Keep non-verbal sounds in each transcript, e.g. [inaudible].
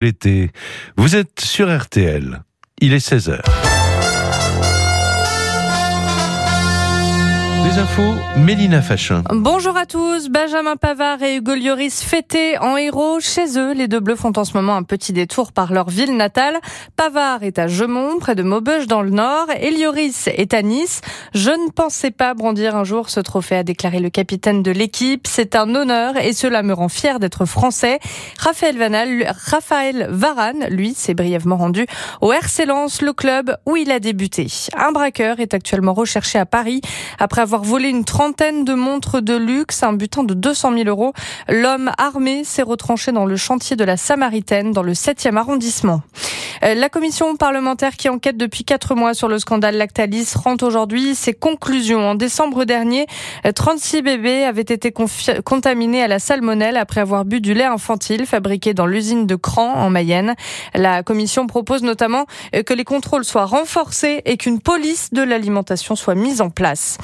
l'été. Vous êtes sur RTL. Il est 16h. Les infos. Bonjour à tous. Benjamin Pavard et Hugo Lloris fêtés en héros chez eux. Les deux bleus font en ce moment un petit détour par leur ville natale. Pavard est à Gemont, près de Maubeuge dans le nord, et Lloris est à Nice. Je ne pensais pas brandir un jour ce trophée, a déclaré le capitaine de l'équipe. C'est un honneur et cela me rend fier d'être français. Raphaël Vanal, Raphaël Varane, lui, s'est brièvement rendu au RC Lens, le club où il a débuté. Un braqueur est actuellement recherché à Paris après avoir volé une trentaine de montres de luxe, un butin de 200 000 euros. L'homme armé s'est retranché dans le chantier de la Samaritaine, dans le 7e arrondissement. Euh, la commission parlementaire qui enquête depuis quatre mois sur le scandale Lactalis rend aujourd'hui ses conclusions. En décembre dernier, 36 bébés avaient été contaminés à la salmonelle après avoir bu du lait infantile fabriqué dans l'usine de Cran en Mayenne. La commission propose notamment euh, que les contrôles soient renforcés et qu'une police de l'alimentation soit mise en place.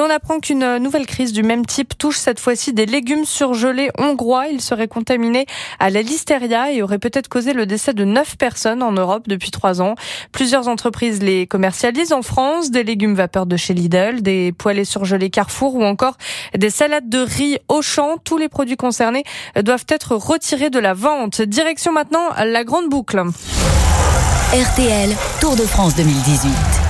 On apprend qu'une nouvelle crise du même type touche cette fois-ci des légumes surgelés hongrois. Ils seraient contaminés à la listeria et auraient peut-être causé le décès de neuf personnes en Europe depuis trois ans. Plusieurs entreprises les commercialisent en France, des légumes vapeur de chez Lidl, des poêlés surgelés Carrefour ou encore des salades de riz Auchan. Tous les produits concernés doivent être retirés de la vente. Direction maintenant la grande boucle. RTL Tour de France 2018.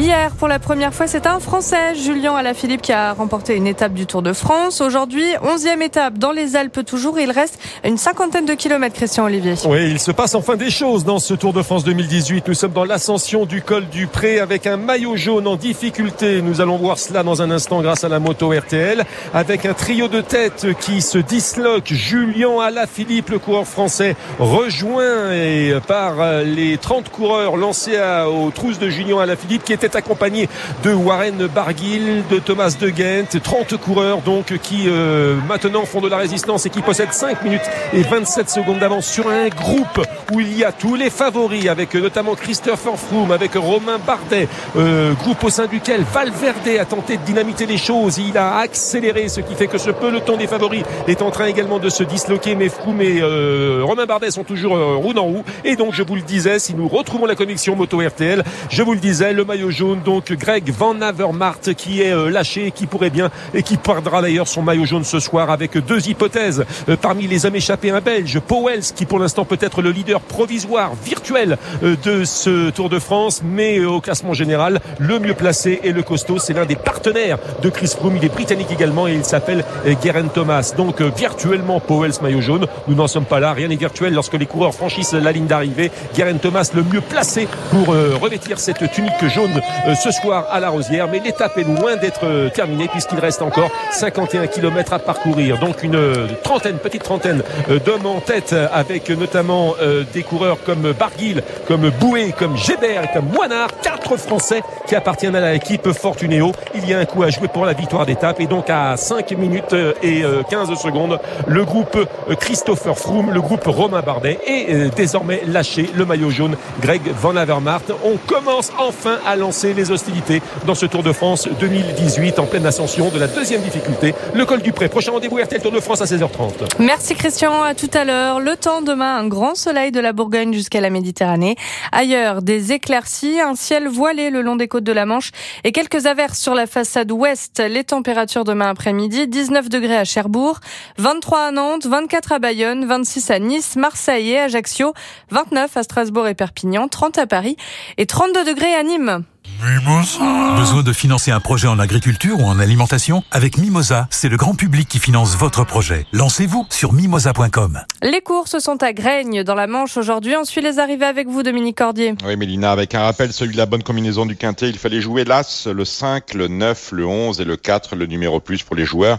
Hier, pour la première fois, c'est un Français, Julien Alaphilippe, qui a remporté une étape du Tour de France. Aujourd'hui, onzième étape dans les Alpes toujours. Il reste une cinquantaine de kilomètres, Christian Olivier. Oui, il se passe enfin des choses dans ce Tour de France 2018. Nous sommes dans l'ascension du col du Pré avec un maillot jaune en difficulté. Nous allons voir cela dans un instant grâce à la moto RTL avec un trio de tête qui se disloque. Julien Alaphilippe, le coureur français, rejoint par les 30 coureurs lancés aux trousses de Julien Alaphilippe qui était accompagné de Warren Barguil, de Thomas De Gent, 30 coureurs donc qui euh, maintenant font de la résistance et qui possèdent 5 minutes et 27 secondes d'avance sur un groupe où il y a tous les favoris avec notamment Christopher Froome, avec Romain Bardet, euh, groupe au sein duquel Valverde a tenté de dynamiter les choses. Il a accéléré, ce qui fait que ce peloton des favoris est en train également de se disloquer. Mais Froome et euh, Romain Bardet sont toujours roue en roue. Et donc, je vous le disais, si nous retrouvons la connexion moto RTL, je vous le disais, le maillot jaune, donc Greg Van Avermaet qui est lâché, qui pourrait bien et qui perdra d'ailleurs son maillot jaune ce soir avec deux hypothèses. Parmi les hommes échappés, un Belge, Powells, qui pour l'instant peut être le leader provisoire, virtuel de ce Tour de France, mais au classement général, le mieux placé et le costaud, c'est l'un des partenaires de Chris Froome. Il est britannique également et il s'appelle Geraint Thomas. Donc virtuellement Powells maillot jaune. Nous n'en sommes pas là. Rien n'est virtuel lorsque les coureurs franchissent la ligne d'arrivée. Geraint Thomas le mieux placé pour revêtir cette tunique jaune ce soir à la Rosière. Mais l'étape est loin d'être terminée puisqu'il reste encore 51 km à parcourir. Donc une trentaine, petite trentaine d'hommes en tête avec notamment des coureurs comme Barguil, comme Boué, comme Gébert et comme Moinard. Quatre Français qui appartiennent à l'équipe Fortunéo. Il y a un coup à jouer pour la victoire d'étape et donc à 5 minutes et 15 secondes, le groupe Christopher Froome, le groupe Romain Bardet est désormais lâché le maillot jaune Greg Van Avermaet. On commence enfin à lancer les hostilités dans ce Tour de France 2018 en pleine ascension de la deuxième difficulté, le col du Pré. Prochain rendez-vous RTL Tour de France à 16h30. Merci Christian, à tout à l'heure. Le temps demain, un grand soleil de la Bourgogne jusqu'à la Méditerranée. Ailleurs, des éclaircies, un ciel voilé le long des côtes de la Manche et quelques averses sur la façade ouest. Les températures demain après-midi, 19 degrés à Cherbourg, 23 à Nantes, 24 à Bayonne, 26 à Nice, Marseille et Ajaccio, 29 à Strasbourg et Perpignan, 30 à Paris et 32 degrés à Nîmes. Mimosa. Besoin de financer un projet en agriculture ou en alimentation? Avec Mimosa, c'est le grand public qui finance votre projet. Lancez-vous sur mimosa.com. Les courses sont à Graigne dans la Manche aujourd'hui. On suit les arrivées avec vous, Dominique Cordier. Oui, Mélina, avec un rappel, celui de la bonne combinaison du quintet, il fallait jouer l'As, le 5, le 9, le 11 et le 4, le numéro plus pour les joueurs.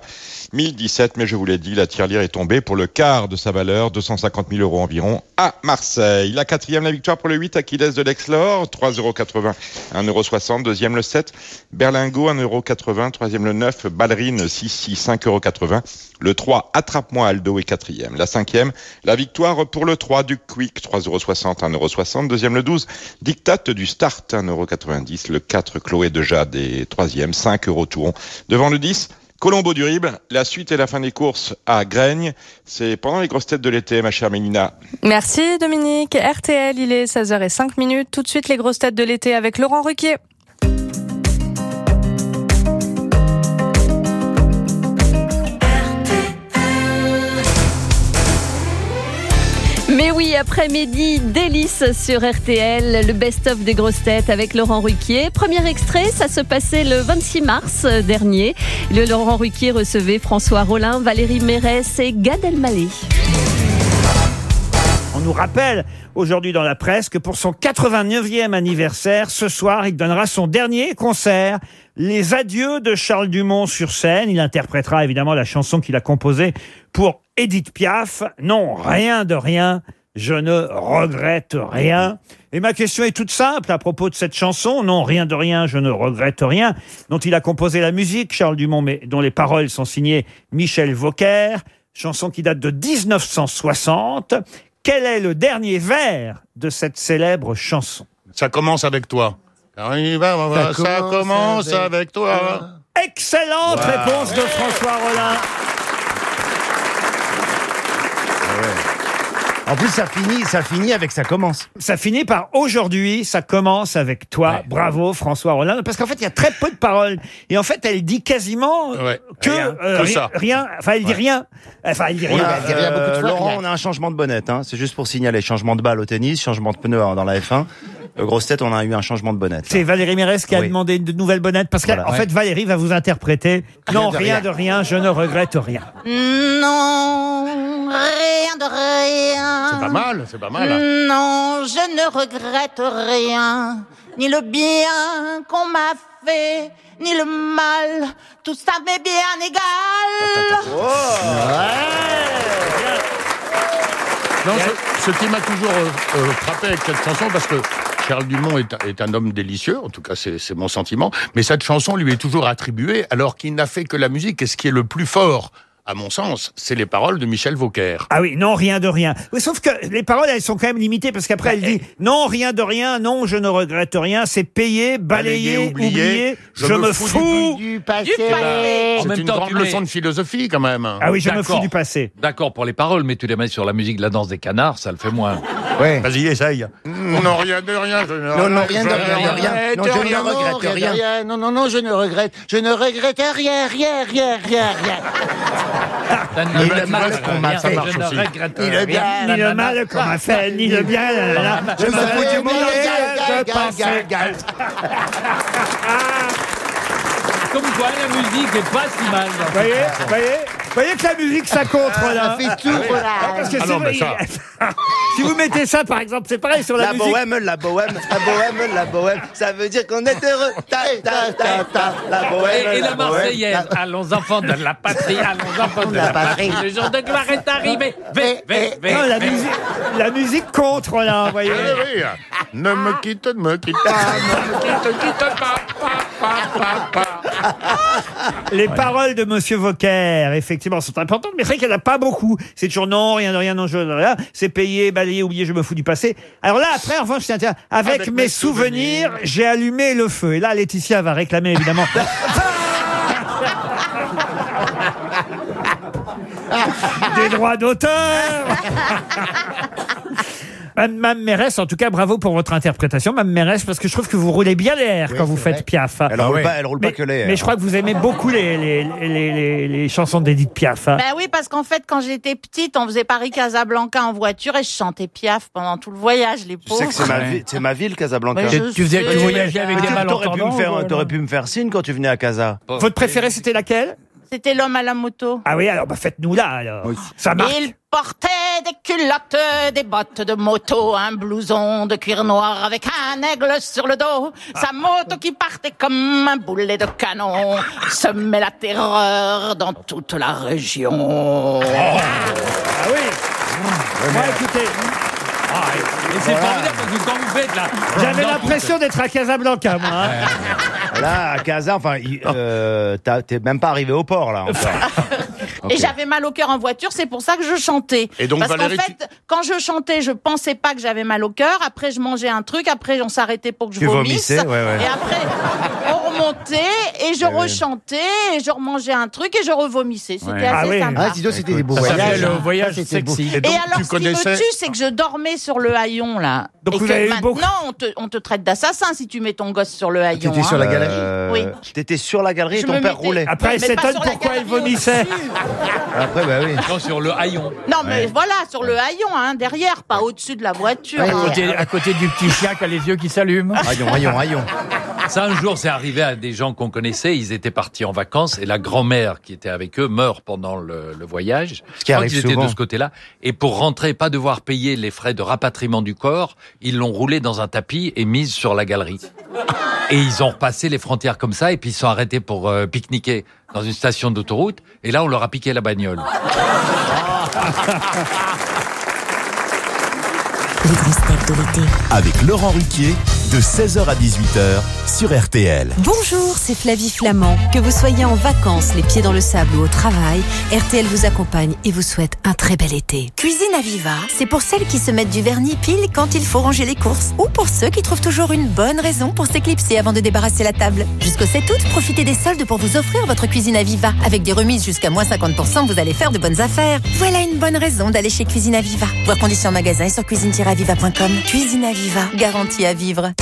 1017, mais je vous l'ai dit, la tirelire est tombée pour le quart de sa valeur, 250 000 euros environ, à Marseille. La quatrième, la victoire pour le 8, Aquiles de l'Exlore, 3,80 1,60 Deuxième, le 7, Berlingo, 1,80 Troisième, le 9, Ballerine, 6, 6, 5,80 Le 3, Attrape-moi Aldo est quatrième. La cinquième, la victoire pour le 3 du Quick, 3,60 1,60 Deuxième, le 12, Dictate du Start, 1,90 Le 4, Chloé de Jade est troisième, 5 euros Touron. Devant le 10, Colombo du Rib, la suite et la fin des courses à Graigne. C'est pendant les grosses têtes de l'été, ma chère Mélina. Merci Dominique. RTL, il est 16h05 minutes. Tout de suite les grosses têtes de l'été avec Laurent Ruquier. Mais oui, après-midi, délice sur RTL, le best-of des grosses têtes avec Laurent Ruquier. Premier extrait, ça se passait le 26 mars dernier. Le Laurent Ruquier recevait François Rollin, Valérie Mérès et Gad Elmaleh. On nous rappelle aujourd'hui dans la presse que pour son 89e anniversaire, ce soir, il donnera son dernier concert, Les Adieux de Charles Dumont sur scène. Il interprétera évidemment la chanson qu'il a composée pour Edith Piaf. Non, rien de rien. Je ne regrette rien. Et ma question est toute simple à propos de cette chanson. Non, rien de rien, je ne regrette rien. Dont il a composé la musique, Charles Dumont, mais dont les paroles sont signées Michel Vauquer. Chanson qui date de 1960. Quel est le dernier vers de cette célèbre chanson? Ça commence avec toi. Ça commence, ça commence avec... toi. Excellente réponse de François Rollin. En plus, ça finit, ça finit avec ça commence. Ça finit par aujourd'hui, ça commence avec toi. Bravo François Rollin. Parce qu'en fait, il y a très peu de paroles. Et en fait, elle dit quasiment euh, Ouais. que, Rien. euh, Que ri- ça. rien. Enfin, elle dit rien. Enfin, elle dit On rien. a- Elle dit rien beaucoup de euh, fois. Laurent, on a un changement de bonnette. Hein. C'est juste pour signaler changement de balle au tennis, changement de pneu hein, dans la F1. Euh, grosse tête, on a eu un changement de bonnette. C'est Valérie Mérès qui a Oui. demandé de nouvelles bonnettes parce qu'en Voilà. fait Valérie va vous interpréter non de rien rien. de rien je ne regrette rien Non, rien de rien. C'est pas mal, c'est pas mal. Non, je ne regrette rien, ni le bien qu'on m'a fait, ni le mal. Tout ça m'est bien égal. Non, ce, ce qui m'a toujours euh, euh, frappé avec cette chanson, parce que Charles Dumont est, un- homme délicieux, en tout cas c'est mon sentiment, mais cette chanson lui est toujours attribuée alors qu'il n'a fait que la musique. Et ce qui est le plus fort, à mon sens, c'est les paroles de Michel Vauquer. ah oui non rien de rien oui, sauf que les paroles elles sont quand même limitées parce qu'après elle dit non rien de rien non je ne regrette rien c'est payé balayer Balayer, oublier, oublier, je, me fous Du passé. C'est même une temps, grande mets- leçon de philosophie quand même. ah oui je me D'accord. fous du passé D'accord pour les paroles, mais tu les mets sur la musique de la danse des canards, ça le fait moins. Ouais. Vas-y, essaye. Non, rien de rien. Je ne Non, non, rien de rien, de rien. Non, je ne regrette rien. Non, non, non, je ne regrette. Je ne regrette rien, rien, rien, rien, rien. Ni le mal qu'on m'a fait. Ni le bien. ni le mal qu'on m'a fait ni le bien là, là, là. je me fous du monde je. [laughs] Comme quoi, la musique est pas si mal. Vous voyez, vous voyez que la musique ça compte là. Ça fait tout, voilà. Parce que Ah c'est non, vrai, mais ça- [laughs] si vous mettez ça par exemple, c'est pareil sur la, La musique. bohème, la bohème, la bohème, la bohème, ça veut dire qu'on est heureux. [laughs] Ta, ta, ta, ta, la bohème, Et, et la bohème, Marseillaise, allons enfants de la patrie, allons enfants de la patrie, le jour de gloire est arrivé. Vé, vé, vé, Non, la vé. musique, la musique contre là, vous voyez. Ah oui, Ne me quitte, ne me quitte pas, ne me quitte, quitte pas, pas, pas, pas, pas. [laughs] Les paroles de Monsieur Vauquer, effectivement, sont importantes, mais c'est vrai qu'il n'y en a pas beaucoup. C'est toujours non, rien de rien, non, je de rien. C'est payé, balayé, oublié, je me fous du passé. Alors là, après, en revanche, c'est intéressant. Avec, Avec mes mes souvenirs, souvenirs. j'ai allumé le feu. Et là, Laetitia va réclamer, évidemment. [laughs] Des droits d'auteur [laughs] Mme, Mme Mérès, en tout cas, bravo pour votre interprétation, Mme Mérès, parce que je trouve que vous roulez bien les airs quand vous faites Piaf. Elle roule pas, elle roule mais, pas que les. mais je crois que vous aimez beaucoup les, les, les, les- les chansons d'Edith Piaf. hein. Ben oui, parce qu'en fait, quand j'étais petite, on faisait Paris-Casablanca en voiture et je chantais Piaf pendant tout le voyage, les Tu pauvres. sais que c'est ma, c'est ma ville, Casablanca. Mais je Tu faisais- sais. tu voyageais avec Mais des tu- T'aurais pu, malentendants me faire, t'aurais pu me faire signe quand tu venais à Casa. Votre préférée, c'était laquelle? C'était l'homme à la moto. Ah oui, alors bah, faites-nous là, alors. Ça marche. Il portait des culottes, des bottes de moto, un blouson de cuir noir avec un aigle sur le dos. Sa moto qui partait comme un boulet de canon semait la terreur dans toute la région. Ah oui Moi, écoutez, Et c'est formidable parce que quand vous faites là. j'avais l'impression d'être à Casablanca, moi. hein. Là, à Casa, enfin, il- euh, t'as- t'es même pas arrivé au port, là, encore. [laughs] Et j'avais mal au cœur en voiture, c'est pour ça que je chantais. Et donc, Parce Valérie, qu'en fait, quand je chantais, je pensais pas que j'avais mal au cœur. Après, je mangeais un truc. Après, on s'arrêtait pour que je Tu vomisse. vomissais, ouais, ouais. Et après, remontais et je Eh oui. rechantais et je remangeais un truc et je revomissais. C'était Ouais. assez Ah oui. sympa. Ah, dis donc, c'était des beaux Ça s'appelait voyages. le hein. voyage Ça, c'était beau. sexy. Et Et donc, alors, tu ce qui me tue, c'est que je dormais sur le haillon, là. Donc et vous que avez eu maintenant, beaucoup- on, te, on te traite d'assassin si tu mets ton gosse sur le haillon. T'étais sur hein. la galerie Oui. Euh, T'étais sur la galerie et Je ton me père mettais- roulait. Après, elle mais pas s'étonne sur la pourquoi elle galerie vomissait. Après, bah oui. Non, sur le haillon. Non, mais voilà, sur le haillon, hein, derrière, pas au-dessus de la voiture. À hein. côté, à côté du petit chien qui a les yeux qui s'allument. Haillon, haillon, haillon. Ça, un jour, c'est arrivé à des gens qu'on connaissait. Ils étaient partis en vacances et la grand-mère qui était avec eux meurt pendant le, le voyage. Ce qui arrive qu'ils étaient de ce côté-là. Et pour rentrer, et pas devoir payer les frais de rapatriement du corps, ils l'ont roulé dans un tapis et mise sur la galerie. Et ils ont repassé les frontières comme ça et puis ils sont arrêtés pour euh, pique-niquer dans une station d'autoroute. Et là, on leur a piqué la bagnole. Les grosses têtes de l'été. Avec Laurent Ruquier, de 16h à 18h sur RTL. Bonjour, c'est Flavie Flamand. Que vous soyez en vacances, les pieds dans le sable ou au travail, RTL vous accompagne et vous souhaite un très bel été. Cuisine à Viva, c'est pour celles qui se mettent du vernis pile quand il faut ranger les courses ou pour ceux qui trouvent toujours une bonne raison pour s'éclipser avant de débarrasser la table. Jusqu'au 7 août, profitez des soldes pour vous offrir votre cuisine à Viva. Avec des remises jusqu'à moins 50%, vous allez faire de bonnes affaires. Voilà une bonne raison d'aller chez Cuisine à Viva. Voir conditions en magasin et sur cuisine-aviva.com. Cuisine à Viva, garantie à vivre.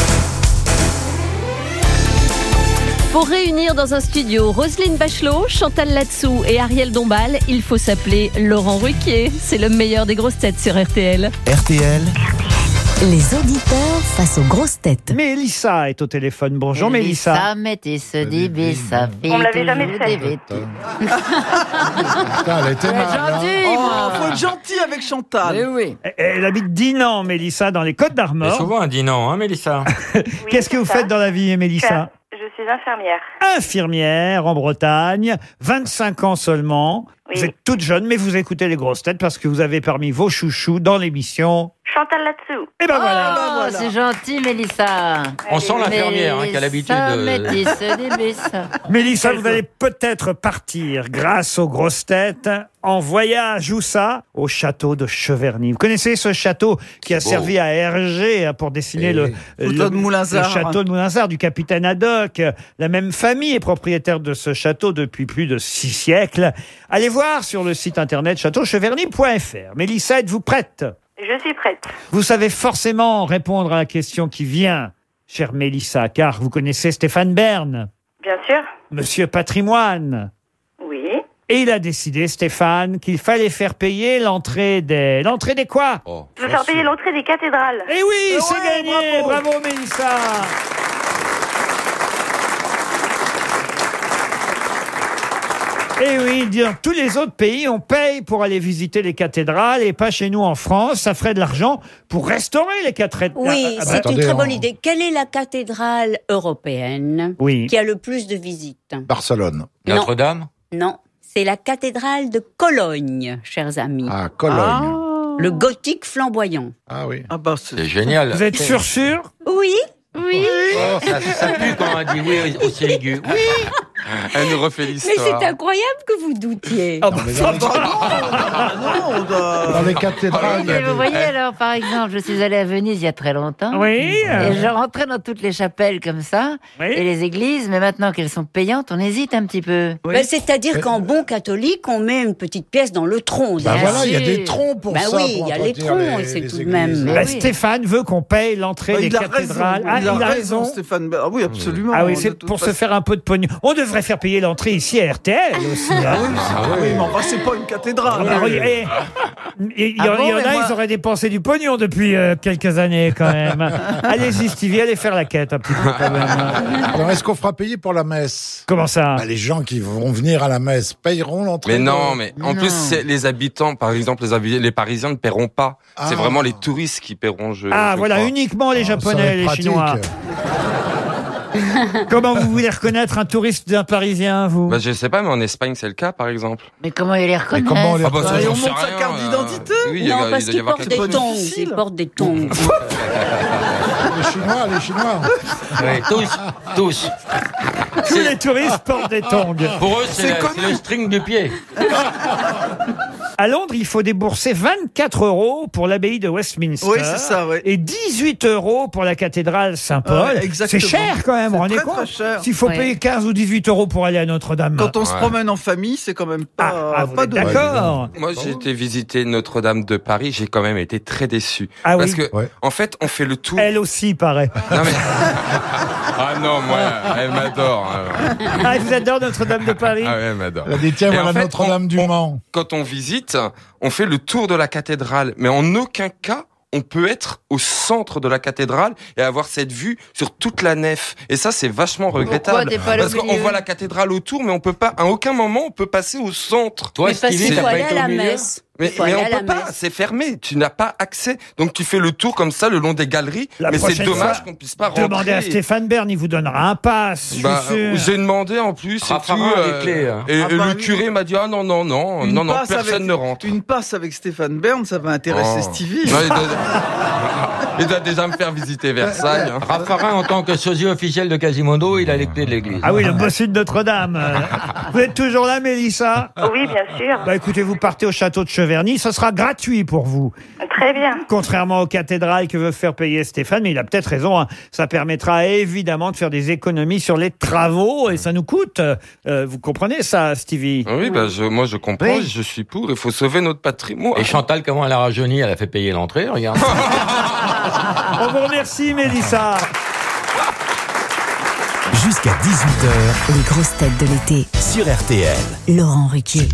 Pour réunir dans un studio Roselyne Bachelot, Chantal Latsou et Ariel Dombal, il faut s'appeler Laurent Ruquier. C'est le meilleur des grosses têtes sur RTL. RTL, Les auditeurs face aux grosses têtes. Mélissa est au téléphone. Bonjour Mélissa. mettez ce débit, ça fait On me l'avait jamais fait. [laughs] Putain, elle était mal. Oh, faut être gentil avec Chantal. oui. Elle habite Dinan, Mélissa, dans les Côtes d'Armor. souvent un dînant, hein, Mélissa [laughs] Qu'est-ce que vous faites dans la vie, Mélissa? Infirmière. Infirmière en Bretagne, 25 ans seulement. Vous êtes toute jeune, mais vous écoutez les grosses têtes parce que vous avez parmi vos chouchous dans l'émission. Chantal là-dessous. Et ben voilà. Oh, c'est gentil, Mélissa. On sent l'infirmière hein, qui a l'habitude de... Mélissa, vous allez peut-être partir grâce aux grosses têtes en voyage où ça? Au château de Cheverny. Vous connaissez ce château qui a servi à Hergé hein, pour dessiner Eh le, Château de Moulinsart. le château de Moulinsart du capitaine Haddock. La même famille est propriétaire de ce château depuis plus de six siècles. Allez voir sur le site internet châteaucheverny.fr. Mélissa, êtes-vous prête? Je suis prête. Vous savez forcément répondre à la question qui vient, chère Mélissa, car vous connaissez Stéphane Bern, Bien sûr. Monsieur Patrimoine. Oui. Et il a décidé, Stéphane, qu'il fallait faire payer l'entrée des... L'entrée des quoi? Je veux faire payer l'entrée des cathédrales. Eh oui, c'est gagné Bravo, Mélissa Eh oui, dans tous les autres pays, on paye pour aller visiter les cathédrales et pas chez nous en France. Ça ferait de l'argent pour restaurer les cathédrales. Oui, Ah, ah, c'est bah, une très bonne on- idée. Quelle est la cathédrale européenne Oui. qui a le plus de visites Barcelone. Notre-Dame Non, c'est la cathédrale de Cologne, chers amis. Ah, Cologne. Le gothique flamboyant. Ah oui. Ah bah, C'est génial. Vous êtes sûr, sûr? Oui, oui. Oh, ça, ça pue quand on dit oui aussi aigu. Oui. Elle nous refait Mais c'est incroyable que vous doutiez. Ah, bah, non, Dans les cathédrales, vous voyez alors, par exemple, je suis allée à Venise il y a très longtemps. Oui. Et je rentrais dans toutes les chapelles comme ça, Oui. et les églises, mais maintenant qu'elles sont payantes, on hésite un petit peu. Ben, C'est-à-dire qu'en bon catholique, on met une petite pièce dans le tronc. Bah voilà, il y a des troncs pour Bah ça. oui, il y a les troncs, c'est tout de même. bah, Mais oui. Stéphane veut qu'on paye l'entrée Bah, des il a raison. cathédrales. Ah, il a raison, raison. Stéphane. Ah oui, absolument. Ah oui, De c'est pour se faire un peu de pognon. On devrait faire payer l'entrée ici à RTL aussi. hein. Ah oui, mais enfin, c'est pas une cathédrale. Ah, oui, Il y, Ah en- bon, il y en mais a, moi- ils auraient dépensé du pognon depuis euh, quelques années quand même. [laughs] Allez-y, Stevie, allez faire la quête un petit peu quand même. [laughs] Alors, est-ce qu'on fera payer pour la messe? Comment ça? Bah, Les gens qui vont venir à la messe payeront l'entrée. Mais non, mais en plus, c'est les habitants, par exemple, les, habi- les Parisiens ne paieront pas. C'est Ah. vraiment les touristes qui paieront. Je, Ah, je voilà, crois. uniquement les Ça va Japonais être et les pratique. Chinois. [laughs] Comment vous voulez reconnaître un touriste d'un Parisien, vous? Bah, je sais pas, mais en Espagne, c'est le cas, par exemple. Mais comment il les Mais reconnaît? comment on les Ah bah, et on montre sa rien, carte euh, d'identité Oui, il y a- Non, il parce doit y qu'ils avoir portent quelque des chose. tongs. Ils portent des tongs. [laughs] Les Chinois, les Chinois. Oui, tous, tous. Tous les touristes portent des tongs. Pour eux, c'est la- c'est le string du pied. À Londres, il faut débourser 24 euros pour l'abbaye de Westminster. Oui, c'est ça, ouais. Et 18 euros pour la cathédrale Saint-Paul. Ouais, c'est cher quand même, rendez très, compte très cher. S'il faut Ouais. payer 15 ou 18 euros pour aller à Notre-Dame. Quand on se Ouais. promène en famille, c'est quand même pas, ah, pas donné. d'accord Moi, j'ai été visiter Notre-Dame de Paris. J'ai quand même été très déçu. Ah oui Parce que, en fait, on fait le tour. Elle aussi, paraît. Non, mais... [laughs] ah non, moi, elle m'adore. alors. Ah, vous adore Notre-Dame de Paris Ah elle m'adore. Elle a dit, tiens, voilà en fait, Notre-Dame du Mans. Quand on visite, on fait le tour de la cathédrale, mais en aucun cas on peut être au centre de la cathédrale et avoir cette vue sur toute la nef. Et ça, c'est vachement regrettable. Parce qu'on voit la cathédrale autour, mais on peut pas, à aucun moment, on peut passer au centre. Mais parce qu'il faut aller à la messe. Mais, mais on peut pas, c'est fermé, tu n'as pas accès. Donc tu fais le tour comme ça le long des galeries, La mais c'est dommage qu'on puisse pas rentrer. Demandez à Stéphane Bern, il vous donnera un pass. Bah, j'ai demandé en plus et tout, euh, clés, hein. et, Ah et bah le curé m'a dit ah non non non Une non non personne avec- ne rentre. Une passe avec Stéphane Bern, ça va intéresser Oh. Stevie. Non, il, doit, [laughs] il doit déjà me faire visiter Versailles. hein. Raffarin, en tant que sosie officiel de Quasimodo, il a les clés de l'église. Ah oui, le bossu de Notre-Dame. [laughs] Vous êtes toujours là, Mélissa? Oui, bien sûr. Bah écoutez, vous partez au château de Cheverny, ce sera gratuit pour vous. Très bien. Contrairement aux cathédrales que veut faire payer Stéphane, mais il a peut-être raison, hein. ça permettra évidemment de faire des économies sur les travaux et ça nous coûte. Euh, vous comprenez ça, Stevie? Oui, bah, je, moi je comprends, Oui. je suis pour, il faut sauver notre patrimoine. Et Chantal, comment elle a rajeuni Elle a fait payer l'entrée, regarde. [laughs] On vous remercie, Mélissa. Jusqu'à 18h Les grosses têtes de l'été. sur RTL. Laurent Ruquier.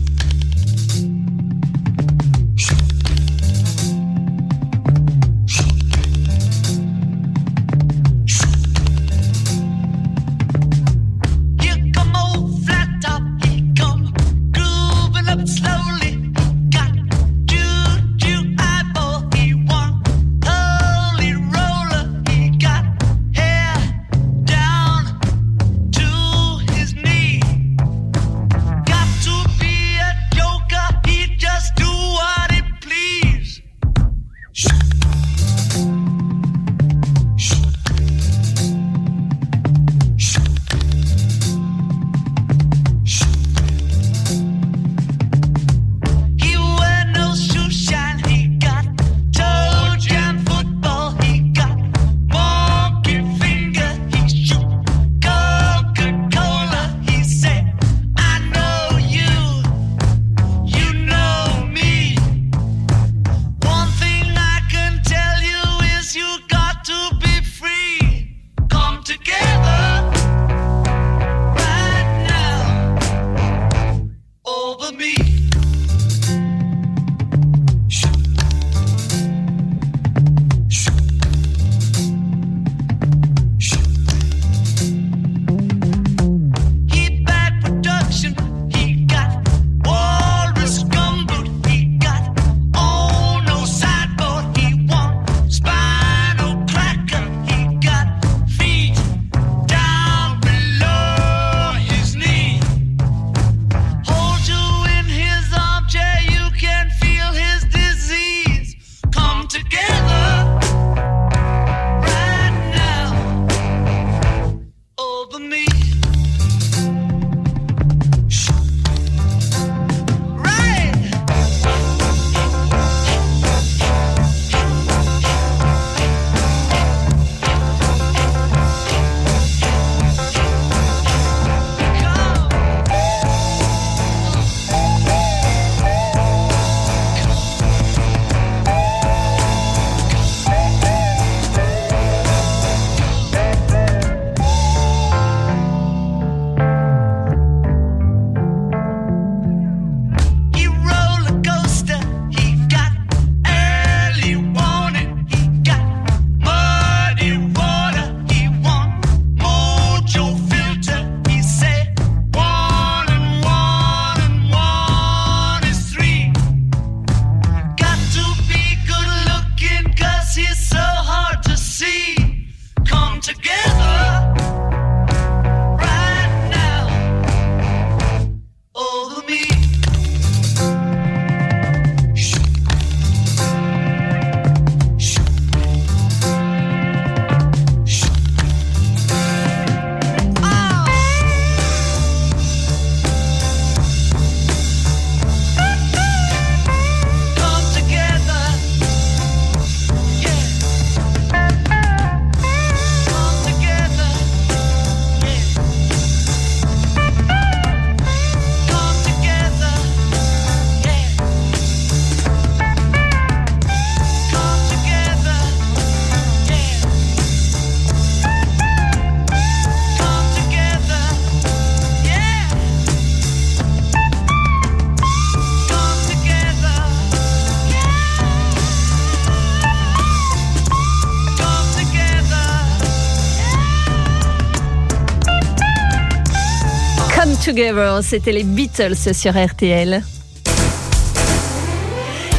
Together, c'était les Beatles sur RTL.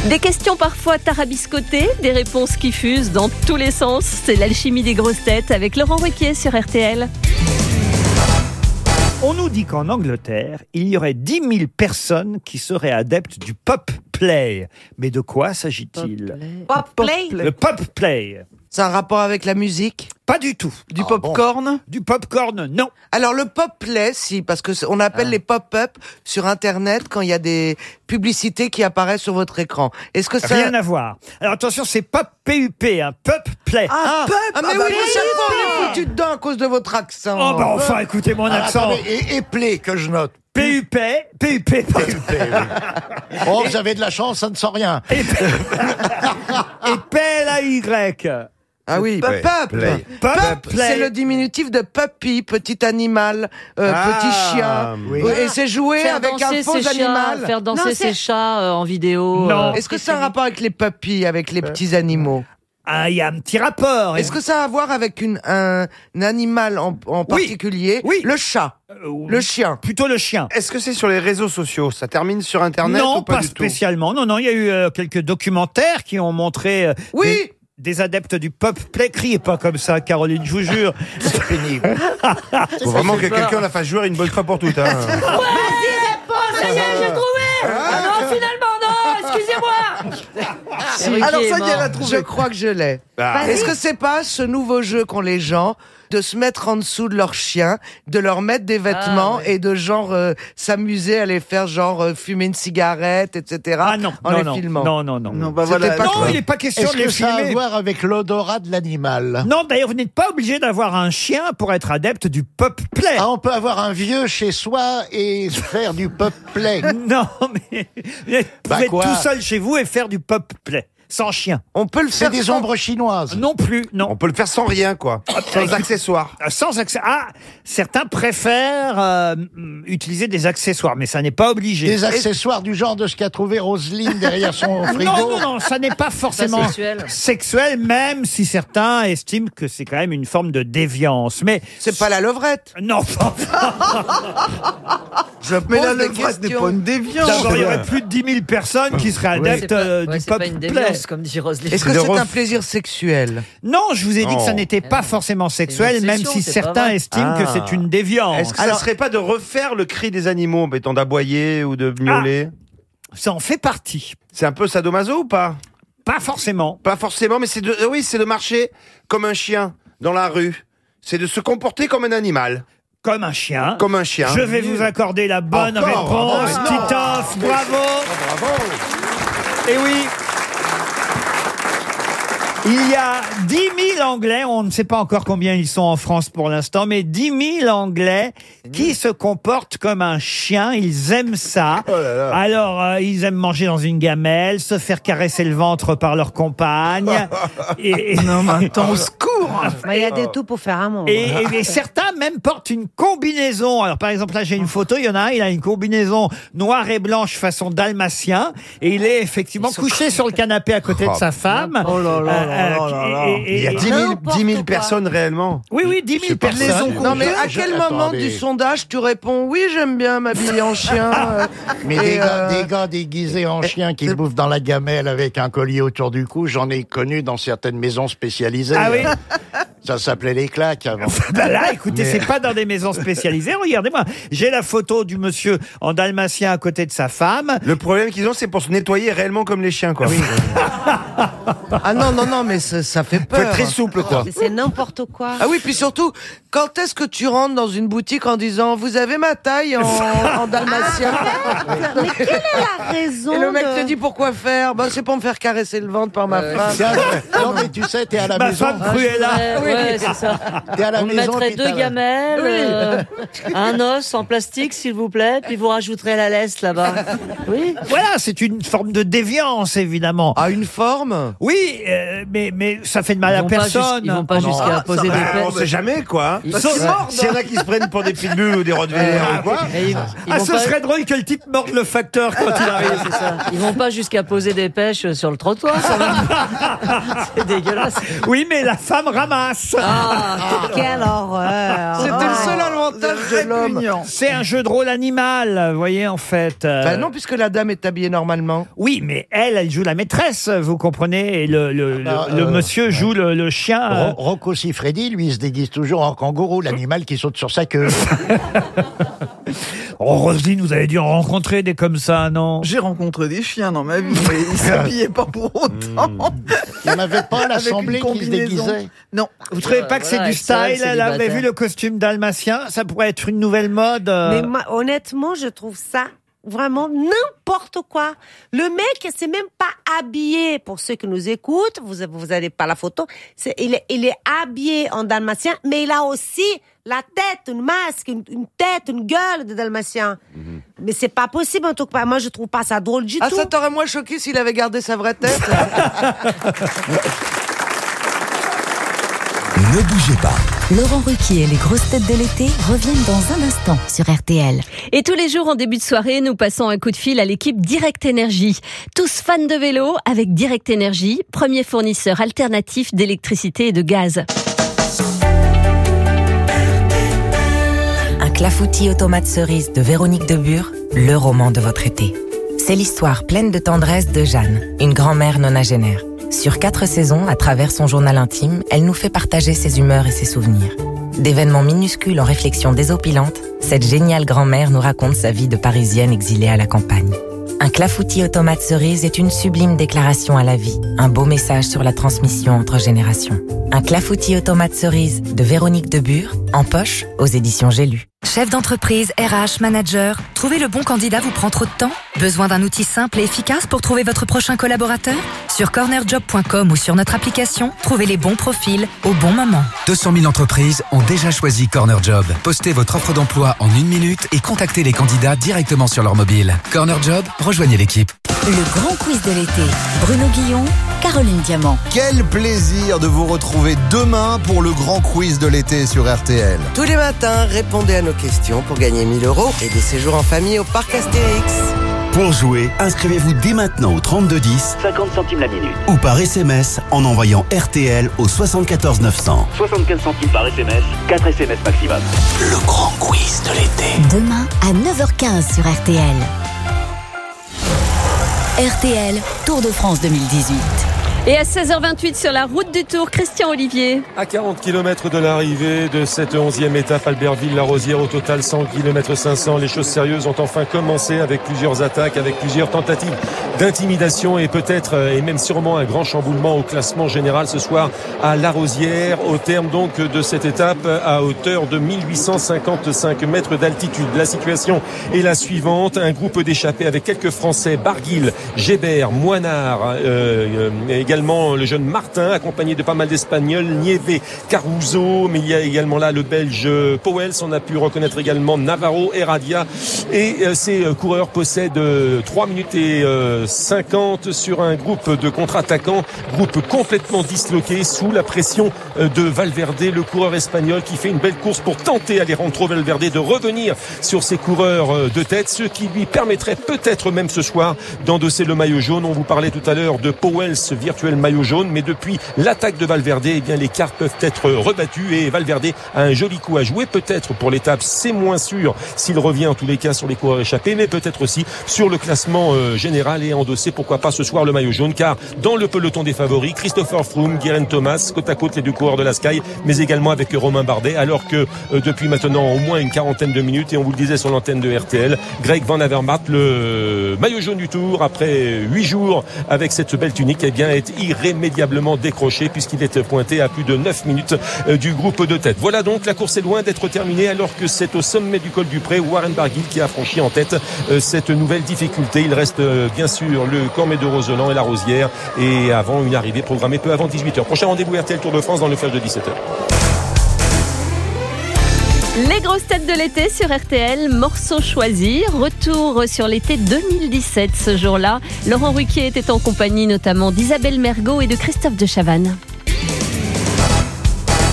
Des questions parfois tarabiscotées, des réponses qui fusent dans tous les sens. C'est l'alchimie des grosses têtes avec Laurent Ruquier sur RTL. On nous dit qu'en Angleterre, il y aurait 10 000 personnes qui seraient adeptes du pop play. Mais de quoi s'agit-il? Pop play Le pop play. C'est un rapport avec la musique? Pas du tout. Du popcorn? Du popcorn, non. Alors le pop play, si, parce que c'est- on appelle les pop-up sur Internet quand il y a des publicités qui apparaissent sur votre écran. Est-ce que ça... Rien à voir. Alors attention, c'est pop PUP, un pop play. Ah, pop ah, mais Ah, bah oui, oui, mais chaque fois on oui. est foutu dedans à cause de votre accent. Oh bah enfin, écoutez mon Ah, accent. attendez, et, et play, que je note. PUP, PUP, pardon. [laughs] Oh, vous avez de la chance, ça ne sent rien. Et [laughs] P-L-A-Y. Ah oui, pop Play, up. play. Pop Pop, play. c'est le diminutif de puppy, petit animal, euh, Ah, petit chien. oui. Et c'est joué Faire avec un faux ses chats, animal. faire danser Non, ses chats euh, en vidéo. Non. euh, Est-ce que c'est un rapport avec les puppies, avec les petits animaux? Ah, il y a un petit rapport. Est-ce que ça a à voir avec une, un, un animal en, en particulier? Oui. Le chat, le chien. Plutôt le chien. Est-ce que c'est sur les réseaux sociaux? Ça termine sur Internet non, ou pas, pas, du tout? spécialement. Non, non, il y a eu euh, quelques documentaires qui ont montré euh, Oui. Des, adeptes du pop play. Criez pas comme ça, Caroline, je vous jure. C'est pénible. [laughs] Faut vraiment que quelqu'un la fasse jouer une bonne fois pour toutes. Hein. Ça y est, j'ai trouvé Ah non, finalement, non, excusez-moi. Alors ça y est, elle a trouvé. Je crois que je l'ai. Ah. Est-ce que c'est pas ce nouveau jeu qu'ont les gens de se mettre en dessous de leur chien, de leur mettre des vêtements et de genre euh, s'amuser à les faire genre euh, fumer une cigarette, etc. Ah non, en non, les non, filmant. non, non, non. Non, bah voilà, pas non, non, il n'est pas question de les que ça a à filmer. voir avec l'odorat de l'animal? Non, d'ailleurs, vous n'êtes pas obligé d'avoir un chien pour être adepte du pop play. Ah, on peut avoir un vieux chez soi et faire du pop play. [laughs] Non, mais vous Bah pouvez être quoi? tout seul chez vous et faire du pop play. Sans chien. On peut le C'est faire des sans- ombres chinoises. Non plus, non. On peut le faire sans rien, quoi. Sans accessoires. Ah, Sans accès. Ah, certains préfèrent euh, utiliser des accessoires, mais ça n'est pas obligé. Des accessoires du genre de ce qu'a trouvé Roselyne derrière son [laughs] frigo. Non, non, non, ça n'est pas forcément sexuel. sexuel, même si certains estiment que c'est quand même une forme de déviance. Mais C'est pas la levrette. non, [laughs] Je Mais la des levrette n'est pas une déviance. d'abord, il y aurait plus de 10 000 personnes qui seraient adeptes euh, du pop play. Comme dit Roselyne. Est-ce que c'est un plaisir sexuel Non, je vous ai dit que ça n'était pas forcément sexuel, même si certains estiment que Ah. c'est une déviance. Est-ce que ça serait pas de refaire le cri des animaux, en mettant d'aboyer ou de miauler Ça en fait partie. C'est un peu sadomaso ou pas Pas forcément. Pas forcément, mais c'est de, oui, c'est de marcher comme un chien dans la rue. C'est de se comporter comme un animal, Comme un chien. comme un chien. Je vais vous accorder la bonne Encore réponse, Ah. Titoff, bravo Bravo. Et oui il y a 10 000 Anglais, on ne sait pas encore combien ils sont en France pour l'instant, mais 10 000 Anglais qui se comportent comme un chien. Ils aiment ça. Oh là là. Alors, euh, ils aiment manger dans une gamelle, se faire caresser le ventre par leur compagne. [laughs] et, Non, mais attends, au secours Il y a des tout pour faire un monde. et, et- et certains même portent une combinaison. Alors par exemple là j'ai une photo, il y en a un, il a une combinaison noire et blanche façon dalmatien et il est effectivement couché sur le canapé à côté de sa femme. Oh là là là Et- et- Il y a et- 10 000, N'importe 10 000 quoi. personnes réellement. Oui oui, 10 000 C'est pas personnes. Non mais à quel moment du sondage tu réponds oui j'aime bien m'habiller en chien euh, Mais et, des, gars, euh, des gars déguisés en chien qui bouffent dans la gamelle avec un collier autour du cou, j'en ai connu dans certaines maisons spécialisées. Ah oui [laughs] Ça s'appelait les claques avant. [laughs] Bah là, écoutez, Mais- c'est pas dans des maisons spécialisées. Regardez-moi, j'ai la photo du monsieur en dalmatien à côté de sa femme. Le problème qu'ils ont, c'est pour se nettoyer réellement comme les chiens, quoi. ah non non non mais ça, ça fait Faut peur. être très souple, quoi. C'est n'importe quoi. Ah oui, puis surtout, quand est-ce que tu rentres dans une boutique en disant vous avez ma taille en, [laughs] en dalmatien Mais quelle est la raison Et le mec de- te dit pourquoi faire Bah c'est pour me faire caresser le ventre par ma femme. [laughs] Non, mais tu sais, t'es à la Ma maison. femme Cruella. Ouais, ouais, c'est ça. T'es à la On maison. mettrait puis deux t'as la- gamelles, euh, un os en plastique, s'il vous plaît, puis vous rajouterez la laisse là-bas. [laughs] Oui. Voilà, c'est une forme de déviance, évidemment. Ah, une forme Oui, euh, mais, mais ça fait de mal Ils à vont pas personne. ils vont pas jusqu'à Ah, poser des. On sait jamais, quoi. Parce. S'il y en a qui se prennent pour des pitbulls ou des rottweilers ou quoi. Ah, ce serait drôle que le type morde le facteur quand il arrive. [laughs] c'est ça. Ils vont pas jusqu'à poser des pêches sur le trottoir. ça va. [laughs] c'est dégueulasse. Oui, mais la femme ramasse. Ah, quelle horreur. C'était le seul avantage de l'homme. C'est un jeu de rôle animal, vous voyez, en fait. euh. Bah non, puisque la dame est habillée normalement. Oui, mais elle, elle joue la maîtresse, vous comprenez, et le, le, bah, le- le euh, monsieur joue le, le chien. euh. Ro- Rocco Siffredi, lui, il se déguise toujours en kangourou, l'animal qui saute sur sa queue. [laughs] Oh, Roselyne, vous avez dû en rencontrer des comme ça, non? J'ai rencontré des chiens dans ma vie, mais ils s'habillaient pas pour [laughs] autant. Il n'y en avait pas à l'Assemblée qui se déguisait Non. Vous trouvez pas que c'est Voilà, du style Là, vous avez vu le costume dalmatien? Ça pourrait être une nouvelle mode. euh. Mais moi, honnêtement, je trouve ça vraiment n'importe quoi. Le mec, c'est même pas habillé. Pour ceux qui nous écoutent, vous vous avez pas la photo. C'est, il, est, il est habillé en dalmatien, mais il a aussi la tête, une masque, une, une tête, une gueule de dalmatien. Mais c'est pas possible en tout cas. Moi, je trouve pas ça drôle du Ah, tout. ça t'aurait moins choqué s'il avait gardé sa vraie tête [laughs] Ne bougez pas. Laurent Ruquier et les grosses têtes de l'été reviennent dans un instant sur RTL. Et tous les jours en début de soirée, nous passons un coup de fil à l'équipe Direct Énergie. Tous fans de vélo avec Direct Énergie, premier fournisseur alternatif d'électricité et de gaz. Un clafoutis aux tomates cerises de Véronique Debure, le roman de votre été. C'est l'histoire pleine de tendresse de Jeanne, une grand-mère nonagénaire. Sur quatre saisons, à travers son journal intime, elle nous fait partager ses humeurs et ses souvenirs. D'événements minuscules en réflexions désopilantes, cette géniale grand-mère nous raconte sa vie de parisienne exilée à la campagne. Un clafoutis aux tomates cerises est une sublime déclaration à la vie, un beau message sur la transmission entre générations. Un clafoutis aux tomates cerises de Véronique Debure, en poche, aux éditions J'ai lu. Chef d'entreprise, RH, manager, trouver le bon candidat vous prend trop de temps? Besoin d'un outil simple et efficace pour trouver votre prochain collaborateur? Sur cornerjob.com ou sur notre application, trouvez les bons profils au bon moment. 200 000 entreprises ont déjà choisi Corner Job. Postez votre offre d'emploi en une minute et contactez les candidats directement sur leur mobile. Corner Job, rejoignez l'équipe. Le grand quiz de l'été. Bruno Guillon, Caroline Diamant. Quel plaisir de vous retrouver demain pour le grand quiz de l'été sur RTL. Tous les matins, répondez à nos questions pour gagner 1000 euros et des séjours en famille au parc Astérix. Pour jouer, inscrivez-vous dès maintenant au 3210 50 centimes la minute. ou par SMS en envoyant RTL au 74 900. 75 centimes par SMS, 4 SMS maximum. Le grand quiz de l'été. Demain à 9h15 sur RTL. RTL, Tour de France 2018. Et à 16h28 sur la route du Tour, Christian Olivier. À 40 km de l'arrivée de cette 11e étape Albertville-la-Rosière, au total 100 km 500, les choses sérieuses ont enfin commencé avec plusieurs attaques, avec plusieurs tentatives d'intimidation et peut-être euh, et même sûrement un grand chamboulement au classement général ce soir à La Rosière, au terme donc de cette étape à hauteur de 1855 mètres d'altitude. La situation est la suivante, un groupe d'échappés avec quelques Français, Barguil, Gébert, Moinard, euh, euh, le jeune Martin, accompagné de pas mal d'Espagnols, Nieve, Caruso, mais il y a également là le Belge Powels, on a pu reconnaître également Navarro, et euh, ces euh, coureurs possèdent euh, 3 minutes et euh, 50 sur un groupe de contre-attaquants, groupe complètement disloqué sous la pression euh, de Valverde, le coureur espagnol qui fait une belle course pour tenter Alejandro Valverde de revenir sur ses coureurs euh, de tête, ce qui lui permettrait peut-être même ce soir d'endosser le maillot jaune. On vous parlait tout à l'heure de Powell, maillot jaune, mais depuis l'attaque de Valverde, eh bien les cartes peuvent être rebattues et Valverde a un joli coup à jouer, peut-être pour l'étape, c'est moins sûr s'il revient en tous les cas sur les coureurs échappés, mais peut-être aussi sur le classement euh, général et endosser pourquoi pas ce soir le maillot jaune, car dans le peloton des favoris, Christopher Froome, Guerin Thomas, côte à côte les deux coureurs de la Sky, mais également avec Romain Bardet, alors que euh, depuis maintenant au moins une quarantaine de minutes, et on vous le disait sur l'antenne de RTL, Greg Van Avermaet, le maillot jaune du tour, après huit jours avec cette belle tunique, eh bien est irrémédiablement décroché puisqu'il est pointé à plus de 9 minutes euh, du groupe de tête. Voilà donc la course est loin d'être terminée alors que c'est au sommet du col du Pré Warren Barguil qui a franchi en tête euh, cette nouvelle difficulté. Il reste euh, bien sûr le Cormet de Roseland et la Rosière et avant une arrivée programmée peu avant 18h. Prochain rendez-vous RTL Tour de France dans le flash de 17h. Les grosses têtes de l'été sur RTL, morceau choisi, retour sur l'été 2017 ce jour-là. Laurent Ruquier était en compagnie notamment d'Isabelle Mergot et de Christophe de Chavannes.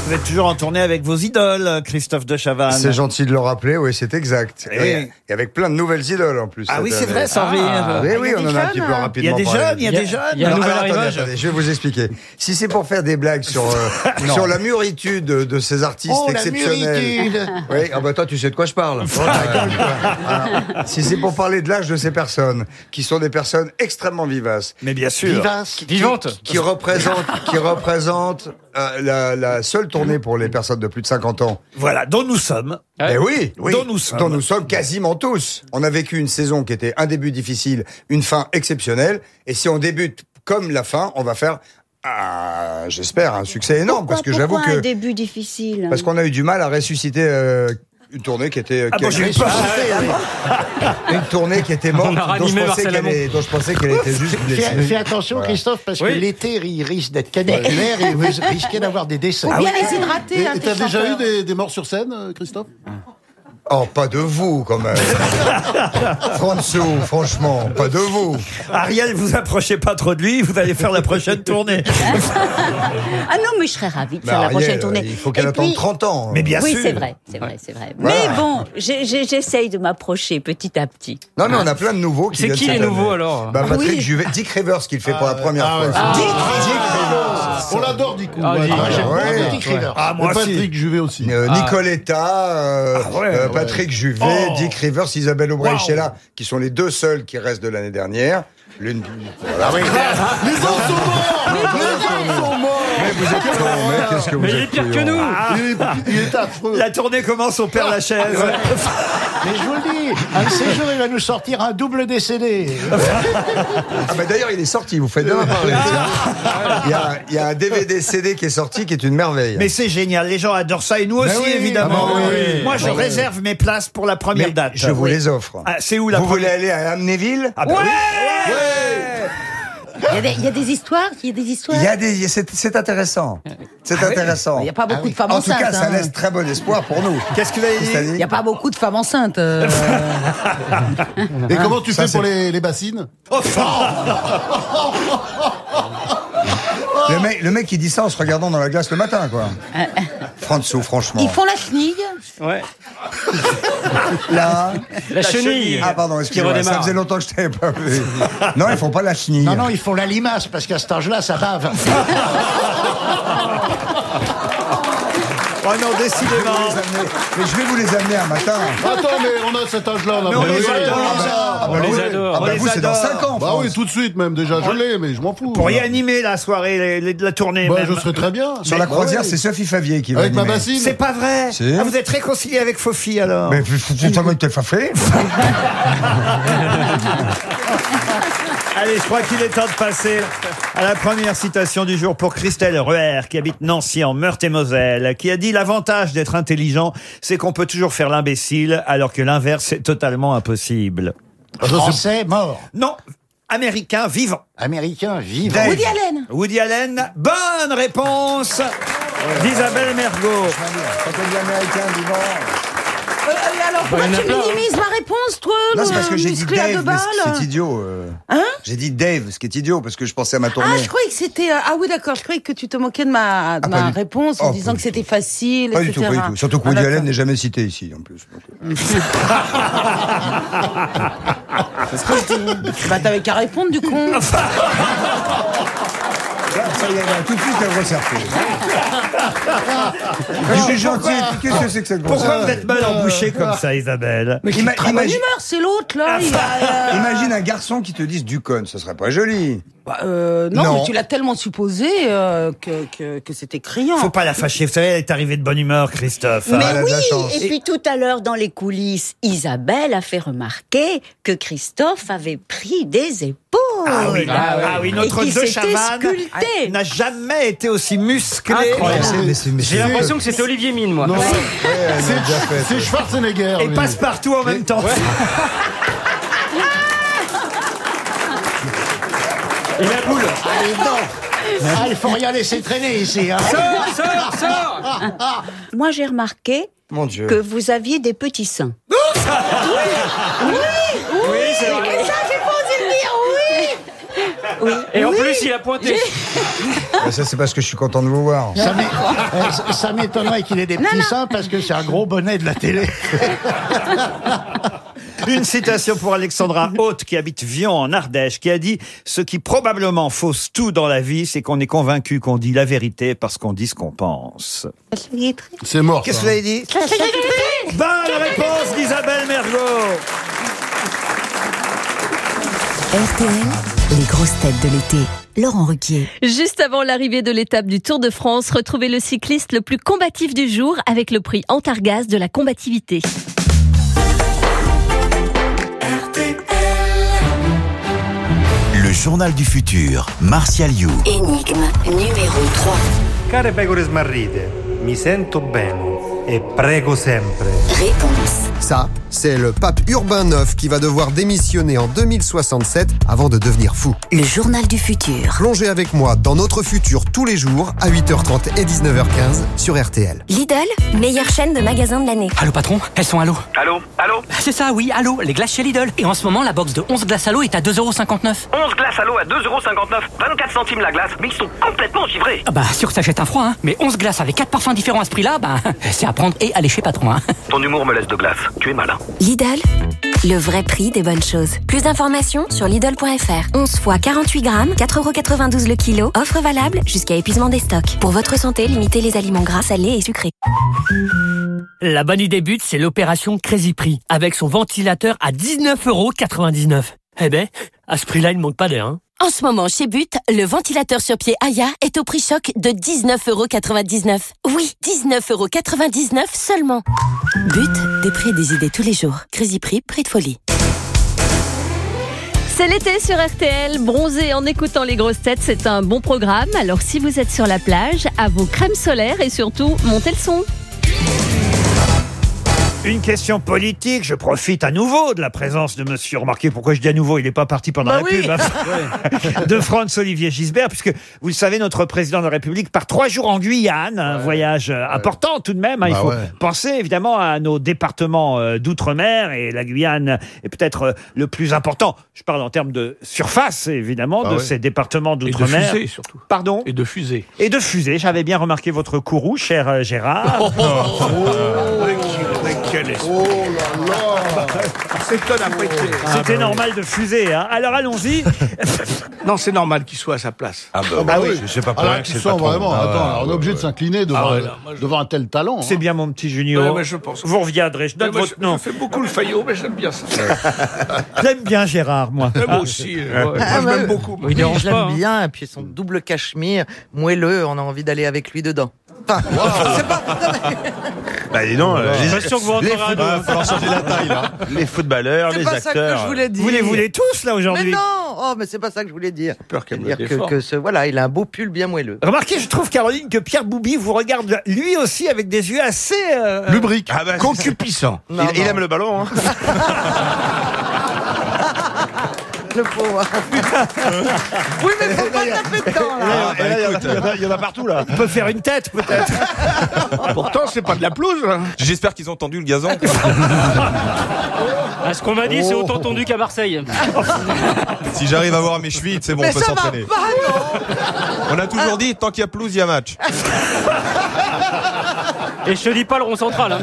Vous êtes toujours en tournée avec vos idoles, Christophe de Chavannes. C'est gentil de le rappeler, oui, c'est exact. Eh Et, oui. et avec plein de nouvelles idoles en plus. Ah oui, c'est vrai, sans rire. Oui, oui, Il y a on des en a un jeunes, petit peu hein. rapidement Il y a des parlé. jeunes, il y a des jeunes. Il y a un Alors, nouvel attendez, arrivage. attendez, je vais vous expliquer. Si c'est pour faire des blagues sur, euh, [laughs] Non. sur la mûritude de, ces artistes Oh, la exceptionnels. mûritude. Oui, ah bah toi, tu sais de quoi je parle. [laughs] Alors, si c'est pour parler de l'âge de ces personnes, qui sont des personnes extrêmement vivaces. Mais bien sûr. Vivaces. Qui- Vivantes. Qui, représentent, qui représentent euh, la, la seule tournée pour les personnes de plus de 50 ans. Voilà, dont nous sommes. Eh oui, oui, Dont nous sommes. Dont nous sommes quasiment tous. On a vécu une saison qui était un début difficile, une fin exceptionnelle. Et si on débute comme la fin, on va faire, ah, j'espère, un succès énorme. parce que j'avoue Pourquoi un que début difficile? parce qu'on a eu du mal à ressusciter euh, une tournée qui était Ah qui bon, j'ai eu peur. [laughs] une tournée qui était morte, On a dont je, ranimé pensais qu'elle Amont. est- dont je pensais qu'elle était juste blessée. Fais, fais attention, Voilà. Christophe, parce Oui. que l'été, il risque d'être caniculaire et vous risquez d'avoir des [laughs] décès. Faut bien les hydrater, Et hein, et tes t'as déjà eu chanteurs. des, des morts sur scène, euh, Christophe? Oh, pas de vous, quand même. [laughs] François, franchement, pas de vous. Ariel, vous approchez pas trop de lui, vous allez faire la prochaine tournée. [laughs] Ah non, mais je serais ravie de faire la Ariel, prochaine tournée. il faut qu'elle Et attende puis- 30 ans. Mais bien oui, sûr. c'est vrai, c'est vrai, c'est vrai. Voilà. Mais bon, j'ai- j'ai- j'essaye de m'approcher petit à petit. Non, mais on a plein de nouveaux qui C'est viennent qui cette les nouveaux, alors bah, Patrick Oui. Juvet, Dick Rivers qui le fait pour la première ah fois. Dick, Ah, Dick Rivers. On l'adore, Dick. Ah, Dick. ouais, Ah, ouais. Dick. Ah, moi Et aussi. Patrick Juvet aussi. Euh, Nicoletta, euh, Ah ouais, euh, ouais. Patrick Juvet, Oh. Dick Rivers, Isabelle Aubray Wow. et Sheila, qui sont les deux seuls qui restent de l'année dernière. L'une. Voilà. Les autres sont morts Les autres sont morts Mais vous êtes cons, mais qu'est-ce que vous Mais il êtes est pire que nous. Ah, il est, il est affreux. la tournée commence, on perd la chaise. Mais je vous le dis, un de ces jours, il va nous sortir un double décédé. Ah bah d'ailleurs il est sorti, vous faites bien en parler. tiens. Il y, a, il y a un DVD CD qui est sorti qui est une merveille. Mais c'est génial, les gens adorent ça et nous aussi oui, évidemment. ah bah oui. Moi je Ah oui. réserve mes places pour la première Mais date. je vous Oui. les offre. Ah, c'est où la Vous voulez aller à Amnéville? Ah bah Ouais oui. Il y, a des, il y a des histoires, il y a des histoires. Il y a des, c'est, c'est intéressant. C'est intéressant. Il n'y a pas beaucoup de femmes En tout enceintes. cas, ça hein. laisse très bon espoir pour nous. Qu'est-ce que vous avez dit Il n'y a pas beaucoup de femmes enceintes. euh. Et comment tu Ça, fais pour les, les bassines? [laughs] Le mec, le mec qui dit ça en se regardant dans la glace le matin, quoi. François, franchement. Ils font la chenille. Ouais. [laughs] Là. La, chenille. Ah, pardon, excusez-moi, ça redémarre. faisait longtemps que je t'avais pas vu. [laughs] Non, ils font pas la chenille. Non, non, ils font la limace, parce qu'à cet âge-là, ça bave. [laughs] Oh non, décidément. vous les amener. Mais je vais vous les amener un matin. Attends, mais on a cet âge-là. on a Mais on les Oui, adore. On les adore. Ah, bah On vous, les c'est dans adore. 5 ans. Bah oui, tout de suite même, déjà, je l'ai, mais je m'en fous. Pour y animer la soirée les- la tournée. Bah, même. je serais très bien. Sur la Bah croisière, c'est Sophie Favier qui va Avec ma bassine. C'est pas vrai. Ah, Vous êtes réconcilié avec Fofi alors Mais putain, moi, t'es fait. [laughs] Allez, je crois qu'il est temps de passer à la première citation du jour pour Christelle Ruher, qui habite Nancy en Meurthe-et-Moselle, qui a dit l'avantage d'être intelligent, c'est qu'on peut toujours faire l'imbécile, alors que l'inverse est totalement impossible. Français mort. Non, américain vivant. Américain vivant. Dave. Woody Allen. Woody Allen, bonne réponse d'Isabelle Mergot. Quand on dit américain, vivant. Euh, euh, alors pourquoi il y en a tu plein. minimises ma réponse, toi Non, c'est parce que j'ai dit musclé à deux Dave, mais balles c'est idiot. euh. Hein J'ai dit Dave, ce qui est idiot, parce que je pensais à ma tournée. Ah, je croyais que c'était. euh, Ah oui, d'accord. Je croyais que tu te moquais de ma, de Ah, ma du- réponse en Oh, disant pas que c'était facile, Pas du tout, etc. pas du tout. Surtout que Ah, Woody d'accord. Allen n'est jamais cité ici, en plus. Donc, euh. [laughs] Bah, t'avais qu'à répondre, du con. Là, [laughs] ça y est, là, tout de suite, elle resserre. [laughs] [laughs] Je suis gentil, qu'est-ce que c'est que cette grosse Pourquoi vous êtes mal embouché comme ça, Isabelle Mais Ima- bonne imagine- humeur, c'est l'autre, là. il a, euh, Imagine un garçon qui te dise du con, ce serait pas joli. Bah, euh, non, Non. mais tu l'as tellement supposé euh, que, que, que c'était criant. Faut pas la fâcher, vous savez, elle est arrivée de bonne humeur, Christophe. Mais oui, la et puis tout à l'heure dans les coulisses, Isabelle a fait remarquer que Christophe avait pris des épaules. Ah oui, ah oui, notre et qui deux s'était Chavannes sculpté. n'a jamais été aussi musclé. J'ai c'est- l'impression que c'était Olivier Mine, moi. Ouais, c'est Schwarzenegger. Et passe partout en même temps. [laughs] Et la boule. Allez, non. [laughs] Ah, il faut rien laisser traîner ici. Hein. Sors, sors, sors [laughs] Moi, j'ai remarqué Mon Dieu. que vous aviez des petits seins. Oui, c'est vrai. Et ça, j'ai pas osé le dire, oui [laughs] Et en Oui. plus, il a pointé. Ah, Ça, c'est parce que je suis content de vous voir. Ça m'étonnerait qu'il ait des petits seins parce que c'est un gros bonnet de la télé. Une citation pour Alexandra Haute, qui habite Vion en Ardèche, qui a dit Ce qui probablement fausse tout dans la vie, c'est qu'on est convaincu qu'on dit la vérité parce qu'on dit ce qu'on pense. C'est mort. Qu'est-ce que vous avez dit Bonne réponse d'Isabelle Mergot RTL, les grosses têtes de l'été. Laurent Ruquier. Juste avant l'arrivée de l'étape du Tour de France, retrouvez le cycliste le plus combatif du jour avec le prix Antargaz de la combativité. Journal du futur, Martial You. Énigme numéro 3. Care pecore smarrite, mi sento bene e prego sempre. Réponse. Ça, c'est le pape Urbain IX qui va devoir démissionner en 2067 avant de devenir fou. Le journal du futur. Plongez avec moi dans notre futur tous les jours à 8h30 et 19h15 sur RTL. Lidl, meilleure chaîne de magasins de l'année. Allô patron, elles sont à l'eau. Allô Allô C'est ça, oui, allô, les glaces chez Lidl. Et en ce moment, la box de 11 glaces à l'eau est à 2,59€. 11 glaces à l'eau à 2,59€, 24 centimes la glace, mais ils sont complètement givrés. Ah bah, sûr que ça jette un froid, hein. Mais 11 glaces avec 4 parfums différents à ce prix-là, bah, [laughs] c'est à prendre et aller chez patron, hein. Ton humour me laisse de glace, tu es malin. Lidl, le vrai prix des bonnes choses. Plus d'informations sur Lidl.fr. 11 fois 48 grammes, 4,92€ le kilo. Offre valable jusqu'à épuisement des stocks. Pour votre santé, limitez les aliments gras, salés et sucrés. La bonne idée but, c'est l'opération Crazy Prix, avec son ventilateur à 19,99€. Eh ben, à ce prix-là, il ne manque pas d'air, hein. En ce moment, chez But, le ventilateur sur pied Aya est au prix choc de 19,99€. Oui, 19,99€ seulement. But, des prix et des idées tous les jours. Crazy Prix, prix de folie. C'est l'été sur RTL, bronzer en écoutant les grosses têtes, c'est un bon programme. Alors si vous êtes sur la plage, à vos crèmes solaires et surtout, montez le son. Une question politique. Je profite à nouveau de la présence de monsieur. Remarquez pourquoi je dis à nouveau, il n'est pas parti pendant Bah la oui. pub. hein. [laughs] [laughs] de Franz-Olivier Gisbert, puisque vous le savez, notre président de la République part trois jours en Guyane. Un voyage euh, important tout de même. hein. Il Bah faut ouais. penser évidemment à nos départements euh, d'outre-mer et la Guyane est peut-être euh, le plus important. Je parle en termes de surface, évidemment, Bah de ouais. ces départements Et de d'outre-mer. fusée, surtout. Pardon Et de fusée. Et de fusée. J'avais bien remarqué votre courroux, cher euh, Gérard. Oh C'était normal de fuser. Hein. Alors allons-y. [laughs] Non, c'est normal qu'il soit à sa place. Ah bah, bah oui, oui. je sais pas pour rien que c'est sont patron. vraiment. Ah, Attends, ouais, on est obligé de s'incliner devant, Ah ouais, un- non, moi, je- devant un tel talent. C'est hein. bien mon petit Junior. Ouais, mais je pense. Vous reviendrez. Je donne Moi, votre je, nom. je fais beaucoup le faillot, mais j'aime bien ça. [laughs] J'aime bien Gérard, moi. Mais moi aussi. euh, ouais. Moi, je ouais. m'aime beaucoup. Oui, moi. je l'aime bien, et puis son double cachemire, moelleux, on a envie d'aller avec lui dedans. Enfin, c'est pas... [laughs] Bah dis donc, euh, Je suis les, pas sûr que vous les rentrerez à deux. Falloir changer la taille, là. [laughs] les footballeurs, C'est les pas ça que acteurs. je voulais dire. Vous les voulez tous, là, Mais aujourd'hui non Oh, mais c'est pas ça que je voulais dire. peur qu'elle me Dire que, que ce, voilà, il a un beau pull bien moelleux. Remarquez, je trouve, Caroline, que Pierre Boubi vous regarde lui aussi avec des yeux assez... euh, Lubrique. Ah bah, Concupissant. il, aime le ballon. Hein. [laughs] Le pauvre. oui, mais faut pas taper dedans, là. Ah, écoute, il y en a- il y en a partout là. Il peut faire une tête, peut-être. [laughs] Pourtant, c'est pas de la pelouse. hein. J'espère qu'ils ont tendu le gazon. Ah, ce qu'on m'a dit, c'est autant tendu qu'à Marseille. [laughs] si j'arrive à voir mes chevilles, c'est bon, Mais on peut ça va s'entraîner. non On a toujours dit, tant qu'il y a pelouse, il y a match. [laughs] Et je te dis pas le rond central. hein.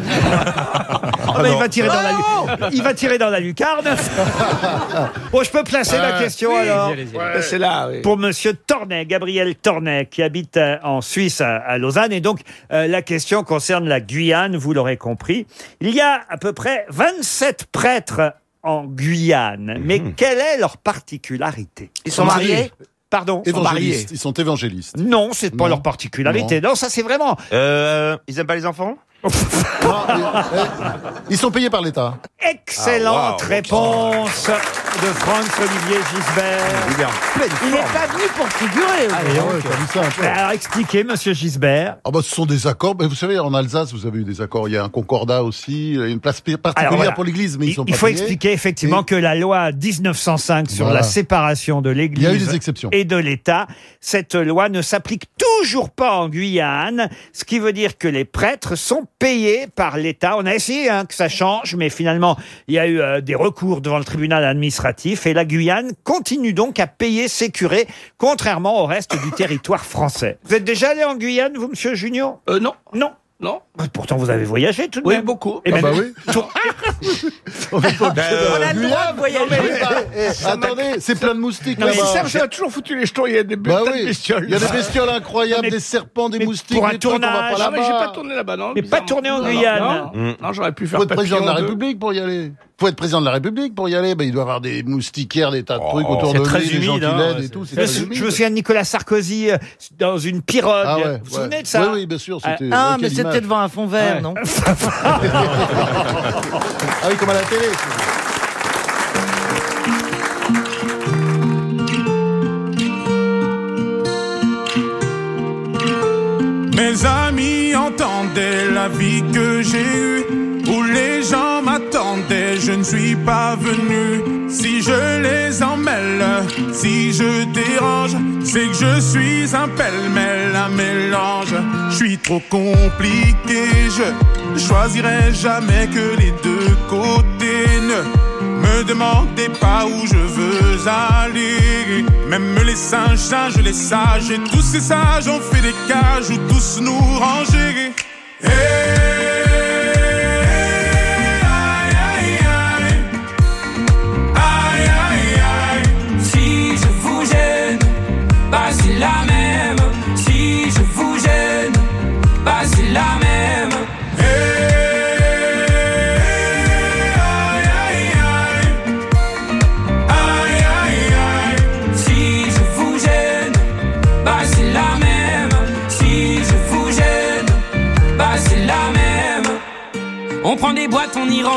Ah bah, il, va tirer dans la, lu- il va tirer dans la lucarne. [laughs] bon, je peux placer la question, alors Ouais, C'est là, oui. pour Monsieur Tornet, Gabriel Tornet, qui habite euh, en Suisse, à, à Lausanne. Et donc, euh, la question concerne la Guyane, vous l'aurez compris. Il y a à peu près 27 prêtres en Guyane. Mais quelle est leur particularité? Ils sont mariés? Pardon Évangélistes. Ils sont évangélistes. Non, c'est pas Non. leur particularité. Non, ça c'est vraiment... Euh, ils aiment pas les enfants? Non, ils, ils sont payés par l'État. Excellente Ah, wow, réponse de Franz-Olivier Gisbert. Il n'est pas venu pour figurer. Ah ouais, t'as vu ça un peu. Alors, expliquez, Monsieur Gisbert. Ah bah ce sont des accords. Mais vous savez, en Alsace, vous avez eu des accords. Il y a un concordat aussi, une place particulière Alors, voilà. pour l'Église, mais ils Il, sont il pas faut payés. expliquer effectivement Et- que la loi 1905 sur Voilà. la séparation de l'Église Il y a eu des exceptions. et de l'État, cette loi ne s'applique toujours pas en Guyane, ce qui veut dire que les prêtres sont payés par l'État. On a essayé hein, que ça change, mais finalement, il y a eu euh, des recours devant le tribunal administratif et la Guyane continue donc à payer ses curés, contrairement au reste du territoire français. Vous êtes déjà allé en Guyane, vous, monsieur Junior? Euh, non. Non. Non. Pourtant, vous avez voyagé tout de Oui, même. beaucoup. Eh Ah ben, bah oui. [laughs] tour- [laughs] On a le droit de voyager. [laughs] Eh, Attendez, c'est plein de moustiques Non, mais là-bas. Serge a toujours foutu les jetons, il y a des Bah tas de oui. bestioles. Il y a des bestioles incroyables, Mais- des serpents, des moustiques. pour un des trucs, on va tournage. pas Ah, mais j'ai là-bas. pas tourné là-bas, non Mais pas bizarrement. tourné en Non, non, Guyane. Non, non, j'aurais pu faire Faut être président de la. République pour y aller. Faut être président de la République pour y aller. Ben, il doit y avoir des moustiquaires, des tas de trucs autour de très lui, des gens humide, qui hein, l'aident et tout. Je me, très sou- humide. je me souviens de Nicolas Sarkozy euh, dans une pirogue. Ah ouais, vous vous souvenez de ça Oui, oui, bien sûr, c'était- Ah, mais c'était devant un fond vert, Ouais. non [laughs] Ah oui, comme à la télé. Mes amis entendaient la vie que j'ai eue, où les gens m'attendaient, je ne suis pas venu. Si je les emmêle, si je dérange, c'est que je suis un pêle-mêle, un mélange. Je suis trop compliqué, je choisirai jamais que les deux côtés. Ne me demandez pas où je veux aller. Même les singes, singes, les sages, et tous ces sages ont fait des cages où tous nous ranger.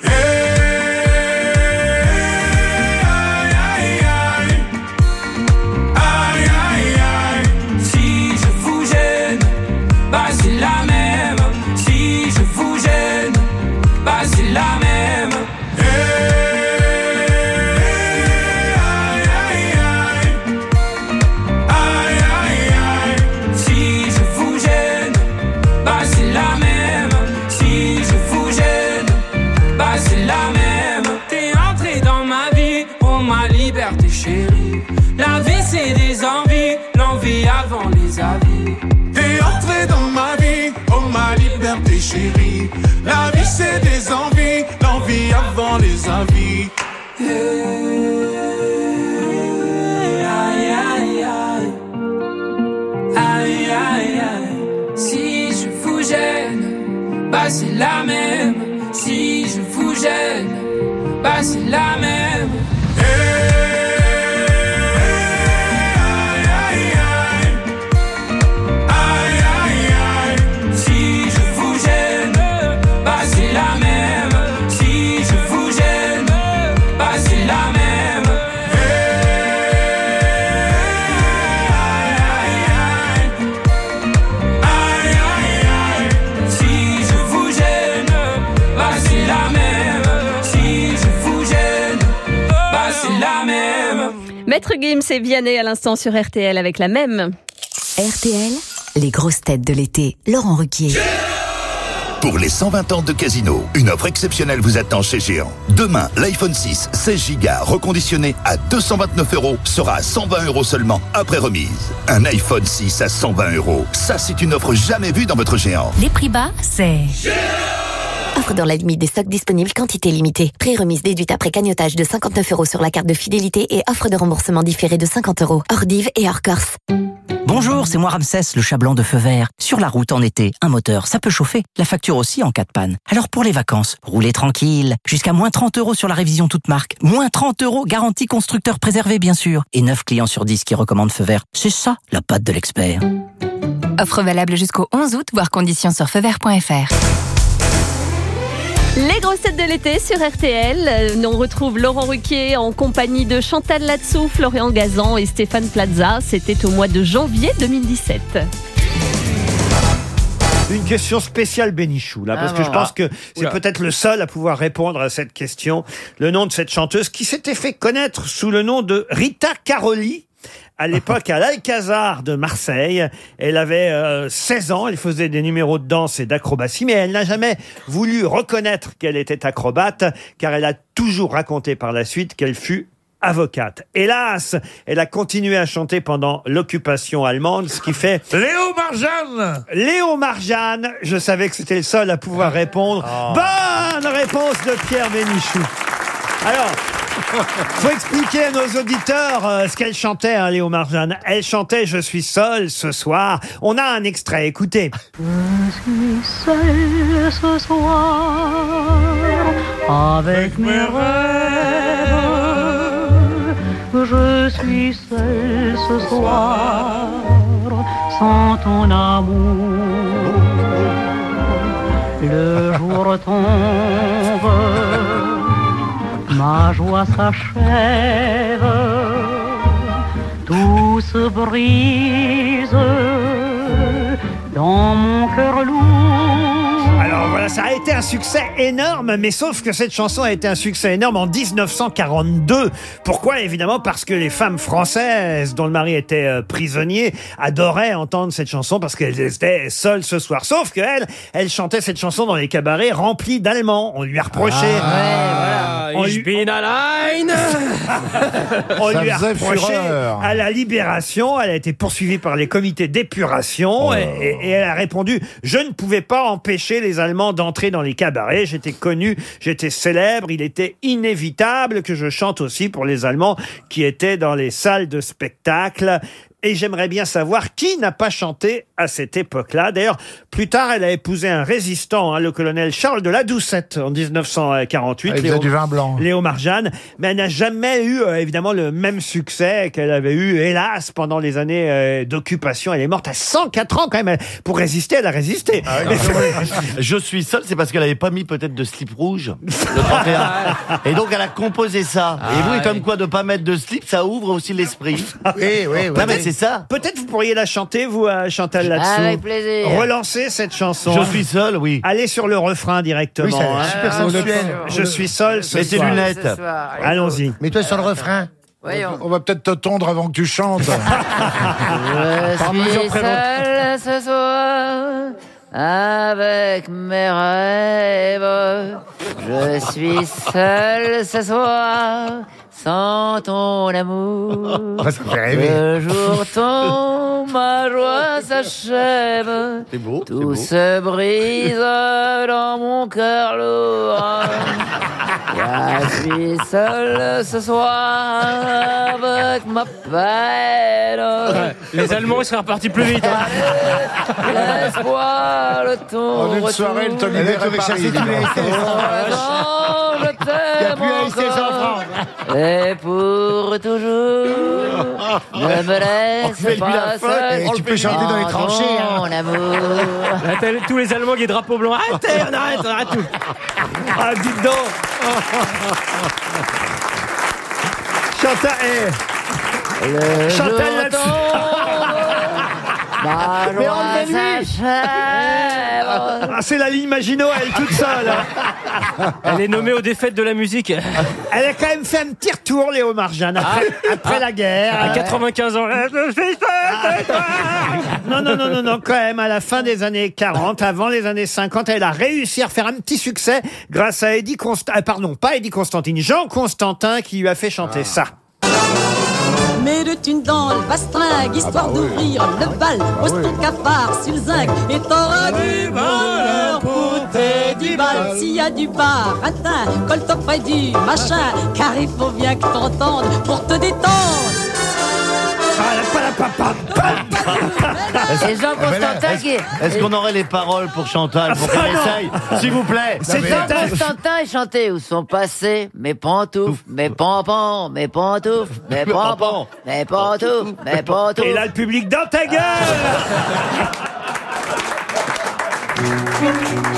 Hey, chérie. La vie c'est des envies, l'envie avant les avis. Aïe aïe aïe, aïe aïe aïe. Si je vous gêne, bah c'est la même. Si je vous gêne, bah c'est la même. Maître Gims et Vianney à l'instant sur RTL avec la même. RTL, les grosses têtes de l'été. Laurent Ruquier. Pour les 120 ans de Casino, une offre exceptionnelle vous attend chez Géant. Demain, l'iPhone 6 16 Go reconditionné à 229 euros sera à 120 euros seulement après remise. Un iPhone 6 à 120 euros, ça c'est une offre jamais vue dans votre Géant. Les prix bas, c'est... Offre dans la limite des stocks disponibles, quantité limitée. Prix remise déduite après cagnotage de 59 euros sur la carte de fidélité et offre de remboursement différé de 50 euros. Hors div et hors Corse. Bonjour, c'est moi Ramsès, le chat blanc de feu vert. Sur la route en été, un moteur, ça peut chauffer. La facture aussi en cas de panne. Alors pour les vacances, roulez tranquille. Jusqu'à moins 30 euros sur la révision toute marque. Moins 30 euros, garantie constructeur préservé bien sûr. Et 9 clients sur 10 qui recommandent feu vert. C'est ça, la patte de l'expert. Offre valable jusqu'au 11 août, voire conditions sur feuvert.fr. Les grosses têtes de l'été sur RTL. Euh, On retrouve Laurent Ruquier en compagnie de Chantal Latsou, Florian Gazan et Stéphane Plaza. C'était au mois de janvier 2017. Une question spéciale Bénichou, là, parce Ah que je pense que c'est peut-être le seul à pouvoir répondre à cette question. Le nom de cette chanteuse qui s'était fait connaître sous le nom de Rita Caroli. À l'époque, à l'Alcazar de Marseille, elle avait euh, 16 ans, elle faisait des numéros de danse et d'acrobatie, mais elle n'a jamais voulu reconnaître qu'elle était acrobate, car elle a toujours raconté par la suite qu'elle fut avocate. Hélas, elle a continué à chanter pendant l'occupation allemande, ce qui fait... Léo Marjane Léo Marjane, je savais que c'était le seul à pouvoir répondre. Bonne réponse de Pierre Bénichou. Alors, [laughs] faut expliquer à nos auditeurs euh, ce qu'elle chantait, hein, Léo Marjane. Elle chantait « Je suis seule ce soir ». On a un extrait, écoutez. Je suis seule ce soir avec mes rêves. Je suis seule ce soir sans ton amour. Le jour tombe, ma joie s'achève, tout se brise dans mon cœur lourd. Alors voilà, ça a été un succès énorme, mais sauf que cette chanson a été un succès énorme en 1942. Pourquoi? Évidemment parce que les femmes françaises dont le mari était euh, prisonnier adoraient entendre cette chanson parce qu'elles étaient seules ce soir. Sauf qu'elle, elle chantait cette chanson dans les cabarets remplis d'Allemands. On lui a reproché. Ah, On ich lui- bin allein. [laughs] On Ça lui a reproché fureur. à la libération. Elle a été poursuivie par les comités d'épuration et, et- et elle a répondu Je ne pouvais pas empêcher les Allemands d'entrer dans les cabarets. J'étais connu, j'étais célèbre. Il était inévitable que je chante aussi pour les Allemands qui étaient dans les salles de spectacle. Et j'aimerais bien savoir qui n'a pas chanté à cette époque-là. D'ailleurs, plus tard, elle a épousé un résistant, hein, le colonel Charles de la Doucette, en 1948. Ah, il faisait Léo- du vin blanc. Léo Marjane, mais elle n'a jamais eu euh, évidemment le même succès qu'elle avait eu, hélas, pendant les années euh, d'occupation. Elle est morte à 104 ans quand même. Elle- Pour résister, elle a résisté. [laughs] Je suis seul, c'est parce qu'elle avait pas mis peut-être de slip rouge le 31. Et donc elle a composé ça. et vous, et comme quoi de pas mettre de slip, ça ouvre aussi l'esprit. Oui, oui, Non, mais c'est ça. Peut-être vous pourriez la chanter, vous, euh, Chantal, là-dessous. Avec plaisir. Relancez cette chanson. Je suis seul, oui. Allez sur le refrain directement. Oui, c'est hein. super sensuel. Je suis seul ce Mais tes soir. lunettes. Ce soir, Allons-y. Mets-toi sur le refrain. Voyons. On va peut-être te tondre avant que tu chantes. [laughs] Je Par mesure suis seule ce soir avec mes rêves. Je suis seule ce soir sans ton amour. Ça me fait rêver. Le jour tombe, ma joie s'achève. C'est beau. Tout se brise dans mon cœur lourd. Je suis seule ce soir avec ma peine. Les Allemands, ils seraient repartis plus vite. hein. L'espoir de ton En une soirée, elle te retour. libérait Paris. dis donc. Non, je t'aime plus à essayer sans encore. Et pour toujours, ne me laisse la pas folle, seul. et tu peux chanter dans les tranchées, hein. Mon amour. Là, t'as tous les Allemands qui ont des drapeaux blancs. Arrêtez, on arrête, on arrête tout. Ah, dites donc Chantal, eh, Le Chantal là-dessus. Ma Mais enlevez-lui. Ah, c'est la ligne Maginot, elle toute seule. hein. [laughs] Elle est nommée aux défaites de la musique. [laughs] Elle a quand même fait un petit retour, Léo Marjane, après, après la guerre. À 95 ans. Eh. Non, non, non, non, non, quand même, à la fin des années 40, avant les années 50, elle a réussi à faire un petit succès grâce à Eddie Constantin, pardon, pas Eddie Constantine, Jean Constantin qui lui a fait chanter ça. Mets de thunes dans le bastringue, histoire d'ouvrir le bal. Pose ton cafard sur le zinc et t'auras du bonheur pour tes dix balles. S'il y a du baratin, colle-toi près du machin, car il faut bien que t'entendes pour te détendre. C'est Jean Constantin qui est. Est-ce qu'on aurait les paroles pour Chantal pour qu'elle essaye S'il vous plaît? C'est Jean Constantin est chanté où sont passés mes pantoufles, mes pompons, mes pantoufles, mes pompons, mes pantoufles, mes pantoufles. Et là, le public dans ta gueule [laughs]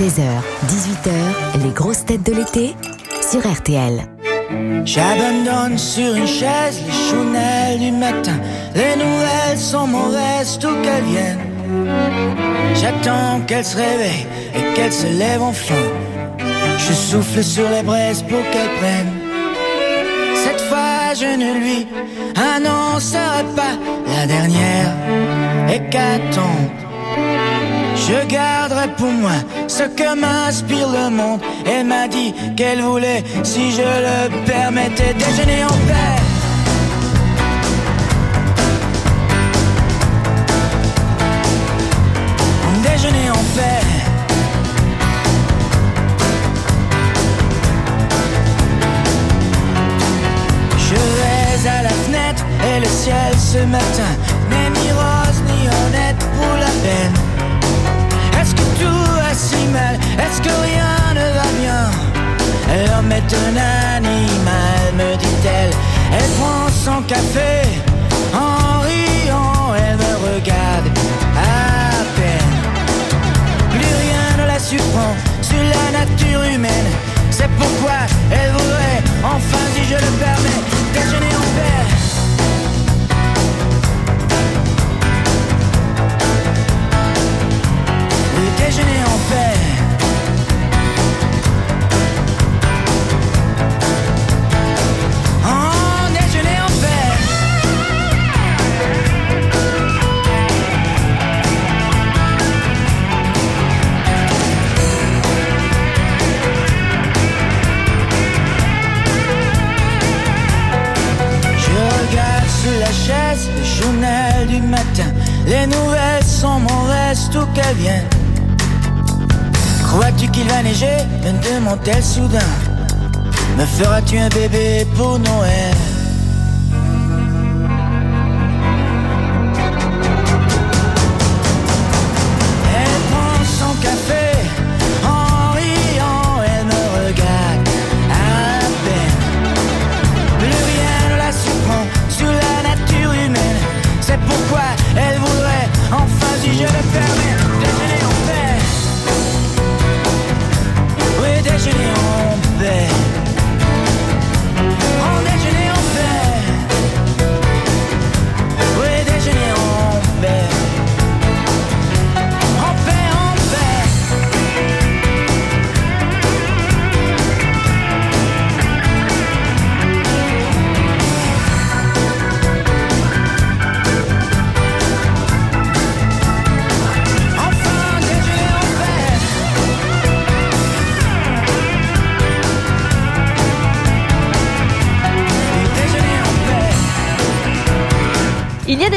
16h, 18h, les grosses têtes de l'été sur RTL. J'abandonne sur une chaise les chounelles du matin. Les nouvelles sont mauvaises, tout qu'elles viennent. J'attends qu'elle se réveille et qu'elle se lève enfin. Je souffle sur les braises pour qu'elle prenne. Cette fois, je ne lui annoncerai pas la dernière hécatombe. Je garderai pour moi ce que m'inspire le monde. Elle m'a dit qu'elle voulait, si je le permettais, déjeuner en paix. Déjeuner en paix. Je vais à la fenêtre et le ciel ce matin Est-ce que rien ne va bien L'homme est un animal, me dit-elle. Elle prend son café en riant, elle me regarde à peine. Plus rien ne la surprend sur la nature humaine. C'est pourquoi elle voudrait, enfin si je le permets, déjeuner en paix. Journal du matin. Les nouvelles sont mauvaises, tout qu'elles viennent. Crois-tu qu'il va neiger? Me demande-t-elle soudain. Me feras-tu un bébé pour Noël?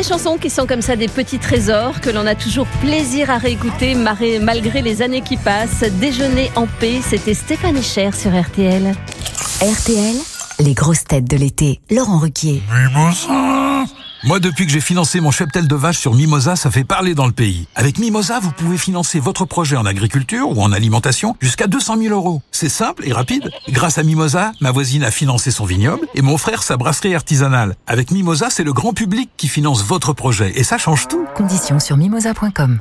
Des chansons qui sont comme ça des petits trésors que l'on a toujours plaisir à réécouter maré- malgré les années qui passent. Déjeuner en paix, c'était Stéphane Echer sur RTL. RTL, les grosses têtes de l'été. Laurent Ruquier. Mimosa Moi, depuis que j'ai financé mon cheptel de vache sur Mimosa, ça fait parler dans le pays. Avec Mimosa, vous pouvez financer votre projet en agriculture ou en alimentation jusqu'à 200 000 euros. C'est simple et rapide. Grâce à Mimosa, ma voisine a financé son vignoble et mon frère sa brasserie artisanale. Avec Mimosa, c'est le grand public qui finance votre projet et ça change tout. Conditions sur mimosa.com.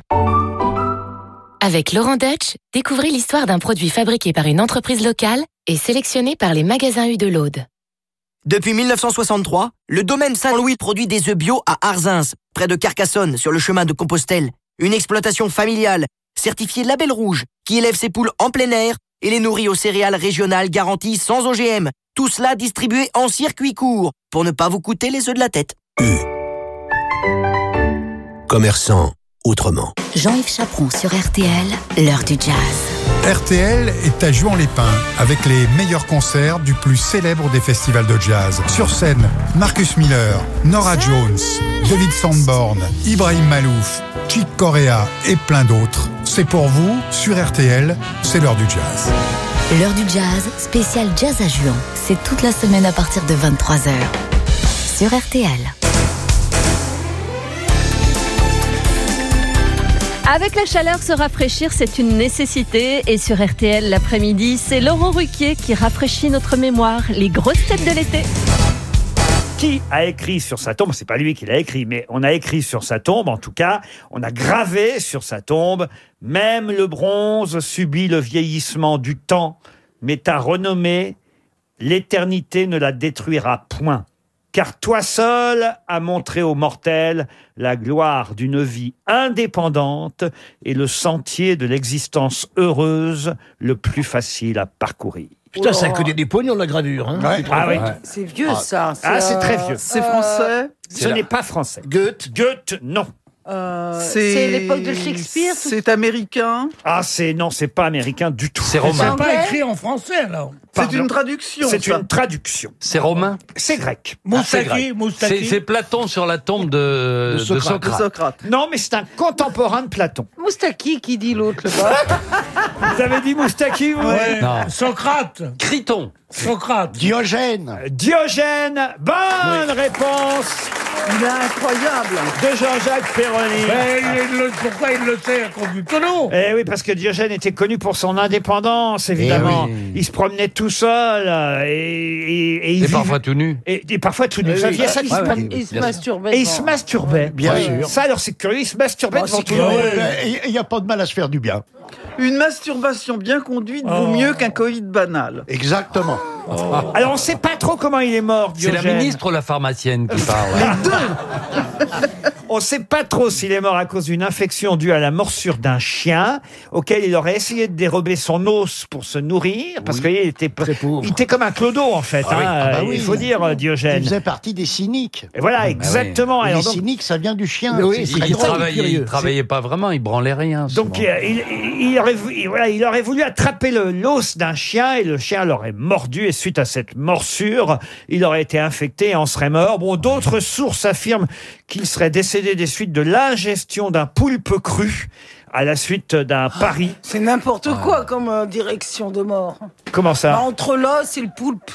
Avec Laurent Deutsch, découvrez l'histoire d'un produit fabriqué par une entreprise locale et sélectionné par les magasins U de l'Aude. Depuis 1963, le domaine Saint-Louis produit des œufs bio à Arzins, près de Carcassonne, sur le chemin de Compostelle. Une exploitation familiale, certifiée Label Rouge, qui élève ses poules en plein air et les nourrit aux céréales régionales garanties sans OGM. Tout cela distribué en circuit court, pour ne pas vous coûter les œufs de la tête. Commerçant autrement. Jean-Yves Chaperon sur RTL, l'heure du jazz. RTL est à Juan-les-Pins avec les meilleurs concerts du plus célèbre des festivals de jazz. Sur scène, Marcus Miller, Nora Jones, David Sandborn, Ibrahim Malouf, Chick Corea et plein d'autres. C'est pour vous sur RTL, c'est l'heure du jazz. L'heure du jazz, spécial jazz à Juan. C'est toute la semaine à partir de 23h. Sur RTL. Avec la chaleur, se rafraîchir, c'est une nécessité. Et sur RTL, l'après-midi, c'est Laurent Ruquier qui rafraîchit notre mémoire. Les grosses têtes de l'été. qui a écrit sur sa tombe, c'est pas lui qui l'a écrit, mais on a écrit sur sa tombe, en tout cas, on a gravé sur sa tombe, même le bronze subit le vieillissement du temps, mais ta renommée, l'éternité ne la détruira point. Car toi seul as montré aux mortels la gloire d'une vie indépendante et le sentier de l'existence heureuse le plus facile à parcourir. Putain, ça a coûté des pognons la gravure. Hein, Ah C'est vieux Ah. ça. Ah, c'est très vieux. C'est français Ce n'est pas français. Goethe Goethe, non. Euh, c'est l'époque de Shakespeare C'est américain Ah, c'est non, c'est pas américain du tout. C'est C'est romain. pas écrit en français alors. C'est une traduction. C'est une traduction. C'est romain. C'est grec. Ah, c'est Moustaki. C'est- C'est Platon sur la tombe de, de Socrate. Socrate. Non, mais c'est un contemporain de Platon. Moustaki qui dit l'autre là-bas. [laughs] Vous avez dit Moustaki, vous Ouais. Non. Socrate. Criton. Socrate. Diogène. Diogène, bonne réponse Il est incroyable. de Jean-Jacques Perroni. Mais il le- pourquoi il le sait à cause du tonneau? Eh oui, parce que Diogène était connu pour son indépendance, évidemment. Eh oui. Il se promenait tout seul euh, et, et, et il Et vivait- parfois tout nu. Et, et parfois tout nu. Vous saviez ça qu'il se Ouais, ouais. promenait- Il se masturbait. Et il se masturbait. Bien sûr. Ça, alors, c'est curieux, il se masturbait Oh, devant tout le monde. Il n'y a pas de mal à se faire du bien. Une masturbation bien conduite vaut Oh. mieux qu'un coït banal. Exactement. Alors, on ne sait pas trop comment il est mort, C'est la Diogène. ministre ou la pharmacienne qui [laughs] parle On ne sait pas trop s'il est mort à cause d'une infection due à la morsure d'un chien, auquel il aurait essayé de dérober son os pour se nourrir, parce qu'il était, il était comme un clodo, en fait. Ah oui. hein, Ah bah oui. Il faut dire, euh, Il Diogène. faisait partie des cyniques. Et voilà, exactement. Et Alors, les donc- cyniques, ça vient du chien. Oui, C'est très Il drôle. travaillait, il travaillait pas vraiment, il branlait rien. Donc souvent. euh, il, il aurait, vou- il- voilà, il aurait voulu attraper le l'os d'un chien et le chien l'aurait mordu et suite à cette morsure, il aurait été infecté et en serait mort. Bon, d'autres sources affirment qu'il serait décédé des suites de l'ingestion d'un poulpe cru à la suite d'un pari. C'est n'importe quoi comme euh, direction de mort. Comment Bah, ça entre l'os et le poulpe.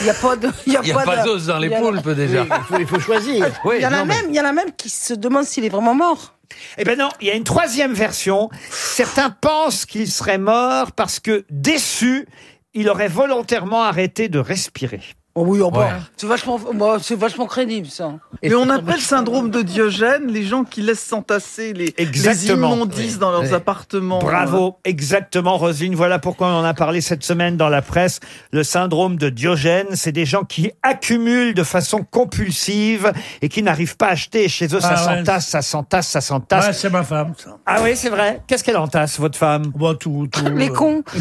Il n'y a pas de. [laughs] Il y a Il n'y a pas, pas de- d'os dans les il y a- poulpes déjà. il faut, il faut choisir. Oui, Il y en a non, mais- même, il y en a même qui se demandent s'il est vraiment mort. Eh ben non, il y a une troisième version. Certains pensent qu'il serait mort parce que déçu, il aurait volontairement arrêté de respirer. Oh oui, oh bah, Ouais. c'est vachement, bah, c'est vachement crédible ça. Et on appelle syndrome de Diogène les gens qui laissent s'entasser les, les immondices dans leurs Oui. appartements. Bravo, exactement, Roselyne. Voilà pourquoi on en a parlé cette semaine dans la presse. Le syndrome de Diogène, c'est des gens qui accumulent de façon compulsive et qui n'arrivent pas à acheter. Chez eux, ça Ah ouais. s'entasse, ça s'entasse, ça s'entasse. Ouais, c'est ma femme, ça. ah oui, c'est vrai. Qu'est-ce qu'elle entasse, votre femme? Bah, tout, tout. Les euh, cons. [laughs]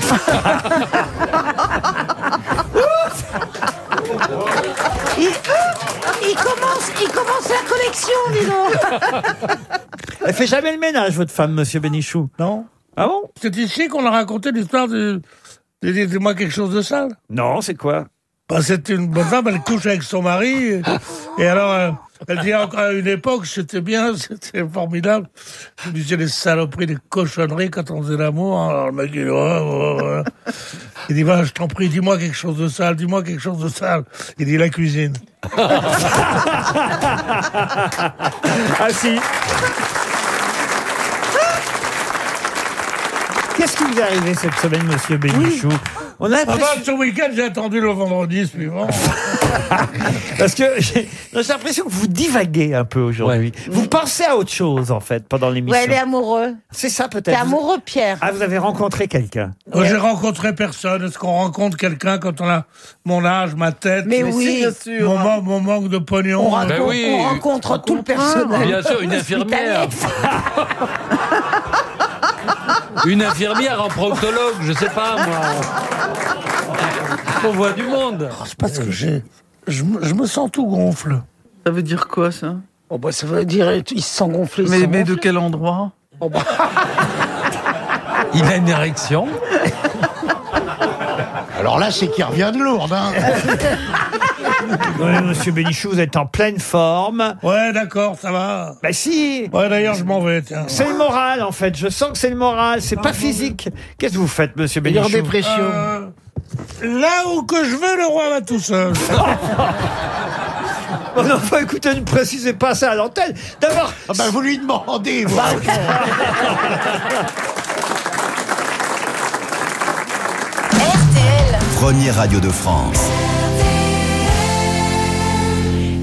il, il commence, il commence la collection, dis donc. [laughs] Elle fait jamais le ménage, votre femme, monsieur Bénichou. Non? Ah bon? C'est ici qu'on a raconté l'histoire de. de- de- Dis-moi quelque chose de sale. Non, c'est quoi? Bah, c'était une bonne femme, elle couche avec son mari. Et, et alors, euh, elle dit encore à une époque, c'était bien, [laughs] c'était formidable. Je disais des saloperies, des cochonneries quand on faisait l'amour. Alors le mec, il dit, ouais, ouais, ouais. Il dit, va, je t'en prie, dis-moi quelque chose de sale, dis-moi quelque chose de sale. Il dit, la cuisine. [laughs] Ah si. Qu'est-ce qui vous est arrivé cette semaine, monsieur Bénichou On a Ah bah, ce week-end, j'ai attendu le vendredi suivant. [laughs] Parce que j'ai j'ai l'impression que vous divaguez un peu aujourd'hui. Vous pensez à autre chose, en fait, pendant l'émission. Ouais, il est amoureux. C'est ça, T'es peut-être. amoureux, Pierre. Ah, vous avez rencontré quelqu'un Moi, j'ai rencontré personne. Est-ce qu'on rencontre quelqu'un quand on a mon âge, ma tête Mais Mais oui. si, bien sûr. Mon, man- mon manque de pognon? On, rencontre, oui. on rencontre tout le personnel. Bien sûr, une infirmière. [laughs] Une infirmière en proctologue, je sais pas moi. On voit du monde. C'est parce que j'ai. Je, me- je me sens tout gonfle. Ça veut dire quoi, ça? Oh bah, ça veut dire il se sent gonflé. mais, mais de quel endroit? Oh bah, [laughs] Il a une érection. Alors là, c'est qu'il revient de Lourdes. Hein. [laughs] Oui, monsieur Bénichou, vous êtes en pleine forme. Ouais, d'accord, ça va. Bah si Ouais, d'ailleurs, je m'en vais, tiens. C'est le moral, en fait. Je sens que c'est le moral, c'est pas physique. Qu'est-ce que vous faites, monsieur Il est en Bénichou dépression. Euh, là où que je vais, le roi va tout seul. [laughs] Oh non, enfin, écoutez, ne précisez pas ça à l'antenne. D'abord, Ah ben, vous lui demandez. vous. [laughs] Première radio de France.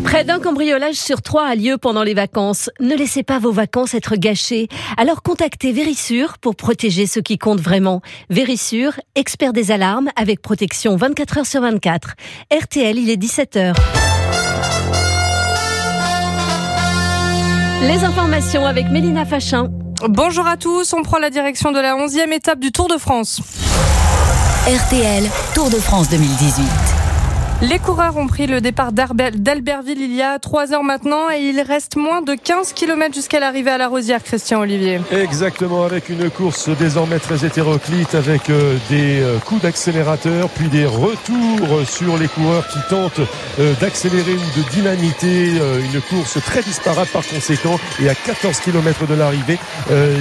Près d'un cambriolage sur trois a lieu pendant les vacances. Ne laissez pas vos vacances être gâchées. Alors contactez Vérissure pour protéger ce qui compte vraiment. Vérissure, expert des alarmes avec protection 24 heures sur 24. RTL, il est 17h. Les informations avec Mélina Fachin. Bonjour à tous, on prend la direction de la 11e étape du Tour de France. RTL, Tour de France 2018. Les coureurs ont pris le départ d'Albertville il y a 3 heures maintenant et il reste moins de 15 km jusqu'à l'arrivée à la Rosière, Christian Olivier. Exactement, avec une course désormais très hétéroclite, avec euh, des euh, coups d'accélérateur, puis des retours sur les coureurs qui tentent euh, d'accélérer ou de dynamiter. une course très disparate par conséquent. Et à 14 km de l'arrivée,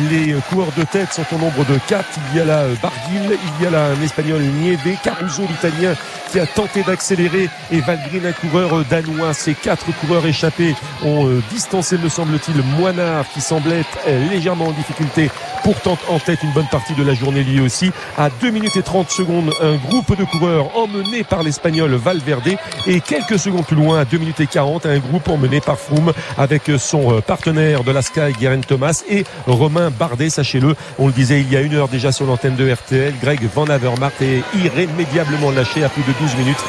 les coureurs de tête sont au nombre de 4. Il y a euh, Barguil, il y a là un Espagnol Nieve, Caruso l'Italien qui a tenté d'accélérer et Valgrin un coureur danois. Ces quatre coureurs échappés ont euh, distancé, me semble-t-il, Moinard qui semblait être euh, légèrement en difficulté, pourtant en tête une bonne partie de la journée lui aussi. À 2 minutes et 30 secondes, un groupe de coureurs emmené par l'Espagnol Valverde et quelques secondes plus loin, à 2 minutes et 40, un groupe emmené par Froome avec son euh, partenaire de la Sky, Guerin Thomas et Romain Bardet, sachez-le, on le disait il y a une heure déjà sur l'antenne de RTL, Greg Van Avermaet est irrémédiablement lâché à plus de 12 minutes.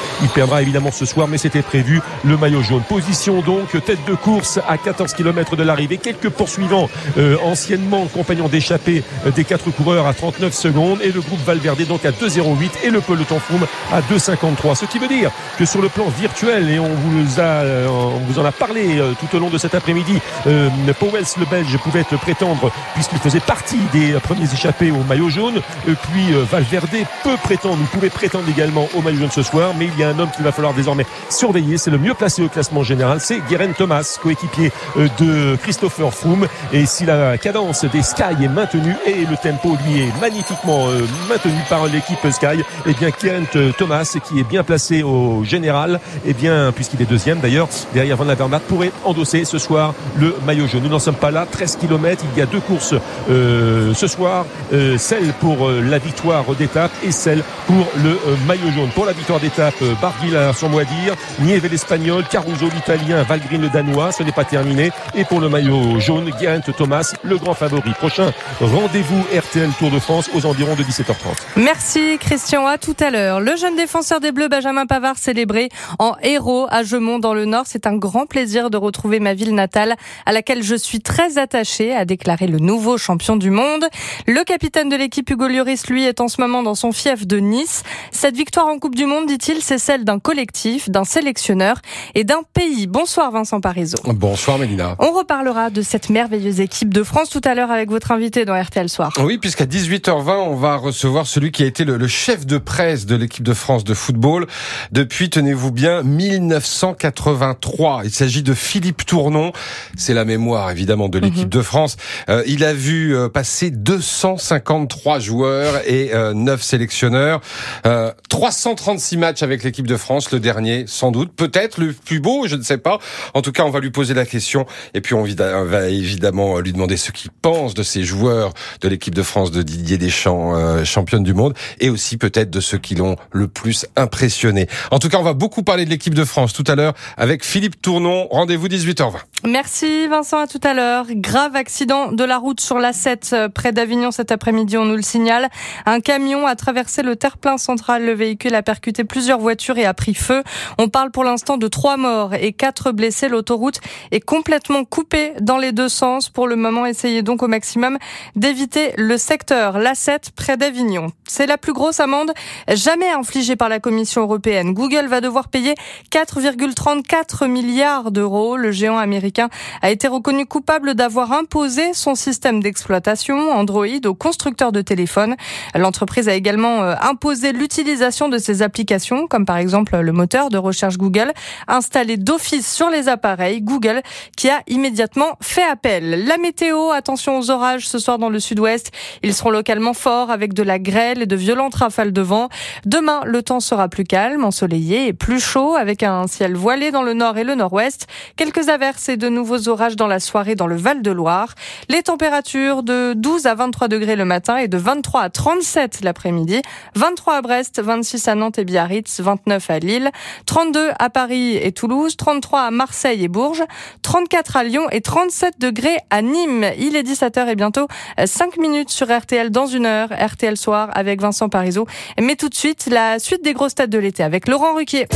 Perdra évidemment ce soir, mais c'était prévu le maillot jaune. Position donc, tête de course à 14 km de l'arrivée. Quelques poursuivants, euh, anciennement compagnons d'échappée euh, des quatre coureurs à 39 secondes et le groupe Valverde donc à 2,08 et le peloton Froome à 2,53. Ce qui veut dire que sur le plan virtuel, et on vous, a, on vous en a parlé euh, tout au long de cet après-midi, euh, Powells le Belge pouvait prétendre, puisqu'il faisait partie des euh, premiers échappés au maillot jaune, puis euh, Valverde peut prétendre, il pouvait prétendre également au maillot jaune ce soir, mais il y a un homme qu'il va falloir désormais surveiller, c'est le mieux placé au classement général, c'est Guerin Thomas, coéquipier euh, de Christopher Froome, et si la cadence des Sky est maintenue et le tempo lui est magnifiquement euh, maintenu par l'équipe Sky, et bien Guerin Thomas, qui est bien placé au général, et bien puisqu'il est deuxième d'ailleurs, derrière Van Avermaet, pourrait endosser ce soir le maillot jaune. Nous n'en sommes pas là, 13 km, il y a deux courses euh, ce soir, euh, celle pour la victoire d'étape et celle pour le maillot jaune. Pour la victoire d'étape, euh, Barguil a son mot à dire, Nieve l'espagnol, Caruso l'italien, Valgrin le danois, ce n'est pas terminé. Et pour le maillot jaune, Geraint Thomas, le grand favori. Prochain rendez-vous RTL Tour de France aux environs de 17h30. Merci Christian, à tout à l'heure. Le jeune défenseur des Bleus Benjamin Pavard célébré en héros à Gemont dans le Nord. C'est un grand plaisir de retrouver ma ville natale à laquelle je suis très attaché, a déclaré le nouveau champion du monde. Le capitaine de l'équipe Hugo Lloris, lui, est en ce moment dans son fief de Nice. Cette victoire en Coupe du Monde, dit-il, c'est celle d'un collectif, d'un sélectionneur et d'un pays. Bonsoir Vincent Parisot. Bonsoir Mélina. On reparlera de cette merveilleuse équipe de France tout à l'heure avec votre invité dans RTL Soir. Oui, puisqu'à 18h20, on va recevoir celui qui a été le, le chef de presse de l'équipe de France de football depuis, tenez-vous bien, 1983. Il s'agit de Philippe Tournon. C'est la mémoire, évidemment, de l'équipe de France. Euh, il a vu euh, passer 253 joueurs et euh, 9 sélectionneurs. Euh, 336 matchs avec l'équipe de France, le dernier, sans doute. Peut-être le plus beau, je ne sais pas. En tout cas, on va lui poser la question. Et puis, on va évidemment lui demander ce qu'il pense de ces joueurs de l'équipe de France de Didier Deschamps, euh, championne du monde, et aussi peut-être de ceux qui l'ont le plus impressionné. En tout cas, on va beaucoup parler de l'équipe de France tout à l'heure avec Philippe Tournon. Rendez-vous 18h20. Merci Vincent, à tout à l'heure. Grave accident de la route sur la 7 euh, près d'Avignon cet après-midi, on nous le signale. Un camion a traversé le terre-plein central. Le véhicule a percuté plusieurs voitures et a pris feu. On parle pour l'instant de trois morts et quatre blessés. L'autoroute est complètement coupée dans les deux sens. Pour le moment, essayez donc au maximum d'éviter le secteur. La 7 près d'Avignon. C'est la plus grosse amende jamais infligée par la Commission européenne. Google va devoir payer 4,34 milliards d'euros. Le géant américain a été reconnu coupable d'avoir imposé son système d'exploitation Android aux constructeurs de téléphones. L'entreprise a également euh, imposé l'utilisation de ses applications, comme par exemple le moteur de recherche Google, installé d'office sur les appareils Google, qui a immédiatement fait appel. La météo, attention aux orages ce soir dans le sud-ouest. Ils seront localement forts avec de la grêle et de violentes rafales de vent. Demain, le temps sera plus calme, ensoleillé et plus chaud avec un ciel voilé dans le nord et le nord-ouest. Quelques averses et de nouveaux orages dans la soirée dans le Val-de-Loire. Les températures de 12 à 23 degrés le matin et de 23 à 37 l'après-midi. 23 à Brest, 26 à Nantes et Biarritz, 29 à Lille, 32 à Paris et Toulouse, 33 à Marseille et Bourges, 34 à Lyon et 37 degrés à Nîmes. Il est 17h et bientôt 5 minutes sur RTL dans une heure. RTL Soir avec Vincent Parisot. Mais tout de suite, la suite des grosses têtes de l'été avec Laurent Ruquier.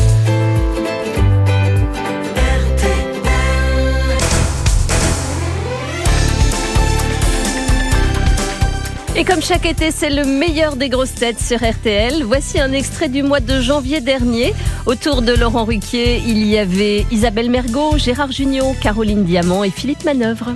Et comme chaque été, c'est le meilleur des grosses têtes sur RTL. Voici un extrait du mois de janvier dernier. Autour de Laurent Ruquier, il y avait Isabelle Mergot, Gérard Junior, Caroline Diamant et Philippe Manœuvre.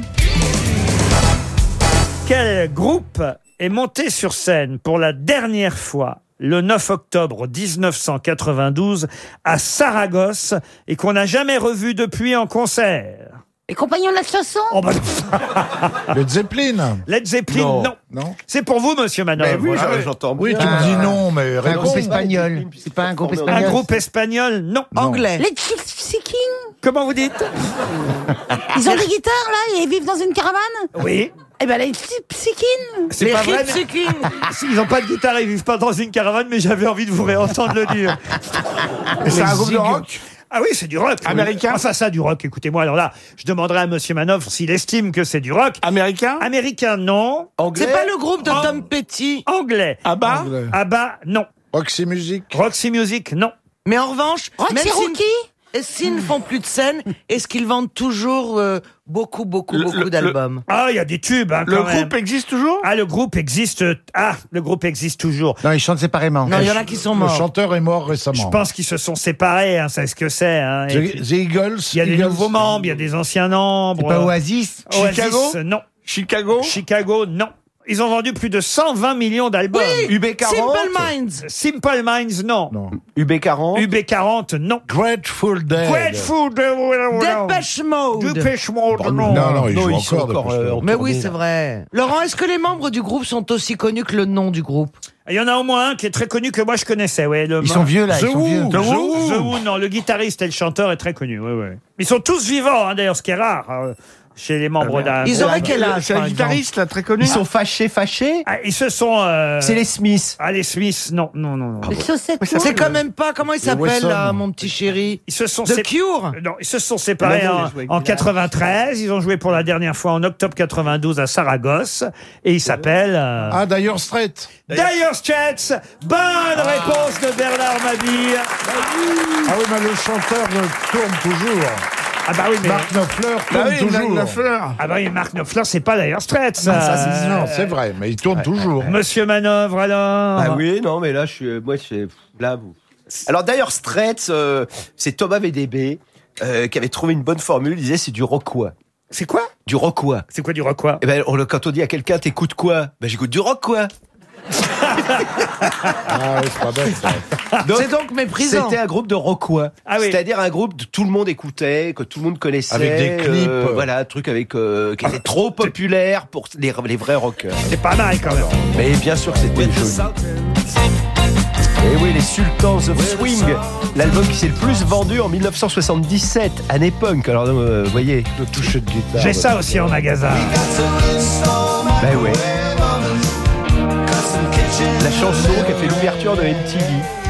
Quel groupe est monté sur scène pour la dernière fois le 9 octobre 1992 à Saragosse et qu'on n'a jamais revu depuis en concert? Les compagnons de la chanson Oh bah, [laughs] Led Zeppelin Led Zeppelin, non. Non. Non. C'est pour vous, monsieur Manœuvre. Mais oui, Ah j'entends Oui, tu me dis non, mais Un groupe espagnol. C'est pas un groupe Un espagnol. groupe espagnol, non. Anglais. Les Chick Comment vous dites [laughs] Ils ont des guitares là et ils vivent dans une caravane Oui. Eh ben les Psykin C'est pas vrai. mais- [laughs] Ils n'ont pas de guitare, ils vivent pas dans une caravane, mais j'avais envie de vous réentendre le dire. C'est un groupe de rock? Ah oui, c'est du rock. oui. Américain Enfin, ça, du rock. Écoutez-moi, alors là, je demanderai à Monsieur Manoff s'il estime que c'est du rock. Américain Américain, non. Anglais C'est pas le groupe de An- Tom Petty. Anglais. Abba Anglais. Ah bah, non. Roxy Music Roxy Music, non. Mais en revanche, Roxy même Rookie? et s'ils ne font plus de scène, est-ce qu'ils vendent toujours euh, beaucoup, beaucoup, Le- beaucoup le- d'albums? Ah, il y a des tubes, hein, Le quand même. groupe existe toujours? Ah, le groupe existe. Ah, le groupe existe toujours. Non, ils chantent séparément. Non, il y en a qui sont Le morts. chanteur est mort récemment. Je pense qu'ils se sont séparés, hein, c'est ce que c'est. Hein. The, The Eagles Il y a des Eagles. nouveaux membres, il y a des anciens membres. C'est pas Oasis? Oasis, Chicago? non. Chicago? Chicago, non. Ils ont vendu plus de 120 millions d'albums. Simple Minds Simple Minds, non. Non. UB40 UB40, non. Grateful Dead. Grateful Dead, Dépêche Mode Dépêche Mode, non. Non, non, ils jouent ils sont encore. encore, Depeche euh, Mode. Mais oui, c'est vrai. Laurent, est-ce que les membres du groupe sont aussi connus que le nom du groupe? Il y en a au moins un qui est très connu que moi je connaissais. Ouais, le Ils sont vieux, là, The ils sont Who. vieux. The Who. The Who, non, le guitariste et le chanteur est très connu. Ouais, ouais. Ils sont tous vivants, hein, d'ailleurs, ce qui est rare euh, chez les membres d'un. Ils auraient quel âge C'est un guitariste, là, très connu. Ils sont fâchés, fâchés Ah, ils se sont. euh, C'est les Smiths. Ah, les Smiths, non, non, non, non. Les chaussettes C'est quand même pas, comment il s'appelle Wesson. là, mon petit chéri Ils se sont The Cure Non, ils se sont séparés en, ils en Dylan. 93. Ils ont joué pour la dernière fois en octobre 92 à Saragosse. Et ils s'appellent. euh, Ah, d'ailleurs, Straight. Dire Straits. Bonne réponse de Bernard Mabille. Ah oui, mais le chanteur euh, tourne toujours. Ah bah oui, mais. Mark Knopfler Bah tourne oui, toujours. Knopfler. Ah bah oui, Mark Knopfler, c'est pas Dire Straits. Ah, ça, c'est- Euh, non, c'est vrai, mais il tourne toujours. Monsieur Manœuvre, alors Ah oui, non, mais là, je suis, moi, je suis là. Vous. Alors d'ailleurs, Straits, euh, c'est Thomas VDB euh, qui avait trouvé une bonne formule. Il disait c'est du rockois. C'est quoi? Du rockois. C'est quoi du rockois Eh ben, on le- quand on dit à quelqu'un t'écoutes quoi? Ben j'écoute du rock quoi. Ah oui, c'est pas bête, ça. C'est donc méprisant. C'était un groupe de rockois. Ah oui. C'est-à-dire un groupe que tout le monde écoutait, que tout le monde connaissait. Avec des clips. euh, voilà, un truc avec euh, qui était trop populaire pour les, les vrais rockers. C'est pas mal quand même. Mais bien sûr que c'était joli. Et oui, les Sultans of Swing, l'album qui s'est le plus vendu en 1977, année punk. Alors, euh, vous voyez. Le toucher de guitare. J'ai ça aussi en magasin. Ben ouais. Chanson qui a fait l'ouverture de MTV.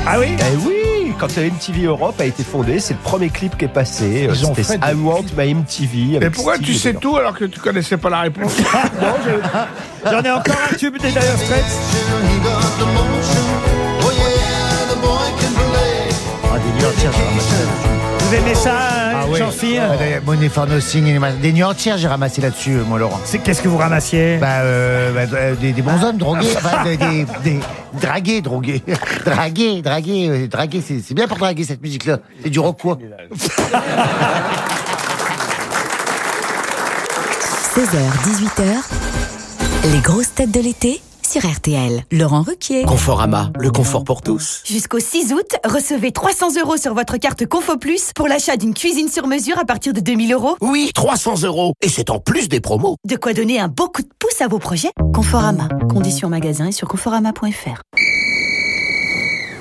Ah oui Eh oui, quand MTV Europe a été fondée, c'est le premier clip qui est passé. Ils ont C'était fait I des Want My MTV. Mais pourquoi Steve tu sais tout alors que tu connaissais pas la réponse [laughs] J'en ai encore un tube des Dire Straits. Ah, des. Vous aimez ça, hein, Ah ouais. Jean-Phil Ah, des- Money for Nothing, des nuits entières, j'ai ramassé là-dessus, moi, Laurent. C'est qu'est-ce que vous ramassiez? Bah, euh, bah, euh, des, des bons hommes drogués, [laughs] enfin, des, des, des- dragués, drogués. [laughs] dragués, dragués, euh, dragués, c'est c'est bien pour draguer cette musique-là. C'est du rock quoi. [laughs] 16h, 18h, les grosses têtes de l'été sur RTL. Laurent Ruquier. Conforama, le confort pour tous. Jusqu'au 6 août, recevez 300 euros sur votre carte Confo Plus pour l'achat d'une cuisine sur mesure à partir de 2000 euros. Oui, 300 euros. Et c'est en plus des promos. De quoi donner un beau coup de pouce à vos projets Conforama. Conditions magasin et sur conforama.fr.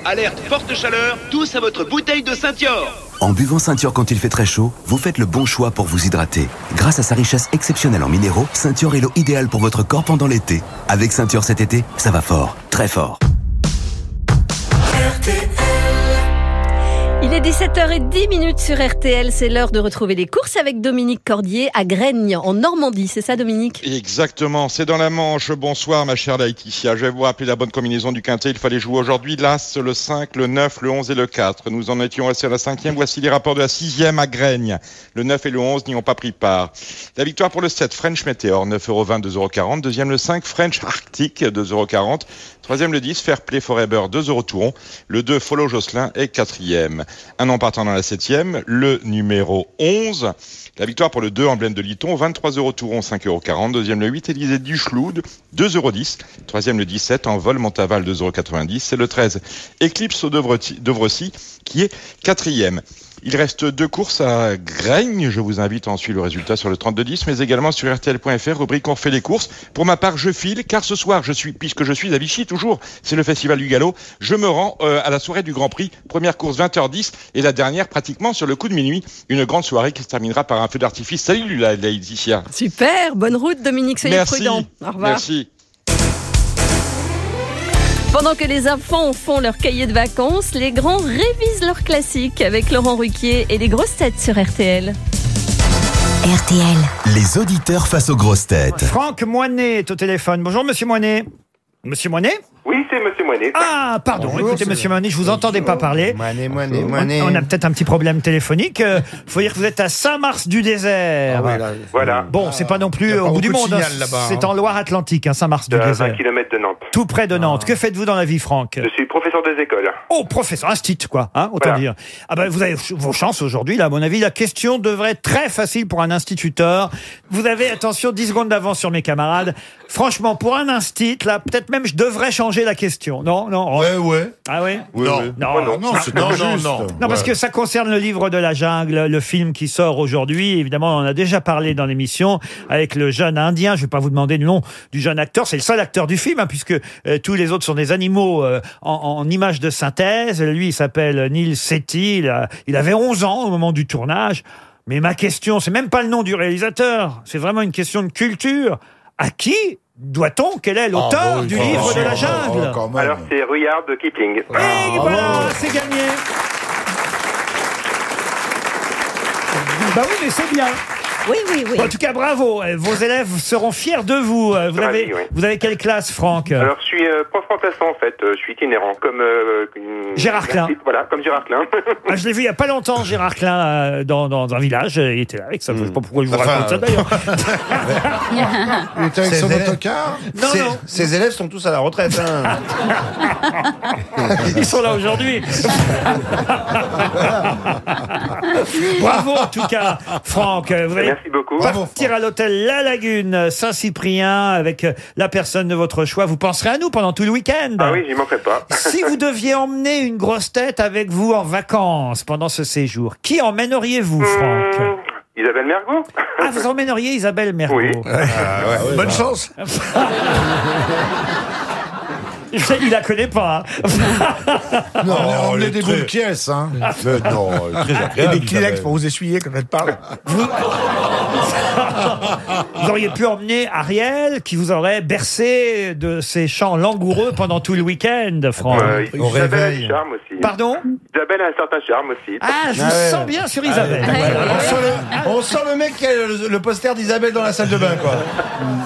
Alerte forte chaleur, tous à votre bouteille de Saint-Yor. En buvant Ceinture quand il fait très chaud, vous faites le bon choix pour vous hydrater. Grâce à sa richesse exceptionnelle en minéraux, Ceinture est l'eau idéale pour votre corps pendant l'été. Avec Ceinture cet été, ça va fort, très fort. Il est 17h10 minutes sur RTL, c'est l'heure de retrouver les courses avec Dominique Cordier à Graigne, en Normandie. C'est ça, Dominique? Exactement, c'est dans la Manche. Bonsoir, ma chère Laetitia. Je vais vous rappeler la bonne combinaison du quintet. Il fallait jouer aujourd'hui l'As, le 5, le 9, le 11 et le 4. Nous en étions restés à la cinquième. Voici les rapports de la sixième à Graigne. Le 9 et le 11 n'y ont pas pris part. La victoire pour le 7, French Meteor, 9,20€, 2,40€. Deuxième, le 5, French Arctic, 2,40€. Troisième, le 10, Fair Play Forever, 2 euros Touron. Le 2, Follow Jocelyn est quatrième. Un nom partant dans la septième, le numéro 11. La victoire pour le 2, Emblème de Liton, 23 euros Touron, 5,40 euros. Deuxième, le 8, Élysée Duchloud, 2,10 euros. Troisième, le 17, Envol Montaval, 2,90 euros. C'est le 13, Eclipse au Devrecy, qui est quatrième. Il reste deux courses à Graigne. Je vous invite à suivre le résultat sur le 3210, mais également sur RTL.fr, rubrique On fait les courses. Pour ma part, je file, car ce soir, je suis, puisque je suis à Vichy toujours, c'est le Festival du Galop, je me rends euh, à la soirée du Grand Prix. Première course 20h10 et la dernière pratiquement sur le coup de minuit. Une grande soirée qui se terminera par un feu d'artifice. Salut la Laetitia. Super, bonne route Dominique, soyez Merci. prudent. Au revoir. Merci. Pendant que les enfants font leur cahier de vacances, les grands révisent leurs classiques avec Laurent Ruquier et les grosses têtes sur RTL. RTL. Les auditeurs face aux grosses têtes. Franck Moinet est au téléphone. Bonjour, monsieur Moinet. Monsieur Moinet Oui, c'est Monsieur Moinet. Ah, pardon. Bonjour, Écoutez, monsieur Moinet, je vous entendais pas parler. Moinet, Moinet, On- Moinet. On a peut-être un petit problème téléphonique. Euh, [laughs] faut dire que vous êtes à Saint-Mars-du-Désert. Ah là, Voilà. Bon, c'est pas non plus au bout du monde. hein. signal là-bas, C'est hein. en Loire-Atlantique, hein, à Saint-Mars-du-Désert. 20 km de Nantes. Tout près de Nantes. Que faites-vous dans la vie, Franck? Je suis professeur des écoles. Oh, professeur, instit, quoi, hein, autant Voilà. dire. Ah ben, vous avez vos chances aujourd'hui, là, à mon avis. La question devrait être très facile pour un instituteur. Vous avez, attention, 10 secondes d'avance sur mes camarades. Franchement, pour un instit, là, peut-être même je devrais changer la question. Non, non. Ouais, ouais. Ah oui? Oui, non. oui. Non, Non, non, c'est pas juste. Non, parce Ouais. que ça concerne le livre de la jungle, le film qui sort aujourd'hui. Évidemment, on en a déjà parlé dans l'émission avec le jeune indien. Je vais pas vous demander le nom du jeune acteur. C'est le seul acteur du film, hein, puisque euh, tous les autres sont des animaux euh, en, en images de synthèse. Lui, il s'appelle Neil Sethi. Il, a- il avait 11 ans au moment du tournage. Mais ma question, c'est même pas le nom du réalisateur. C'est vraiment une question de culture. À qui doit-on Quel est l'auteur Ah, bah oui, du livre même. de la jungle même. Alors, c'est Ruyard de Kipling. Et voilà, c'est gagné. Bah oui, mais c'est bien. Oui, oui, oui. En tout cas, bravo. Euh, Vos élèves seront fiers de vous. Euh, Vous Ravi, avez, oui. vous avez quelle classe, Franck Alors, je suis euh, prof remplaçant, en fait. Euh, Je suis itinérant, comme... euh, une- Gérard Klein. Voilà, comme Gérard Klein. [laughs] Ah, je l'ai vu il y a pas longtemps, Gérard Klein, euh, dans, dans un village. Euh, Il était là avec ça. Je sais pas pourquoi je vous Enfin, raconte ça d'ailleurs. [laughs] Il était avec Ses son élèves- autocar Non, ses, non. ses élèves sont tous à la retraite. hein. [laughs] Ils sont là aujourd'hui. Bravo en tout cas, Franck. Euh, Vous allez Merci beaucoup. partir à l'hôtel La Lagune Saint-Cyprien avec euh, la personne de votre choix. Vous penserez à nous pendant tout le week-end. Ah oui, j'y manquerai pas. [laughs] Si vous deviez emmener une grosse tête avec vous en vacances pendant ce séjour, qui emmèneriez-vous, Franck? Hum, Isabelle Mergot Ah, vous emmèneriez Isabelle Mergo Oui. Bonne chance. [laughs] Il la connaît pas. hein. Non, on a des boules pièces, hein. Mais non, [laughs] très Et agréable, des Kleenex pour vous essuyer quand elle parle. [laughs] Vous auriez pu emmener Ariel, qui vous aurait bercé de ses chants langoureux pendant tout le week-end, Franck. Euh, Au Isabelle a réveil. du charme aussi. Pardon? Isabelle a un certain charme aussi. Ah, je vous Ah ouais. sens bien sur Isabelle. on, sent le, on sent le mec qui a le, le poster d'Isabelle dans la salle de bain, quoi.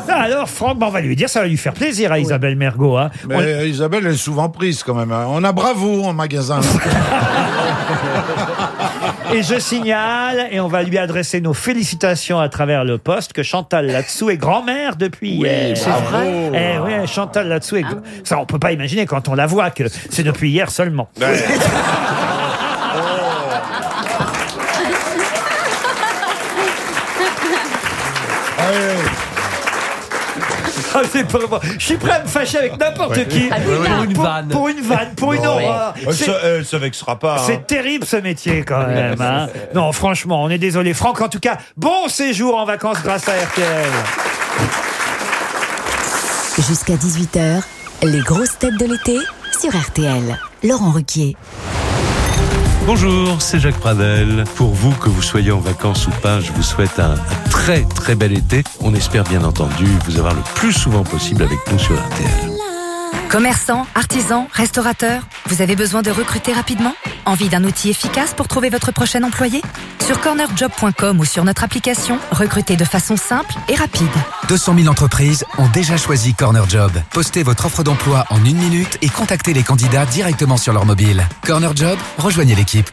Ah, Alors, Franck, bah, on va lui dire, ça va lui faire plaisir à Isabelle Mergot. Hein. Mais euh, Isabelle elle est souvent prise quand même. hein. On a Bravo en magasin. [laughs] Et je signale, et on va lui adresser nos félicitations à travers le poste, que Chantal Latsou est grand-mère depuis hier. C'est vrai Eh oui, Chantal Latsou est... Ça, on peut pas imaginer quand on la voit que c'est depuis hier seulement. Ah, [laughs] c'est. Je suis prêt à me fâcher avec n'importe qui. Ah oui. Pour une vanne. Pour une vanne, pour une horreur. Elle C'est- se, elle se vexera pas. hein. C'est terrible ce métier quand même. hein. Non, franchement, on est désolé. Franck, en tout cas, bon séjour en vacances grâce à RTL. Jusqu'à 18h, les grosses têtes de l'été sur RTL. Laurent Ruquier. Bonjour, c'est Jacques Pradel. Pour vous, que vous soyez en vacances ou pas, je vous souhaite un, très très bel été. On espère bien entendu vous avoir le plus souvent possible avec nous sur RTL. Commerçants, artisans, restaurateurs, vous avez besoin de recruter rapidement? Envie d'un outil efficace pour trouver votre prochain employé? Sur cornerjob.com ou sur notre application, recrutez de façon simple et rapide. 200 000 entreprises ont déjà choisi Corner Job. Postez votre offre d'emploi en une minute et contactez les candidats directement sur leur mobile. Corner Job, rejoignez l'équipe.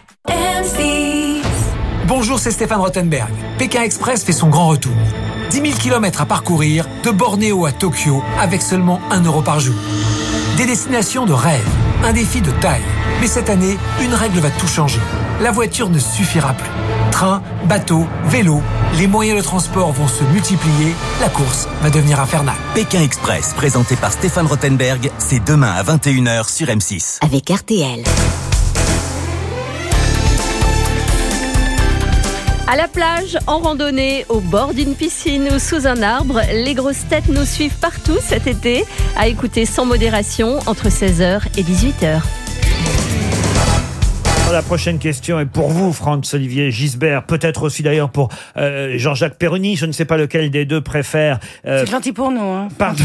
Bonjour, c'est Stéphane Rottenberg. Pékin Express fait son grand retour. 10 000 km à parcourir de Bornéo à Tokyo avec seulement 1 euro par jour. Des destinations de rêve, un défi de taille. Mais cette année, une règle va tout changer. La voiture ne suffira plus. Train, bateau, vélo, les moyens de transport vont se multiplier, la course va devenir infernale. Pékin Express, présenté par Stéphane Rottenberg, c'est demain à 21h sur M6. Avec RTL. À la plage, en randonnée, au bord d'une piscine ou sous un arbre, les grosses têtes nous suivent partout cet été. À écouter sans modération entre 16h et 18h. La prochaine question est pour vous, Franz Olivier Gisbert. Peut-être aussi d'ailleurs pour euh, Jean-Jacques Perroni. Je ne sais pas lequel des deux préfère. euh, C'est gentil pour nous. Hein. Pardon,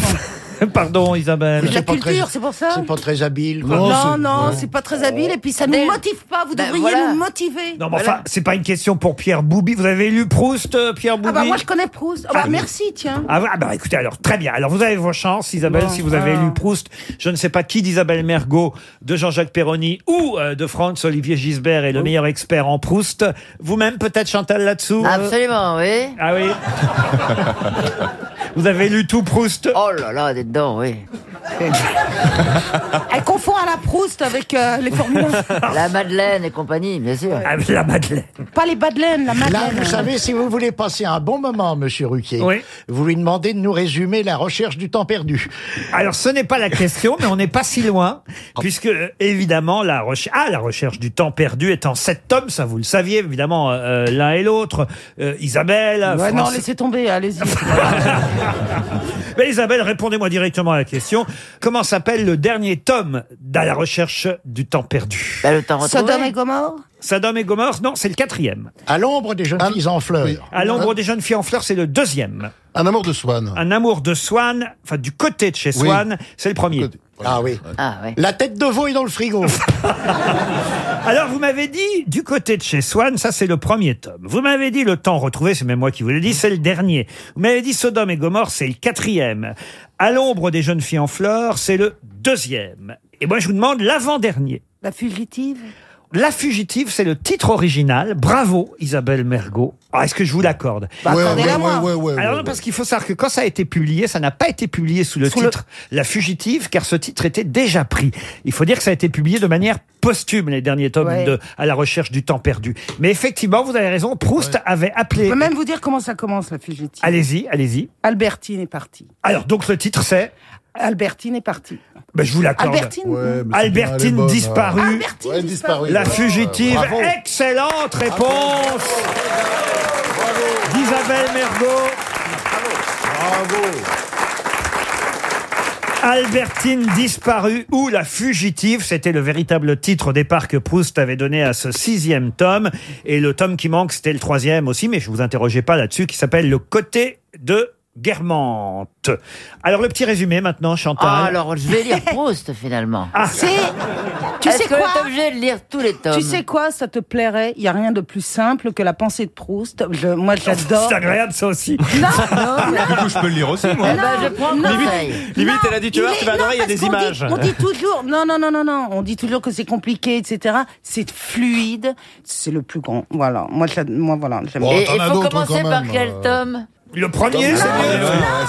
[laughs] pardon Isabelle. La culture, c'est pour ça C'est pas très habile. Non, quoi. non, Ouais. c'est pas très habile et puis ça nous motive pas. Vous Ben, devriez voilà. nous motiver. Non, mais enfin, c'est pas une question pour Pierre Boubi. Vous avez lu Proust, euh, Pierre Boubi Ah bah moi je connais Proust. Ah bah Ah. merci, tiens. Ah, ah bah écoutez, alors très bien. Alors vous avez vos chances, Isabelle, Bon, si vous avez alors. lu Proust. Je ne sais pas qui d'Isabelle Mergot, de Jean-Jacques Perroni ou euh, de Franz Olivier Gisbert est le meilleur expert en Proust. Vous-même peut-être Chantal là-dessous euh Absolument, oui. Ah oui [laughs] Vous avez lu tout Proust? Oh là là, des dedans, oui. [laughs] Elle confond à la Proust avec euh, les Formule 1. [laughs] La Madeleine et compagnie, bien sûr. Ah, la Madeleine. Pas les Badelaines, la Là, Madeleine. vous savez, si vous voulez passer un bon moment, monsieur Ruquier, Oui. vous lui demandez de nous résumer la recherche du temps perdu. Alors, ce n'est pas la question, mais on n'est pas si loin, puisque euh, évidemment la recherche, ah, la recherche du temps perdu est en sept tomes, ça vous le saviez évidemment euh, l'un et l'autre. Euh, Isabelle, Ouais, non, laissez tomber, allez-y. [laughs] Mais Isabelle, répondez-moi directement à la question. Comment s'appelle le dernier tome dans la recherche du temps perdu? Bah, le temps Sodome et Gomorre? Sodome et Gomorre, non, c'est le quatrième. À l'ombre des jeunes filles en fleurs. À l'ombre des jeunes filles en fleurs, c'est le deuxième. Un amour de Swann. Un amour de Swann, enfin du côté de chez Oui. Swann, c'est le premier. Ah oui. Ah, ouais. La tête de veau est dans le frigo. [laughs] Alors, vous m'avez dit, du côté de chez Swann, ça c'est le premier tome. Vous m'avez dit le temps retrouvé, c'est même moi qui vous l'ai dit, c'est le dernier. Vous m'avez dit Sodome et Gomorre, c'est le quatrième. À l'ombre des jeunes filles en fleurs, c'est le deuxième. Et moi, je vous demande l'avant-dernier. La fugitive? La fugitive, c'est le titre original. Bravo, Isabelle Mergot. Ah, Est-ce que je vous l'accorde Bah, Ouais, ouais, moi. ouais, ouais, Alors ouais, non, parce qu'il faut savoir que quand ça a été publié, ça n'a pas été publié sous le Sous le- titre La fugitive, car ce titre était déjà pris. Il faut dire que ça a été publié de manière posthume, les derniers tomes Ouais. de À la recherche du temps perdu. Mais effectivement, vous avez raison, Proust avait Je appelé... peux même vous dire comment ça commence, la fugitive. Allez-y, allez-y. Albertine est partie. Alors, donc le titre c'est... Albertine est partie. Ben, je vous l'accorde. Albertine Ouais, Albertine bonne, disparue. Albertine Ouais, disparue. disparue. La fugitive, Bravo. excellente réponse d'Isabelle Mergot. Bravo. Albertine disparue ou la fugitive, c'était le véritable titre au départ que Proust avait donné à ce sixième tome. Et le tome qui manque, c'était le troisième aussi, mais je vous interrogeais pas là-dessus, qui s'appelle Le côté de Guermantes. Alors le petit résumé maintenant, Chantal. Ah, alors je vais lire Proust finalement. C'est. Tu Est-ce sais que quoi t'es obligé de lire tous les tomes Tu sais quoi, ça te plairait Il y a rien de plus simple que la pensée de Proust. Je- moi, j'adore. C'est agréable ça aussi. Non, non, [laughs] Du coup, je peux le lire aussi, moi. Eh ben, je prends conseil. Limite, elle a dit, tu vois, tu vas adorer, il y a des images. on dit [laughs] toujours, non, non, non, non, non, on dit toujours que c'est compliqué, etc. C'est fluide, c'est le plus grand. Voilà, moi, j'ad- moi voilà, j'aime Oh, Et t'en il as faut d'autres, commencer quand par même, quel euh. tome? Le premier,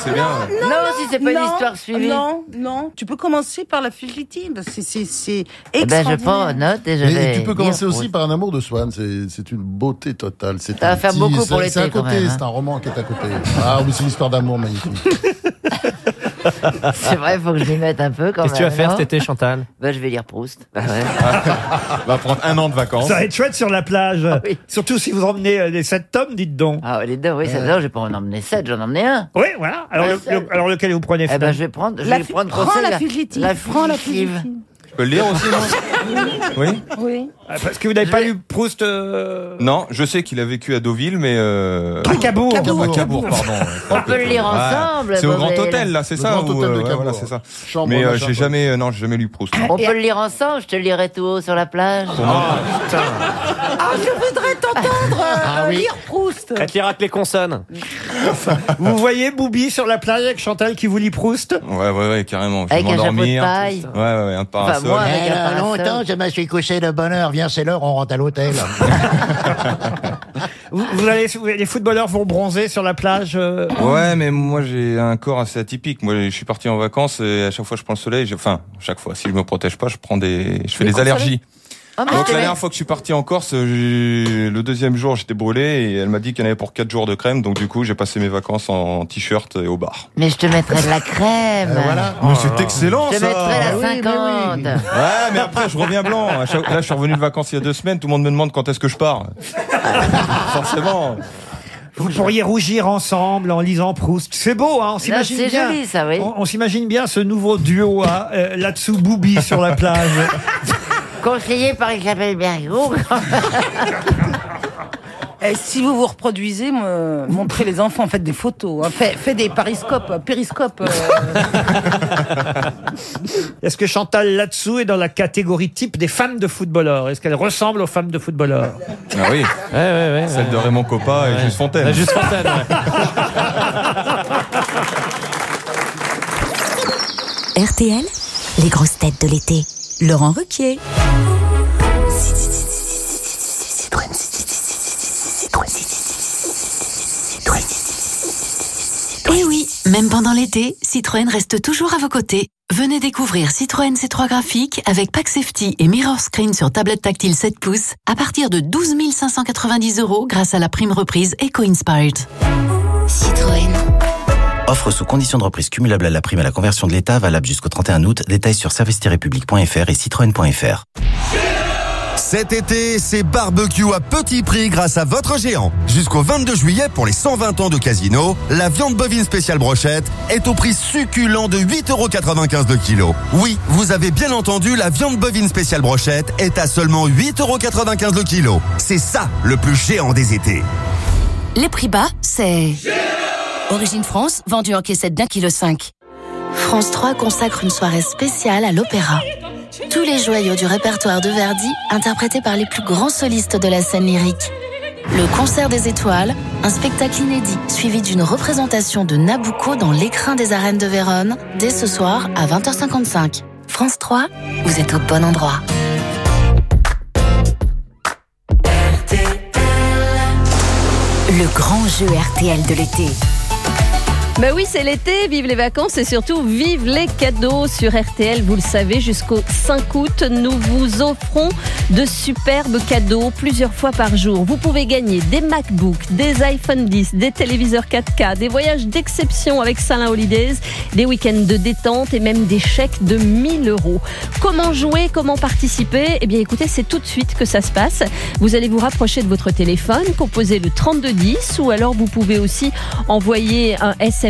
c'est bien. Non, si c'est pas une non, histoire suivie. Non, non, tu peux commencer par la fugitive. C'est, c'est, c'est Eh ben, je extraordinaire. prends note et je vais. tu peux commencer aussi par un amour de Swann, c'est c'est une beauté totale. C'est Ça va un faire petit- beaucoup pour c'est- l'été, C'est à quand côté, même, hein. c'est un roman qui est à côté. Ah oui, c'est une histoire d'amour magnifique. [laughs] [laughs] C'est vrai, il faut que je m'y mette un peu quand même. Qu'est-ce que tu vas faire non cet été, Chantal? Bah, je vais lire Proust. Bah, ouais. On [laughs] va prendre un an de vacances. Ça va être chouette sur la plage. oui. Surtout si vous emmenez euh, les sept tomes, dites donc. Ah, ouais, les deux, oui, c'est ça. Je vais pas en emmener sept, j'en emmener un. Oui, voilà. Alors, le- le- alors lequel vous prenez Eh ben, je vais prendre. Je La vais prendre prends conseil, la fugitive, La prends la fugitive. fugitive. Je peux le lire aussi, non [laughs] Oui Oui. Ah, Parce que vous n'avez pas lu Proust euh, Non, je sais qu'il a vécu à Deauville, mais... Euh... À Cabourg. À Cabourg, pardon. [laughs] On peut le lire ensemble. C'est au Grand. Hôtel, là, c'est Le ça Grand ou, Hôtel de euh, ouais, Cabourg. voilà, c'est ça. Chambre mais euh, machin, j'ai jamais, euh, non, j'ai jamais lu Proust. On peut le lire ensemble, je te le lirai tout haut sur la plage. Ah, je voudrais t'entendre euh, [laughs] Ah oui. lire Proust. Elle te lira que les consonnes. Vous voyez Boubi sur la plage avec Chantal qui vous lit Proust? Ouais, ouais, ouais, carrément. Je vais Avec un chapeau de m'endormir. paille. Ouais, ouais, ouais, un parasol. Eh là, longtemps, je me suis couché de bonne heure. Viens, c'est l'heure, on rentre à l'hôtel. [laughs] vous, vous allez, vous- les footballeurs vont bronzer sur la plage euh, Ouais, mais moi j'ai un corps assez atypique. Moi, je suis parti en vacances et à chaque fois je prends le soleil. j'ai- Enfin, chaque fois, si je me protège pas, je prends des, je fais Des des coups de allergies. Ah, Donc la dernière fois que je suis parti en Corse, le deuxième jour j'étais brûlé et elle m'a dit qu'il y en avait pour 4 jours de crème. Donc du coup j'ai passé mes vacances en t-shirt et au bar. Mais je te mettrai de la crème. [laughs] Mais c'est excellent Je ça. mettrai la 50. Ouais, mais après je reviens blanc. Là je suis revenu de vacances il y a deux semaines. Tout le monde me demande quand est-ce que je pars. [laughs] Forcément. Vous pourriez rougir ensemble en lisant Proust. C'est beau, hein On s'imagine c'est bien. joli, ça, oui. On, on s'imagine bien ce nouveau duo euh, là-dessous Boubi sur la plage. [laughs] Conseillé par Isabelle Bergot. [laughs] Et si vous vous reproduisez, me- montrez les enfants, faites des photos, hein. faites, faites des pariscopes, euh, périscopes. euh. [laughs] Est-ce que Chantal là-dessous est dans la catégorie type des femmes de footballeurs? Est-ce qu'elle ressemble aux femmes de footballeurs? Ah oui. Celle de Raymond Coppa et Juste Fontaine. La Juste Fontaine, [laughs] RTL, les grosses têtes de l'été. Laurent Ruquier. Et oui, même pendant l'été, Citroën reste toujours à vos côtés. Venez découvrir Citroën C3 graphique avec Pack Safety et Mirror Screen sur tablette tactile 7 pouces à partir de 12 590 euros grâce à la prime reprise Eco Inspired. Citroën. Offre sous condition de reprise cumulable à la prime à la conversion de l'État, valable jusqu'au 31 août. Détails sur service-public.fr et citroën.fr. Cet été, c'est barbecue à petit prix grâce à votre géant. Jusqu'au 22 juillet, pour les 120 ans de casino, la viande bovine spéciale brochette est au prix succulent de 8,95€ le kilo. Oui, vous avez bien entendu, la viande bovine spéciale brochette est à seulement 8,95€ le kilo. C'est ça, le plus géant des étés. Les prix bas, c'est... Origine France, vendu en caissette d'un kilo cinq. France 3 consacre une soirée spéciale à l'opéra. Tous les joyaux du répertoire de Verdi, interprétés par les plus grands solistes de la scène lyrique. Le Concert des Étoiles, un spectacle inédit, suivi d'une représentation de Nabucco dans l'écrin des arènes de Vérone, dès ce soir à 20h55. France 3, vous êtes au bon endroit. Le grand jeu RTL de l'été. Ben oui, c'est l'été, vive les vacances et surtout vive les cadeaux sur RTL. Vous le savez, jusqu'au 5 août, nous vous offrons de superbes cadeaux plusieurs fois par jour. Vous pouvez gagner des MacBooks, des iPhone 10, des téléviseurs 4K, des voyages d'exception avec Salin Holidays, des week-ends de détente et même des chèques de 1000 euros. Comment jouer, comment participer? Eh bien écoutez, c'est tout de suite que ça se passe. Vous allez vous rapprocher de votre téléphone, composer le 3210 ou alors vous pouvez aussi envoyer un SMS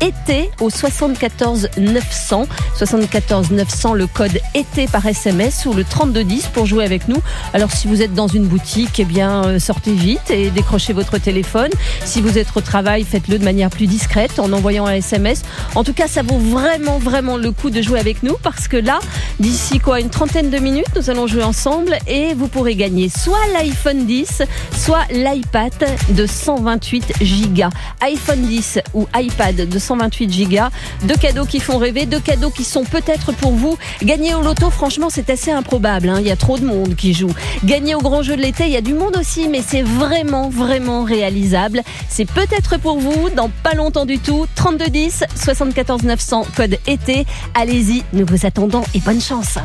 été au 74 900. 74 900, le code été par SMS ou le 3210 pour jouer avec nous. Alors si vous êtes dans une boutique, eh euh, sortez vite et décrochez votre téléphone. Si vous êtes au travail, faites-le de manière plus discrète en envoyant un SMS. En tout cas, ça vaut vraiment vraiment le coup de jouer avec nous parce que là, d'ici quoi une trentaine de minutes, nous allons jouer ensemble et vous pourrez gagner soit l'iPhone 10, soit l'iPad de 128 gigas. iPhone 10 ou de 128 gigas. Deux cadeaux qui font rêver, deux cadeaux qui sont peut-être pour vous. Gagner au loto, franchement, c'est assez improbable. hein. Il y a trop de monde qui joue. Gagner au grand jeu de l'été, il y a du monde aussi, mais c'est vraiment, vraiment réalisable. C'est peut-être pour vous dans pas longtemps du tout. 3210, 74 900, code été. Allez-y, nous vous attendons et bonne chance.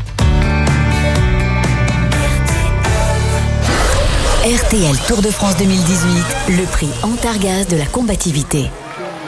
RTL Tour de France 2018, le prix Antargaz de la combativité.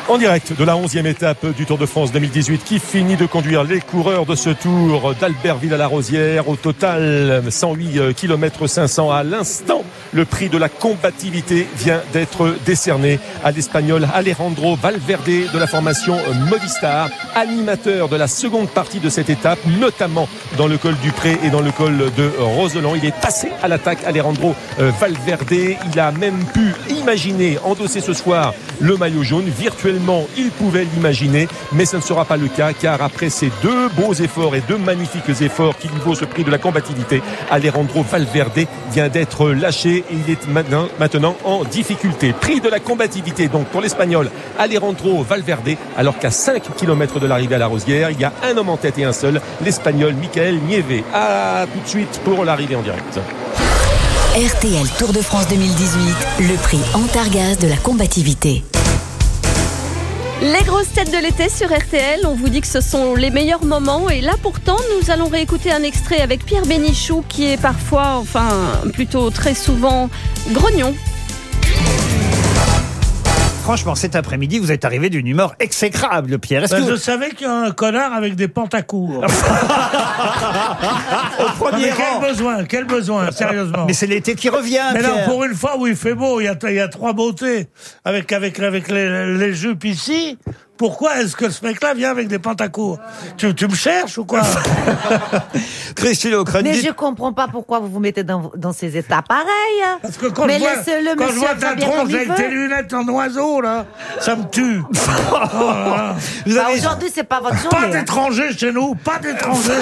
En direct de la 11e étape du Tour de France 2018 qui finit de conduire les coureurs de ce tour d'Albertville à la Rosière. Au total, 108 km 500 à l'instant. Le prix de la combativité vient d'être décerné à l'Espagnol Alejandro Valverde de la formation Movistar, animateur de la seconde partie de cette étape, notamment dans le col du Pré et dans le col de Roseland. Il est passé à l'attaque Alejandro euh, Valverde. Il a même pu imaginer endosser ce soir le maillot jaune. Virtuellement, il pouvait l'imaginer, mais ce ne sera pas le cas car après ces deux beaux efforts et deux magnifiques efforts qui lui vaut ce prix de la combativité, Alejandro Valverde vient d'être lâché et il est maintenant, en difficulté. Prix de la combativité donc pour l'Espagnol Alejandro Valverde alors qu'à 5 km de l'arrivée à la Rosière, il y a un homme en tête et un seul, l'Espagnol Michael Nieve. À tout de suite pour l'arrivée en direct. RTL Tour de France 2018, le prix Antargaz de la combativité. Les grosses têtes de l'été sur RTL, on vous dit que ce sont les meilleurs moments et là pourtant nous allons réécouter un extrait avec Pierre Bénichou qui est parfois, enfin plutôt très souvent, grognon. Franchement, cet après-midi, vous êtes arrivé d'une humeur exécrable, Pierre. Est-ce Ben, que Je vous- savais qu'il y a un connard avec des pantacours. [laughs] Au premier mais rang. quel besoin, quel besoin, sérieusement. Mais c'est l'été qui revient, Mais non, Pierre. pour une fois où il fait beau, il y a, il y a trois beautés avec, avec, avec les, les jupes ici. Pourquoi est-ce que ce mec-là vient avec des pantacours tu, tu me cherches ou quoi [laughs] Christine O'Crane, Mais dites- je comprends pas pourquoi vous vous mettez dans, dans ces états pareils. Parce que quand Mais je vois, quand je vois ta tronche avec tes lunettes en oiseau, là, ça me tue. [laughs] Oh là là. Bah, Aujourd'hui, c'est pas votre Pas journée. hein. d'étrangers chez nous, pas d'étrangers. [laughs]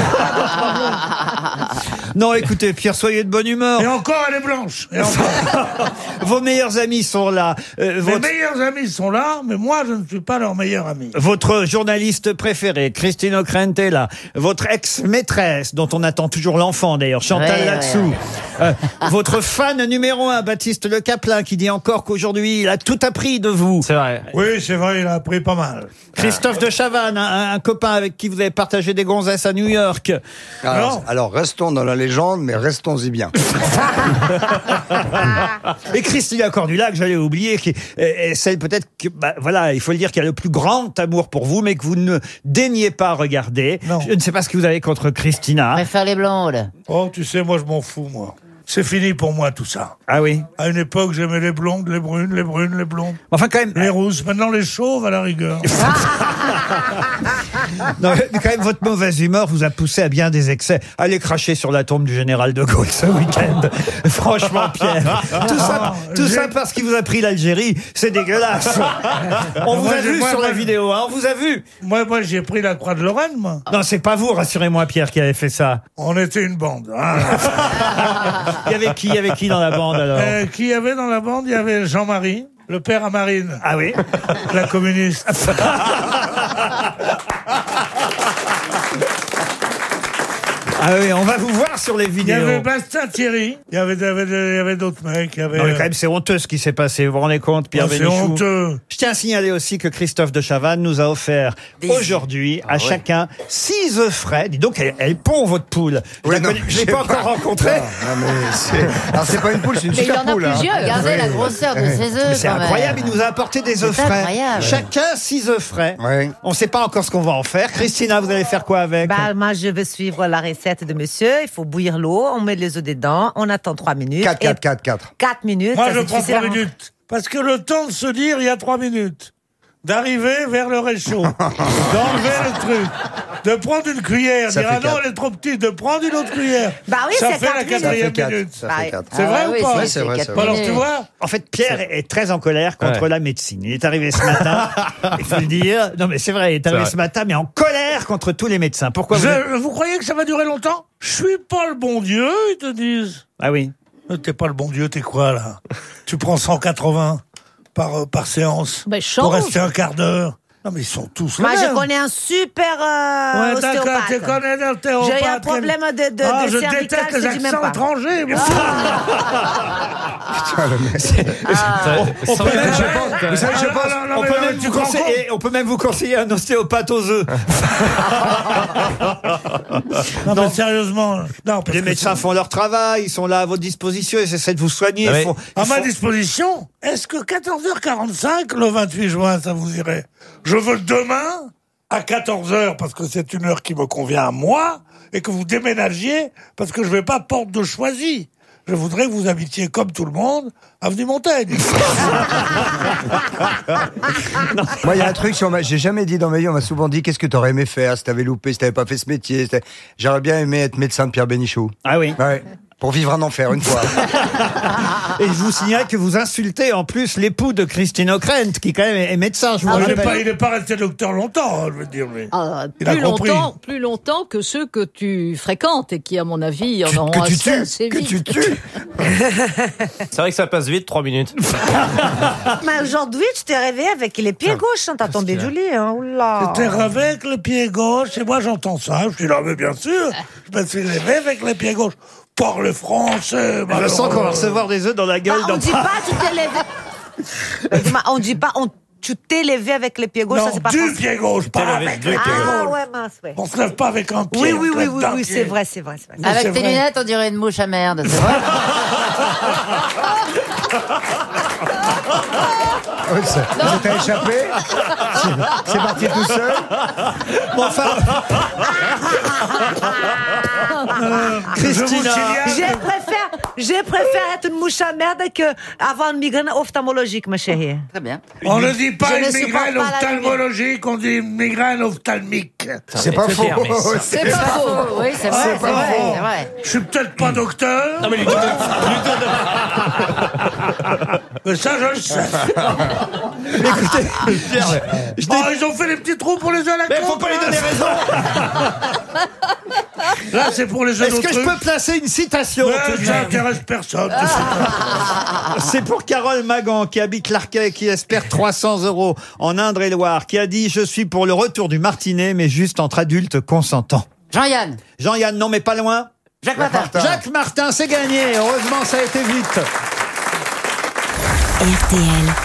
Non, écoutez, Pierre, soyez de bonne humeur. Et encore, elle est blanche. Et encore. Vos meilleurs amis sont là. Euh, Mes votre, meilleurs amis sont là, mais moi, je ne suis pas leur meilleur ami. votre journaliste préféré, Christine O'Krent, est là. Votre ex-maîtresse, dont on attend toujours l'enfant d'ailleurs, Chantal Ouais, ouais, Latsou. Euh, [laughs] votre fan numéro un, Baptiste Le Caplin, qui dit encore qu'aujourd'hui, il a tout appris de vous. C'est vrai. Oui, c'est vrai, il a appris pas mal. Christophe de Chavannes, un, un copain avec qui vous avez partagé des gonzesses à New York. Alors, alors, restons dans la légende, mais restons-y bien. [laughs] Et Christina Cordula, que j'allais oublier, qui est est celle peut-être que, bah, voilà, il faut le dire, qui a le plus grand amour pour vous, mais que vous ne daignez pas regarder. Je ne sais pas ce que vous avez contre Christina. préfère les blondes. Oh, tu sais, moi, je m'en fous, moi. C'est fini pour moi, tout ça. Ah oui À une époque, j'aimais les blondes, les brunes, les brunes, les blondes. Enfin, quand même. Les rousses. Maintenant, les chauves, à la rigueur. [laughs] Non, mais quand même, votre mauvaise humeur vous a poussé à bien des excès. Allez cracher sur la tombe du général de Gaulle ce week-end. [laughs] Franchement, Pierre. Tout ça, tout ça parce qu'il vous a pris l'Algérie. C'est dégueulasse. [laughs] On vous Moi, a vu moi, sur la vidéo, hein, on vous a vu. Moi, moi j'ai pris la croix de Lorraine, moi. Non, c'est pas vous, rassurez-moi, Pierre, qui avez fait ça. On était une bande. hein. Il y avait qui, il y avait qui dans la bande alors Euh, qui y avait dans la bande Il y avait Jean-Marie, le père à Marine. Ah oui La communiste. [laughs] Ah oui, on va vous voir sur les Il y vidéos. avait Bastien Thierry. Il y avait, il y avait, il y avait d'autres mecs. Il y avait, Non, mais quand même, c'est honteux ce qui s'est passé. Vous vous rendez compte, Pierre Oh, c'est Bénichou honteux. Je tiens à signaler aussi que Christophe de Chavannes nous a offert aujourd'hui à ouais. chacun six œufs frais. Dis donc, elle, elle pond votre poule. Je Oui, je l'ai pas encore rencontrée. Non, mais c'est... Alors, c'est pas une poule, c'est une Mais il y super en a poule. hein. plusieurs. Regardez la grosseur de Mais œufs. C'est quand même. incroyable, il nous a apporté des œufs C'est frais. incroyable. Chacun six œufs frais. Ouais. On ne sait pas encore ce qu'on va en faire. Christina, vous allez faire quoi avec Bah, moi, je vais suivre la recette de monsieur. Il faut bouillir l'eau, on met les œufs dedans, on attend 3 minutes. 4, 4, 4, 4. 4 minutes. Moi, ça je prends c'est trois la- minutes. Parce que le temps de se dire, il y a trois minutes. D'arriver vers le réchaud. [laughs] D'enlever le truc. De prendre une cuillère. Ça dire, fait ah non, quatre. elle est trop petite. De prendre une autre cuillère. Bah oui, ça c'est fait la quatre minutes. Quatrième 4. minute. Ça Bah, fait 4. C'est Ah vrai ouais, ou pas c'est vrai, c'est Bon, vrai. Alors, tu vois En fait, Pierre est très en colère contre Ouais. la médecine. Il est arrivé ce matin, [laughs] il faut le dire. Non, mais c'est vrai, il est arrivé vrai. ce matin, mais en colère contre tous les médecins. Pourquoi vous êtes- Je- vous croyez que ça va durer longtemps? Je suis pas le bon Dieu, ils te disent. Ah oui. Euh, T'es pas le bon Dieu, t'es quoi là? Tu prends 180 par, euh, par séance Ben, pour rester un quart d'heure. Non mais ils sont tous Moi, les je connais un super euh, Ouais, d'accord, ostéopathe. tu connais l'ostéopathe. J'ai eu un problème de, de, Ah, de je déteste les accents étrangers. moi. Putain, le mec. On peut même- Je pense- Vous savez, je Ah, pense... non, non, on peut même tu vous conseiller- on peut même vous conseiller un ostéopathe aux œufs. Non, mais sérieusement. Non, Les médecins font leur travail, ils sont là à votre disposition, ils essaient de vous soigner. Ah ils oui. font- À ma font- disposition, est-ce que 14h45, le 28 juin, ça vous irait? Je veux demain, à 14h, parce que c'est une heure qui me convient à moi, et que vous déménagiez, parce que je vais pas porte de choisi. je voudrais que vous habitiez comme tout le monde, avenue Montaigne. [laughs] Moi, il y a un truc, sur ma- j'ai jamais dit dans ma vie, on m'a souvent dit qu'est-ce que t'aurais aimé faire si t'avais loupé, si t'avais pas fait ce métier. si J'aurais bien aimé être médecin de Pierre Bénichou. Ah oui Ouais. Pour vivre un enfer une fois. [laughs] Et je vous signale que vous insultez en plus l'époux de Christine O'Krent, qui quand même est médecin, je vous il n'est rappelle. pas, il est pas resté docteur longtemps, hein, je veux dire. Mais Ah, il a plus compris. longtemps, plus longtemps que ceux que tu fréquentes et qui, à mon avis, en auront que tu assez, tues, assez que vite. tu tues. [laughs] C'est vrai que ça passe vite, 3 minutes. [laughs] Mais aujourd'hui, tu t'es réveillé avec les pieds gauches, hein, t'as tombé du lit, hein, oula. J'étais rêvé avec le pied gauche, et moi j'entends ça, je dis là, mais bien sûr, je me suis levé avec le pied gauche. Parle français, Je sens qu'on va recevoir des œufs dans la gueule. Bah, on dans dit pas, tu t'es levé. [laughs] On dit pas, on, tu t'es levé avec les pieds gauches, Non, ça c'est pas du français. pied gauche, pas avec du le pied Ah gauche. ouais, mince, ouais. On se lève pas avec un pied. Oui, oui, oui, oui, oui, c'est vrai, c'est vrai, c'est vrai. Avec tes vrai. lunettes, on dirait une mouche à merde, c'est vrai [laughs] Ouais, ça ça t'a échappé C'est- C'est parti tout seul Bon, enfin, Christina. Je préfère, je préfère être une mouche à merde que avoir une migraine ophtalmologique, ma chérie. Très bien. On ne dit pas Je ne une supporte migraine pas la ophtalmologique, on dit une migraine ophtalmique. C'est pas faux. C'est pas faux. Oui, c'est vrai, c'est pas vrai, faux. c'est vrai. Je suis peut-être pas docteur, Non, mais lui donne- lui donne- mais ça je le sais. [laughs] Écoutez, je Oh, ils ont fait les petits trous pour les œufs à la Mais faut coque, pas lui là. donner raison Là, c'est pour les œufs Est-ce que je peux placer une citation tout ça intéresse [laughs] personne. C'est pour Carole Magan qui habite l'Arquet qui espère 300 euros en Indre-et-Loire qui a dit je suis pour le retour du martinet mais juste entre adultes consentants. Jean-Yann, Jean-Yann non mais pas loin. Jacques Martin. Jacques Martin c'est gagné. Heureusement ça a été vite.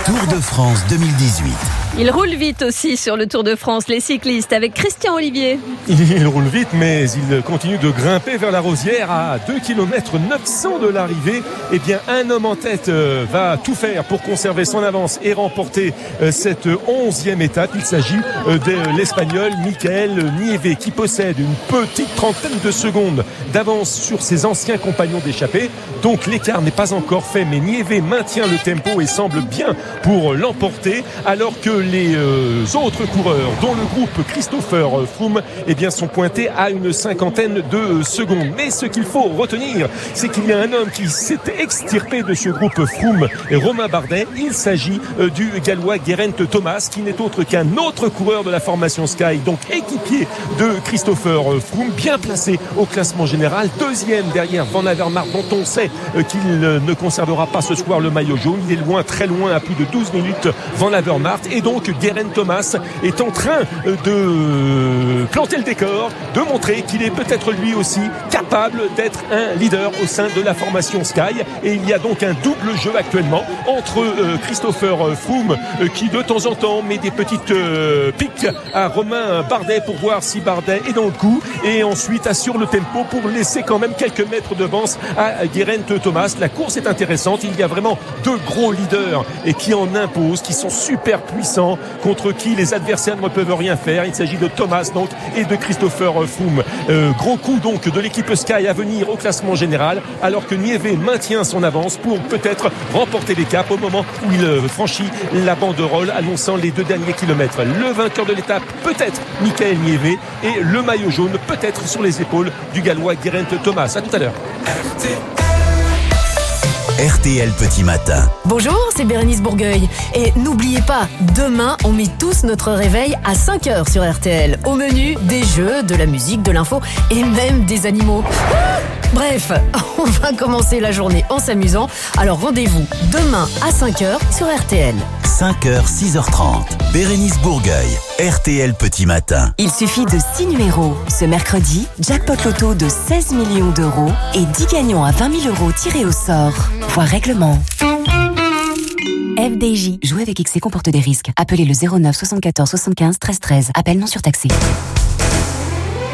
Tour de France 2018. Il roule vite aussi sur le Tour de France, les cyclistes, avec Christian Olivier. Il roule vite, mais il continue de grimper vers la Rosière à 2 km 900 de l'arrivée. Eh bien, un homme en tête euh, va tout faire pour conserver son avance et remporter euh, cette onzième étape. Il s'agit euh, de l'Espagnol Michael Nieve qui possède une petite trentaine de secondes d'avance sur ses anciens compagnons d'échappée. Donc l'écart n'est pas encore fait, mais Nieve maintient le tempo et semble bien pour l'emporter, alors que les euh, autres coureurs, dont le groupe Christopher Froome, eh bien, sont pointés à une cinquantaine de secondes. Mais ce qu'il faut retenir, c'est qu'il y a un homme qui s'est extirpé de ce groupe Froome et Romain Bardet. Il s'agit euh, du gallois Geraint Thomas, qui n'est autre qu'un autre coureur de la formation Sky, donc équipier de Christopher Froome, bien placé au classement général, deuxième derrière Van Avermaet, dont on sait euh, qu'il ne conservera pas ce soir le maillot jaune. Il est loin, très loin, à plus de 12 minutes Van Avermaet. Et donc, Geraint Thomas est en train euh, de planter le décor, de montrer qu'il est peut-être lui aussi capable d'être un leader au sein de la formation Sky. Et il y a donc un double jeu actuellement entre euh, Christopher Froome, euh, qui de temps en temps met des petites euh, piques à Romain Bardet pour voir si Bardet est dans le coup, et ensuite assure le tempo pour laisser quand même quelques mètres d'avance à Geraint Thomas. La course est intéressante, il y a vraiment deux gros leaders et qui en imposent, qui sont super puissants, contre qui les adversaires ne peuvent rien faire. Il s'agit de Thomas donc et de Christopher Froome. Euh, gros coup donc de l'équipe Sky à venir au classement général, alors que Nieve maintient son avance pour peut-être remporter les caps au moment où il euh, franchit la banderole annonçant les deux derniers kilomètres. Le vainqueur de l'étape peut-être Michael Nieve et le maillot jaune peut-être sur les épaules du gallois Geraint Thomas. À tout à l'heure. RTL Petit Matin. Bonjour, c'est Bérénice Bourgueil. Et n'oubliez pas, demain, on met tous notre réveil à 5h sur RTL. Au menu, des jeux, de la musique, de l'info et même des animaux. Bref, [laughs] on va commencer la journée en s'amusant. Alors rendez-vous demain à 5h sur RTL. 5h, 6h30. Bérénice Bourgueil. RTL Petit Matin. Il suffit de 6 numéros. Ce mercredi, jackpot loto de 16 millions d'euros et 10 gagnants à 20 000 euros tirés au sort. Voir règlement. FDJ. Jouer avec XC comporte des risques. Appelez le 09 74 75 13 13. Appel non surtaxé.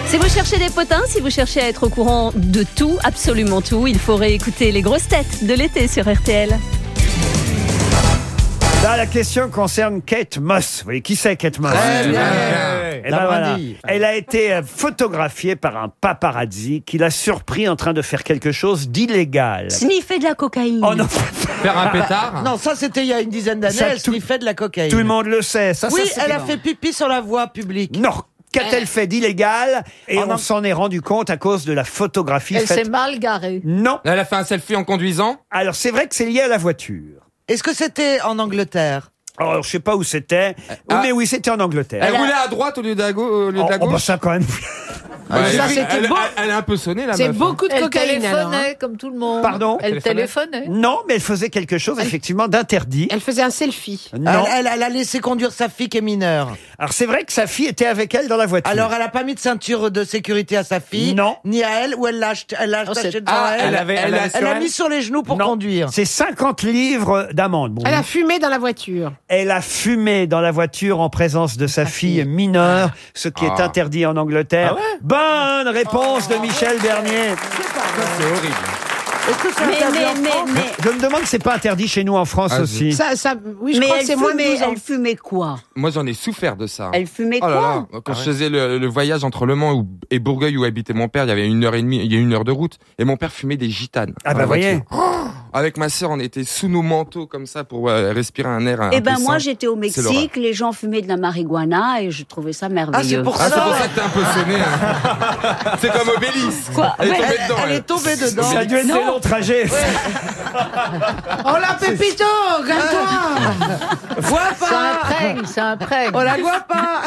Si vous cherchez des potins, si vous cherchez à être au courant de tout, absolument tout, il faut réécouter les grosses têtes de l'été sur RTL. Là, la question concerne Kate Moss. Vous voyez qui c'est Kate Moss Très bien. Eh ben voilà. Elle a été euh, photographiée par un paparazzi qui l'a surpris en train de faire quelque chose d'illégal. Sniffer de la cocaïne. Oh non Faire un pétard [laughs] Non, ça c'était il y a une dizaine d'années, Ça, elle tout- sniffait de la cocaïne. Tout le monde le sait. Ça, oui, ça, elle a fait pipi sur la voie publique. Non. Qu'a-t-elle fait d'illégal Et on s'en est rendu compte à cause de la photographie Elle s'est faite. mal garée. Non. Elle a fait un selfie en conduisant Alors c'est vrai que c'est lié à la voiture. Est-ce que c'était en Angleterre Alors je sais pas où c'était, Ah. mais oui c'était en Angleterre. Elle roulait à droite au lieu de la, gau- au lieu de Oh, la oh, bah, gauche ça quand même. [laughs] Ouais, Ça, elle, c'était elle- beau. elle- elle est un peu sonnée la C'est meuf. beaucoup de Elle cocaïne alors. téléphonait hein. comme tout le monde. Pardon Elle Téléphonait téléphonait. Non, mais elle faisait quelque chose effectivement d'interdit. Elle faisait un selfie. Non. elle, elle- elle a laissé conduire sa fille qui est mineure. Alors c'est vrai que sa fille était avec elle dans la voiture. Alors elle a pas mis de ceinture de sécurité à sa fille Non. Ni à elle, ou elle l'a acheté, elle l'a Oh, c'est- devant Ah, elle. elle avait- elle avait sur elle a elle mis sur les genoux pour Non. conduire. C'est 50 livres d'amende. Bon, Elle a fumé dans la voiture. Elle a fumé dans la voiture en présence de sa fille mineure, ce qui est Ah. interdit en Angleterre. Bonne réponse de Michel Bernier. C'est horrible. Est-ce que c'est Mais, interdit mais, en mais, France mais, Je me demande si c'est pas interdit chez nous en France Ah, aussi. Ça, ça, oui, je mais crois que elle, c'est moins de fumait, 12 ans. elle fumait quoi? Moi j'en ai souffert de ça. Elle fumait Oh là quoi? là, quand je faisais le, le voyage entre Le Mans ou- et Bourgueil où habitait mon père, il y avait une heure et demie, il y a une heure de route, et mon père fumait des gitanes. Ah dans bah la voyez. voiture. Avec ma sœur, on était sous nos manteaux comme ça pour euh, respirer un air. un Eh peu ben moi j'étais au. Mexique, les gens fumaient de la marijuana et je trouvais ça merveilleux. pour Ah, c'est ça. pour ça que t'es un peu sonné. hein. [laughs] c'est comme Obélix. Quoi Elle est Ouais, tombée Elle, dedans. elle est tombée dedans. Ça a dû être des longs trajets. [laughs] Oh la Pépito, calme-toi [laughs] Vois Ça pas imprègne, ça imprègne. On la voit pas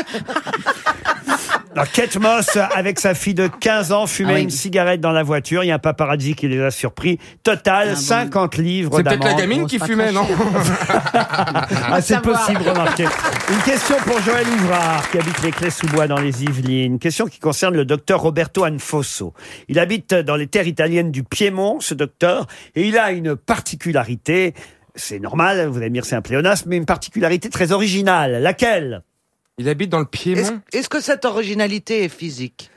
Alors, Kate Moss, [laughs] avec sa fille de 15 ans, fumait Ah oui. une cigarette dans la voiture. Il y a un paparazzi qui les a surpris. Total, 50 livres C'est peut-être la d'amende. gamine qui fumait, non [laughs] Ah, c'est savoir. possible, remarquez. Une question pour Joël Ouvrard, qui habite les Clés-sous-Bois dans les Yvelines. Une question qui concerne le docteur Roberto Anfosso. Il habite dans les terres italiennes du Piémont, ce docteur, et il a une particularité. C'est normal, vous allez me dire c'est un pléonasme, mais une particularité très originale. Laquelle? Il habite dans le Est-ce Piémont. est-ce que cette originalité est physique?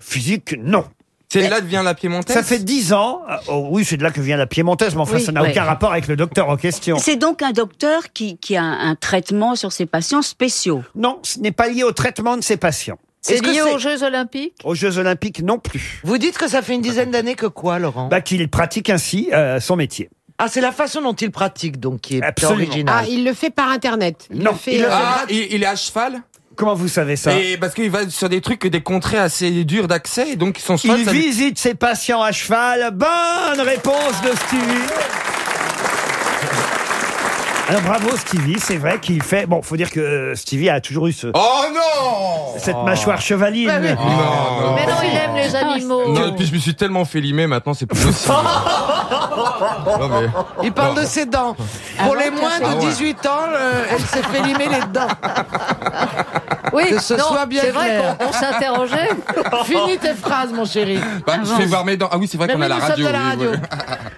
Physique, non. C'est là devient la Piémontaise? Ça fait 10 ans. euh, Oh oui, c'est de là que vient la piémontaise, mais enfin, Oui, ça n'a ouais. aucun rapport avec le docteur en question. C'est donc un docteur qui, qui a un, traitement sur ses patients spéciaux? Non, ce n'est pas lié au traitement de ses patients. C'est Est-ce que lié c'est- aux Jeux Olympiques? Aux Jeux Olympiques, non plus. Vous dites que ça fait une dizaine d'années que quoi, Laurent? Bah, qu'il pratique ainsi euh, son métier. Ah, c'est la façon dont il pratique, donc, qui est Absolument. originale. Ah, il le fait par Internet. Il Non, le fait, il le euh, fait Ah, il, il est à cheval? Comment vous savez ça Et parce qu'il va sur des trucs, des contrées assez dures d'accès, et donc son cheval. Il visite ses patients à cheval. Bonne réponse de Stevie. Alors bravo Stevie, c'est vrai qu'il fait. Bon, faut dire que euh, Stevie a toujours eu ce, Oh non cette mâchoire chevaline. Non, non. Mais non, il aime les animaux. Non, et puis je me suis tellement fait limer, maintenant c'est plus possible. Non, mais- Il parle Non. de ses dents. Pour les moins Ah de ouais. 18 ans, euh, elle s'est fait limer les dents. [laughs] Oui, Que ce non, soit bien c'est vrai qu'on on s'interrogeait. [laughs] Finis tes phrases, mon chéri. Bah, je vais voir mes dents. Ah oui, c'est vrai qu'on a la radio. de la oui, radio. oui.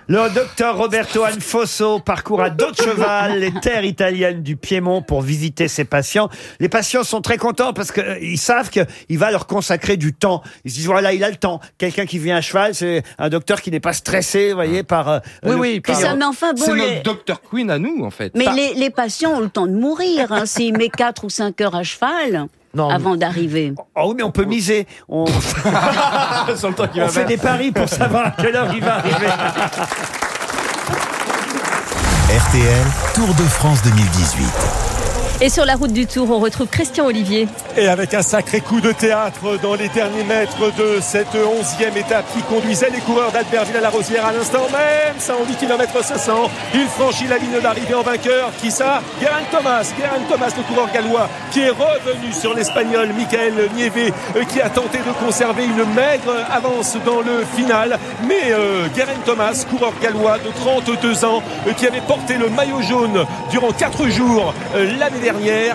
Le docteur Roberto Anfosso parcourt à dos de cheval les terres italiennes du Piémont pour visiter ses patients. Les patients sont très contents parce qu'ils savent qu'il va leur consacrer du temps. Ils se disent voilà, il a le temps. Quelqu'un qui vient à cheval, c'est un docteur qui n'est pas stressé, vous voyez, par. euh, Oui, le- oui, par- ça, mais enfin, bon, C'est les- notre Dr Queen à nous, en fait. Mais les, les patients ont le temps de mourir. Hein, S'il met 4 ou 5 heures à cheval avant d'arriver. Oh oui, mais on peut miser. On, [laughs] on fait des paris pour savoir à quelle heure il va arriver. [laughs] RTL, Tour de France 2018. Et sur la route du Tour, on retrouve Christian Olivier. Et avec un sacré coup de théâtre dans les derniers mètres de cette onzième étape qui conduisait les coureurs d'Albertville à la Rosière à l'instant même, 108 km 500. Il franchit la ligne d'arrivée en vainqueur. Qui ça Geraint Thomas. Geraint Thomas, le coureur gallois, qui est revenu sur l'Espagnol Michael Nieve, euh, qui a tenté de conserver une maigre avance dans le final. Mais euh, Geraint Thomas, coureur gallois de 32 ans, euh, qui avait porté le maillot jaune durant 4 jours euh, l'année dernière,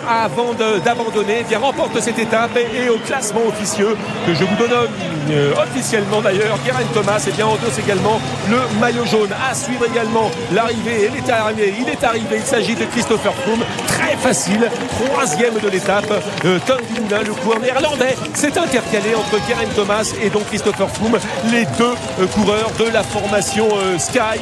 avant d'abandonner, eh remporte cette étape et, et au classement officieux que je vous donne euh, officiellement d'ailleurs, Geraint Thomas eh bien endosse également le maillot jaune. À suivre également l'arrivée, il est arrivé, il est arrivé, il s'agit de Christopher Froome, très facile, troisième de l'étape. Euh, Tom Dumoulin, le coureur néerlandais, s'est intercalé entre Geraint Thomas et donc Christopher Froome, les deux euh, coureurs de la formation Sky,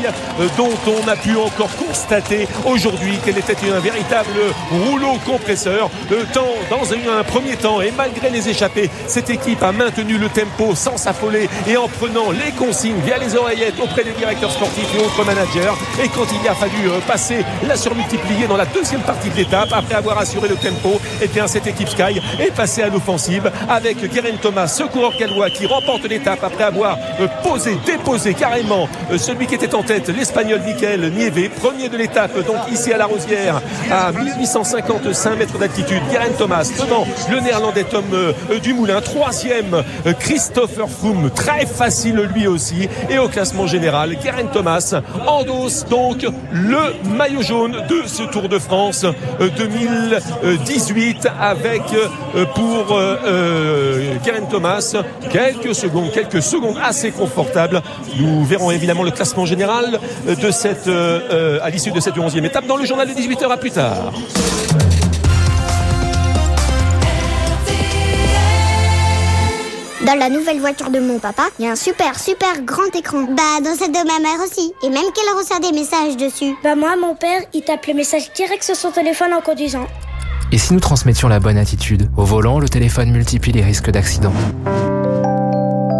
dont on a pu encore constater aujourd'hui qu'elle était un véritable roue rouleau compresseur. Temps, dans un, premier temps, et malgré les échappées, cette équipe a maintenu le tempo sans s'affoler et en prenant les consignes via les oreillettes auprès des directeurs sportifs et autres managers. Et quand il a fallu euh, passer la surmultiplier dans la deuxième partie de l'étape, après avoir assuré le tempo, et bien cette équipe Sky est passée à l'offensive avec Guerin Thomas, ce coureur qui remporte l'étape après avoir euh, posé, déposé carrément euh, celui qui était en tête, l'espagnol Michael Nieve, premier de l'étape, donc ici à la Rosière, à 1855 mètres d'altitude. Guerin Thomas devant le néerlandais Tom euh, euh, Dumoulin, troisième euh, Christopher Froome, très facile lui aussi. Et au classement général, Guerin Thomas endosse donc le maillot jaune de ce Tour de France euh, 2018 avec pour Guerin Thomas quelques secondes, quelques secondes assez confortables. Nous verrons évidemment le classement général à l'issue de cette 11e étape dans le journal de 18h à plus tard. Dans la nouvelle voiture de mon papa, il y a un super, super grand écran. Bah, dans celle de ma mère aussi. Et même qu'elle reçoit des messages dessus. Bah moi, mon père, il tape les messages direct sur son téléphone en conduisant. Et si nous transmettions la bonne attitude? Au volant, le téléphone multiplie les risques d'accident.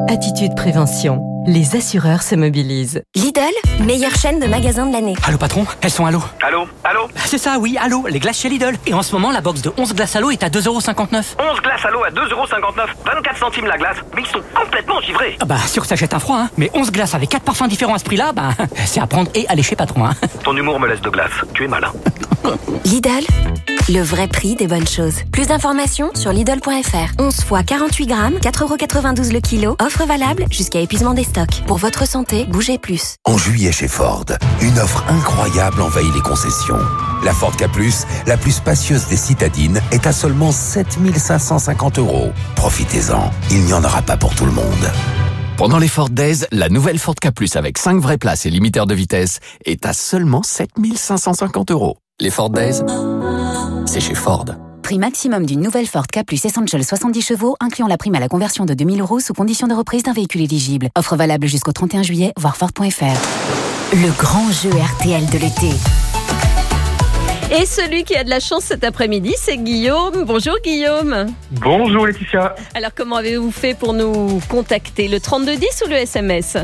Attitude prévention. Les assureurs se mobilisent. Lidl, meilleure chaîne de magasins de l'année. Allô patron, elles sont à l'eau. Allô? Allô? C'est ça, oui, l'eau, les glaces chez Lidl. Et en ce moment, la box de 11 glaces à l'eau est à 2,59€. 11 glaces à l'eau à 2,59€, 24 centimes la glace, mais ils sont complètement givrés. Ah bah, sûr que ça jette un froid, hein. Mais 11 glaces avec 4 parfums différents à ce prix-là, bah, [laughs] c'est à prendre et aller chez patron, hein. [laughs] Ton humour me laisse de glace, tu es malin. Lidl, le vrai prix des bonnes choses. Plus d'informations sur Lidl.fr. 11 fois 48 grammes, 4,92€ le kilo. Offre valable jusqu'à épuisement des stocks. Pour votre santé, bougez plus. En juillet chez Ford, une offre incroyable envahit les concessions. La Ford K+, la plus spacieuse des citadines, est à seulement 7550 euros. Profitez-en, il n'y en aura pas pour tout le monde. Pendant les Ford Days, la nouvelle Ford K Plus avec 5 vraies places et limiteur de vitesse est à seulement 7550 euros. Les Ford Days, c'est chez Ford. Prix maximum d'une nouvelle Ford K plus Essential 70 chevaux, incluant la prime à la conversion de 2000 euros sous condition de reprise d'un véhicule éligible. Offre valable jusqu'au 31 juillet, voir Ford.fr. Le grand jeu RTL de l'été. Et celui qui a de la chance cet après-midi, c'est Guillaume. Bonjour Guillaume. Bonjour Laetitia. Alors comment avez-vous fait pour nous contacter? Le 3210 ou le SMS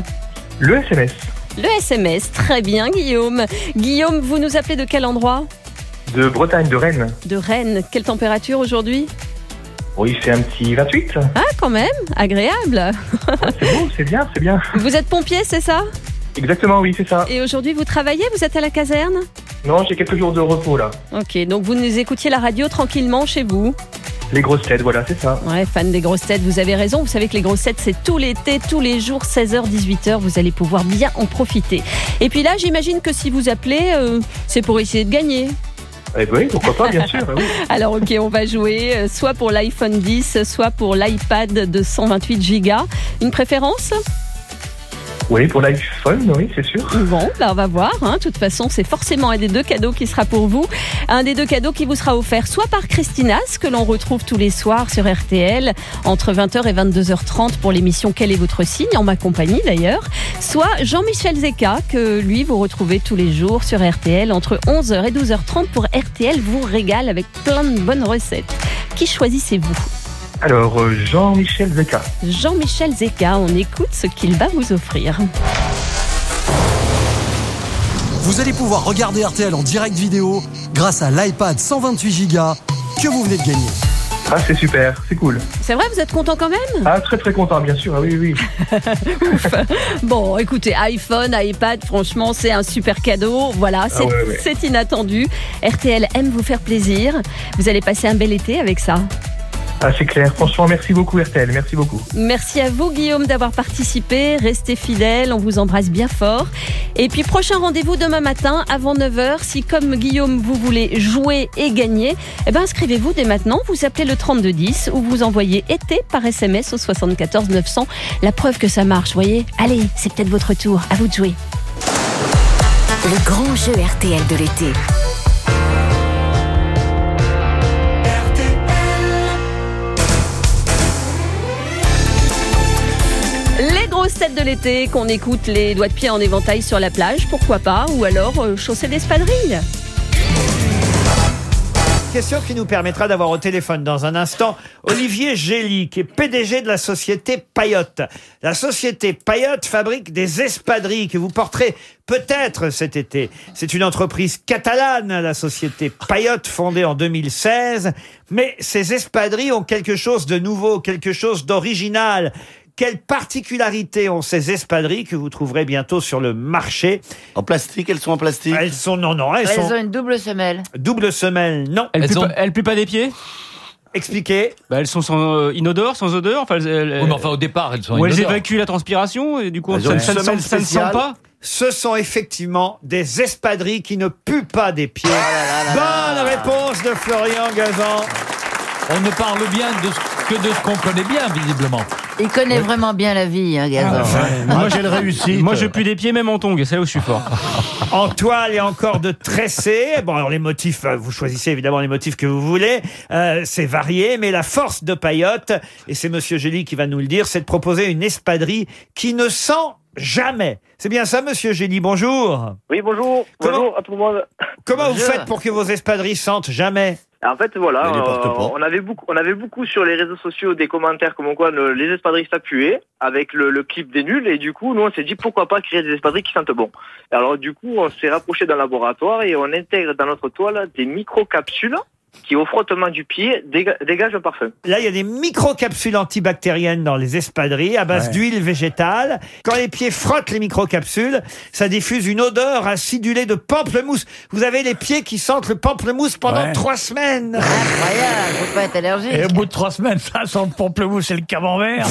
Le SMS. Le SMS, très bien Guillaume. Guillaume, vous nous appelez de quel endroit? De Bretagne, de Rennes. De Rennes. Quelle température aujourd'hui Oui, c'est un petit 28. Ah quand même, agréable. C'est beau, c'est bien, c'est bien. Vous êtes pompier, c'est ça Exactement, oui, c'est ça. Et aujourd'hui vous travaillez Vous êtes à la caserne Non, j'ai quelques jours de repos là. Ok, donc vous nous écoutiez la radio tranquillement chez vous Les grosses têtes, voilà, c'est ça. Ouais, fan des grosses têtes, vous avez raison. Vous savez que les grosses têtes, c'est tout l'été, tous les jours, 16h, 18h. Vous allez pouvoir bien en profiter. Et puis là, j'imagine que si vous appelez, euh, c'est pour essayer de gagner. Eh ben oui, pourquoi pas, bien sûr. oui. [laughs] Alors ok, on va jouer euh, soit pour l'iPhone 10, soit pour l'iPad de 128 Go. Une préférence? Oui, pour l'iPhone, oui, c'est sûr. Bon, bah on va voir. hein. De toute façon, c'est forcément un des deux cadeaux qui sera pour vous. Un des deux cadeaux qui vous sera offert soit par Christinas, que l'on retrouve tous les soirs sur RTL, entre 20h et 22h30 pour l'émission Quel est votre signe, en ma compagnie d'ailleurs. Soit Jean-Michel Zeka, que lui, vous retrouvez tous les jours sur RTL, entre 11h et 12h30 pour RTL vous régale avec plein de bonnes recettes. Qui choisissez-vous? Alors, euh, Jean-Michel Zeka. Jean-Michel Zeka, on écoute ce qu'il va vous offrir. Vous allez pouvoir regarder RTL en direct vidéo grâce à l'iPad 128 Go que vous venez de gagner. Ah, c'est super, c'est cool. C'est vrai, vous êtes content quand même? Ah, très très content, bien sûr, ah oui, oui. [laughs] Bon, écoutez, iPhone, iPad, franchement, c'est un super cadeau. Voilà, c'est Ah ouais, ouais. c'est inattendu. RTL aime vous faire plaisir. Vous allez passer un bel été avec ça. Ah, c'est clair. Franchement, merci beaucoup RTL, merci beaucoup. Merci à vous, Guillaume, d'avoir participé. Restez fidèles, on vous embrasse bien fort. Et puis, prochain rendez-vous demain matin avant 9h. Si, comme Guillaume, vous voulez jouer et gagner, eh ben, inscrivez-vous dès maintenant. Vous appelez le 3210 ou vous envoyez été par SMS au 74 900. La preuve que ça marche, voyez. Allez, c'est peut-être votre tour. À vous de jouer. Le grand jeu RTL de l'été. Têtes de l'été, qu'on écoute les doigts de pied en éventail sur la plage, pourquoi pas, ou alors euh, d'espadrilles. question qui nous permettra d'avoir au téléphone dans un instant Olivier Gély, qui est PDG de la société Payotte. La société Payotte fabrique des espadrilles que vous porterez peut-être cet été. C'est une entreprise catalane, la société Payotte, fondée en 2016. Mais ces espadrilles ont quelque chose de nouveau, quelque chose d'original. Quelle particularité ont ces espadrilles que vous trouverez bientôt sur le marché En plastique, elles sont en plastique Elles sont, non, non, elles, Elles sont ont une double semelle. double semelle, non. Elles, puent, pas- elles puent pas des pieds Expliquez. Bah, elles sont sans, euh, inodores, sans odeur. Enfin, elles, elles- Oui, mais enfin, au départ, elles sont Ou elles inodores. évacuent la transpiration et du coup, Elles ça, ont une ça ne semelle sent, ça ne sent spéciale. pas. Ce sont effectivement des espadrilles qui ne puent pas des pieds. Oh Bonne réponse de Florian Gazan. On ne parle bien de ce- que de ce qu'on connaît bien, visiblement. Il connaît vraiment bien la vie, hein, Gazan. Moi, Moi, je pue des pieds même en tongs. C'est là où je suis fort. [laughs] En toile et encore de tressés. Bon, alors les motifs, euh, vous choisissez évidemment les motifs que vous voulez. Euh, c'est varié, mais la force de Payotte, et c'est Monsieur Gély qui va nous le dire, c'est de proposer une espadrille qui ne sent jamais. C'est bien ça, Monsieur Gély. Bonjour. Oui, bonjour. Comment- Bonjour à tout le monde. Comment vous Bonjour. faites pour que vos espadrilles sentent jamais? En fait, voilà, euh, on avait beaucoup, on avait beaucoup sur les réseaux sociaux des commentaires comme quoi le- les espadrilles ça puait avec le, le clip des nuls et du coup, nous on s'est dit pourquoi pas créer des espadrilles qui sentent bon. Alors du coup, on s'est rapproché d'un laboratoire et on intègre dans notre toile des microcapsules qui au frottement du pied déga- dégagent un parfum. Là, il y a des microcapsules antibactériennes dans les espadrilles à base Ouais. d'huile végétale. Quand les pieds frottent les microcapsules, ça diffuse une odeur acidulée de pamplemousse. Vous avez les pieds qui sentent le pamplemousse pendant Ouais. trois semaines. Incroyable, faut pas être allergique. Et au bout de trois semaines, ça sent le pamplemousse et le camembert.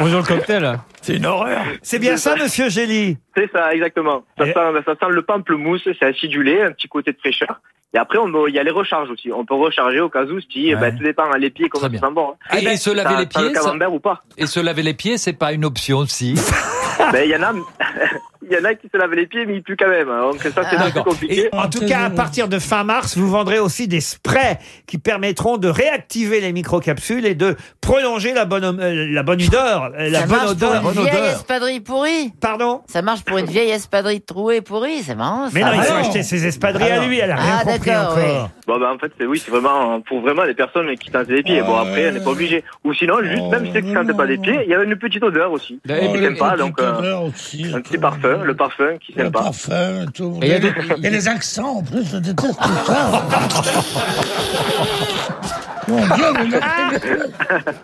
Bonjour [laughs] le cocktail. C'est une horreur. C'est bien ça, monsieur Gély? C'est ça, exactement. Ça, sent, ça sent le pamplemousse, c'est acidulé, un petit côté de fraîcheur. Et après, on peut- il y a les recharges aussi. On peut recharger au cas où si, Ouais. ben, tout dépend, les pieds, comment ça sent bon. hein. Et, se laver les pieds, ça- ou pas Et se laver les pieds, c'est pas une option aussi. [laughs] Ben, il y en a, il y en a qui se lavent les pieds, mais ils puent quand même. hein. Donc, ça, c'est un peu D'accord. compliqué. Et en tout cas, à partir de fin mars, vous vendrez aussi des sprays qui permettront de réactiver les microcapsules et de prolonger la bonne, euh, la bonne odeur. euh, La ça bonne marche odeur. pour une vieille espadrille pourrie. Pardon Ça marche pour une vieille espadrille trouée pourrie, c'est marrant. Mais ça. non, il faut acheter ses espadrilles à lui, elle a rien Ah, compris d'accord, encore. Bon, ben, en fait, c'est, oui, c'est vraiment pour vraiment les personnes qui sentent les pieds. Bon, après, on n'est pas obligé. Ou sinon, juste, même ceux qui sentent pas les pieds, il y a une petite odeur aussi. Est une sympa, petite donc, euh, odeur aussi, un petit parfum, le parfum qui est sympa. parfum, tout. Et il y a des- Il y a des accents en plus, je déteste tout ça. [laughs] Mon Dieu, mais,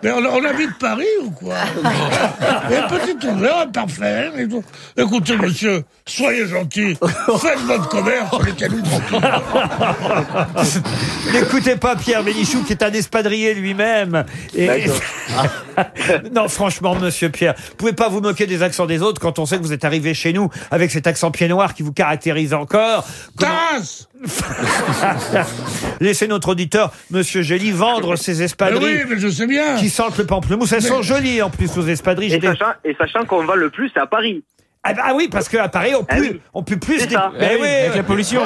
mais on, on habite Paris ou quoi Il y a une petite un parfum. et tout. Écoutez, monsieur, soyez gentil. Faites votre commerce, les canaux N'écoutez pas Pierre Bénichou, qui est un espadrier lui-même. Et... [laughs] non, franchement, monsieur Pierre, vous pouvez pas vous moquer des accents des autres quand on sait que vous êtes arrivé chez nous avec cet accent pied noir qui vous caractérise encore. Tasse [laughs] Laissez notre auditeur, monsieur Gély, vendre ses espadrilles. Mais oui, mais je sais bien. Qui sentent le pamplemousse. Elles Mais- sont jolies en plus, vos espadrilles. Et J'ai des- sachant, et sachant qu'on va le plus, c'est à Paris. Ah, bah oui, parce qu'à Paris, on pue, on pue plus. C'est des- ça. Ben Eh oui, avec la pollution.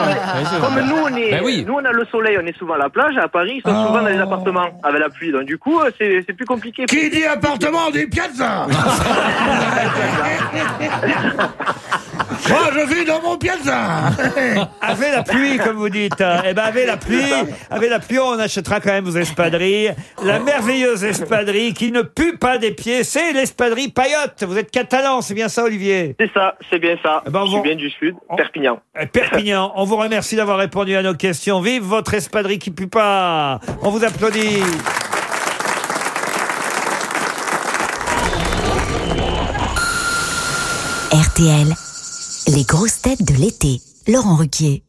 Comme nous, on est, Ben oui. nous, on a le soleil, on est souvent à la plage. À Paris, ils sont souvent dans les appartements avec la pluie. Donc, du coup, euh, c'est c'est plus compliqué. Qui dit appartement dit piazza [laughs] Moi, je vis dans mon piazza Avec la pluie, comme vous dites. Eh ben, avec la pluie, avec la pluie, on achètera quand même vos espadrilles. La merveilleuse espadrille qui ne pue pas des pieds, c'est l'espadrille Payotte. Vous êtes catalan, c'est bien ça, Olivier? C'est ça, c'est bien ça. ben, je suis bon. bien du sud, Perpignan. Euh, Perpignan, on vous remercie d'avoir répondu à nos questions. Vive votre espadrille qui pue pas. On vous applaudit. RTL, les grosses têtes de l'été. Laurent Ruquier.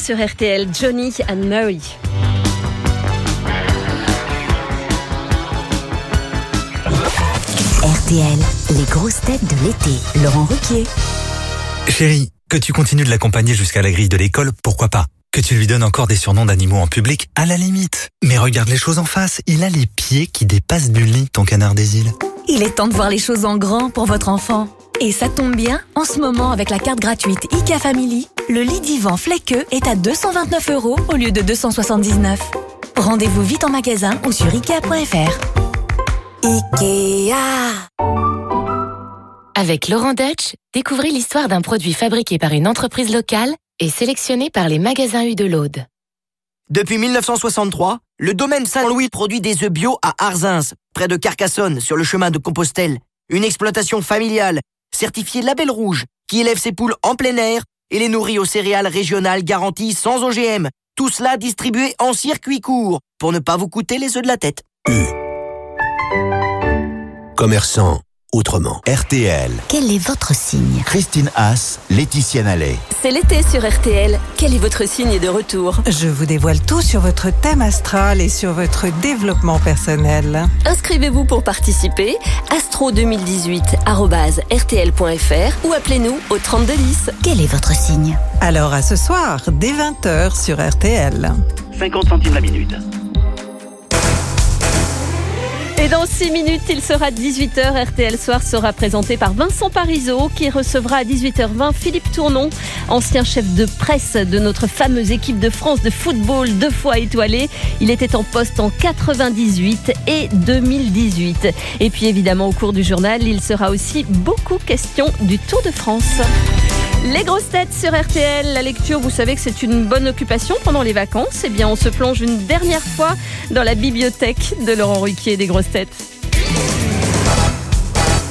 sur RTL, Johnny and Mary. RTL, les grosses têtes de l'été. Laurent Ruquier. Chérie, que tu continues de l'accompagner jusqu'à la grille de l'école, pourquoi pas? Que tu lui donnes encore des surnoms d'animaux en public, à la limite. Mais regarde les choses en face, il a les pieds qui dépassent du lit, ton canard des îles. Il est temps de voir les choses en grand pour votre enfant. Et ça tombe bien, en ce moment, avec la carte gratuite IKEA Family, le lit divan flequeux est à 229 euros au lieu de 279. Rendez-vous vite en magasin ou sur ikea.fr. IKEA Avec Laurent Deutsch, découvrez l'histoire d'un produit fabriqué par une entreprise locale et sélectionné par les magasins U de l'Aude. Depuis 1963, le domaine Saint-Louis produit des œufs bio à Arzins, près de Carcassonne, sur le chemin de Compostelle. Une exploitation familiale, certifiée Label Rouge, qui élève ses poules en plein air et les nourrit aux céréales régionales garanties sans OGM. Tout cela distribué en circuit court, pour ne pas vous coûter les œufs de la tête. Commerçant autrement. RTL. Quel est votre signe Christine Haas, Laetitia Nallet. C'est l'été sur RTL. Quel est votre signe de retour Je vous dévoile tout sur votre thème astral et sur votre développement personnel. Inscrivez-vous pour participer astro2018@rtl.fr ou appelez-nous au 3210. Quel est votre signe Alors à ce soir, dès 20h sur RTL. 50 centimes la minute. Et dans 6 minutes, il sera 18h. RTL Soir sera présenté par Vincent Parisot qui recevra à 18h20 Philippe Tournon, ancien chef de presse de notre fameuse équipe de France de football deux fois étoilée. Il était en poste en 98 et 2018. Et puis évidemment, au cours du journal, il sera aussi beaucoup question du Tour de France. Les grosses têtes sur RTL, la lecture, vous savez que c'est une bonne occupation pendant les vacances. Eh bien, on se plonge une dernière fois dans la bibliothèque de Laurent Ruquier des grosses têtes.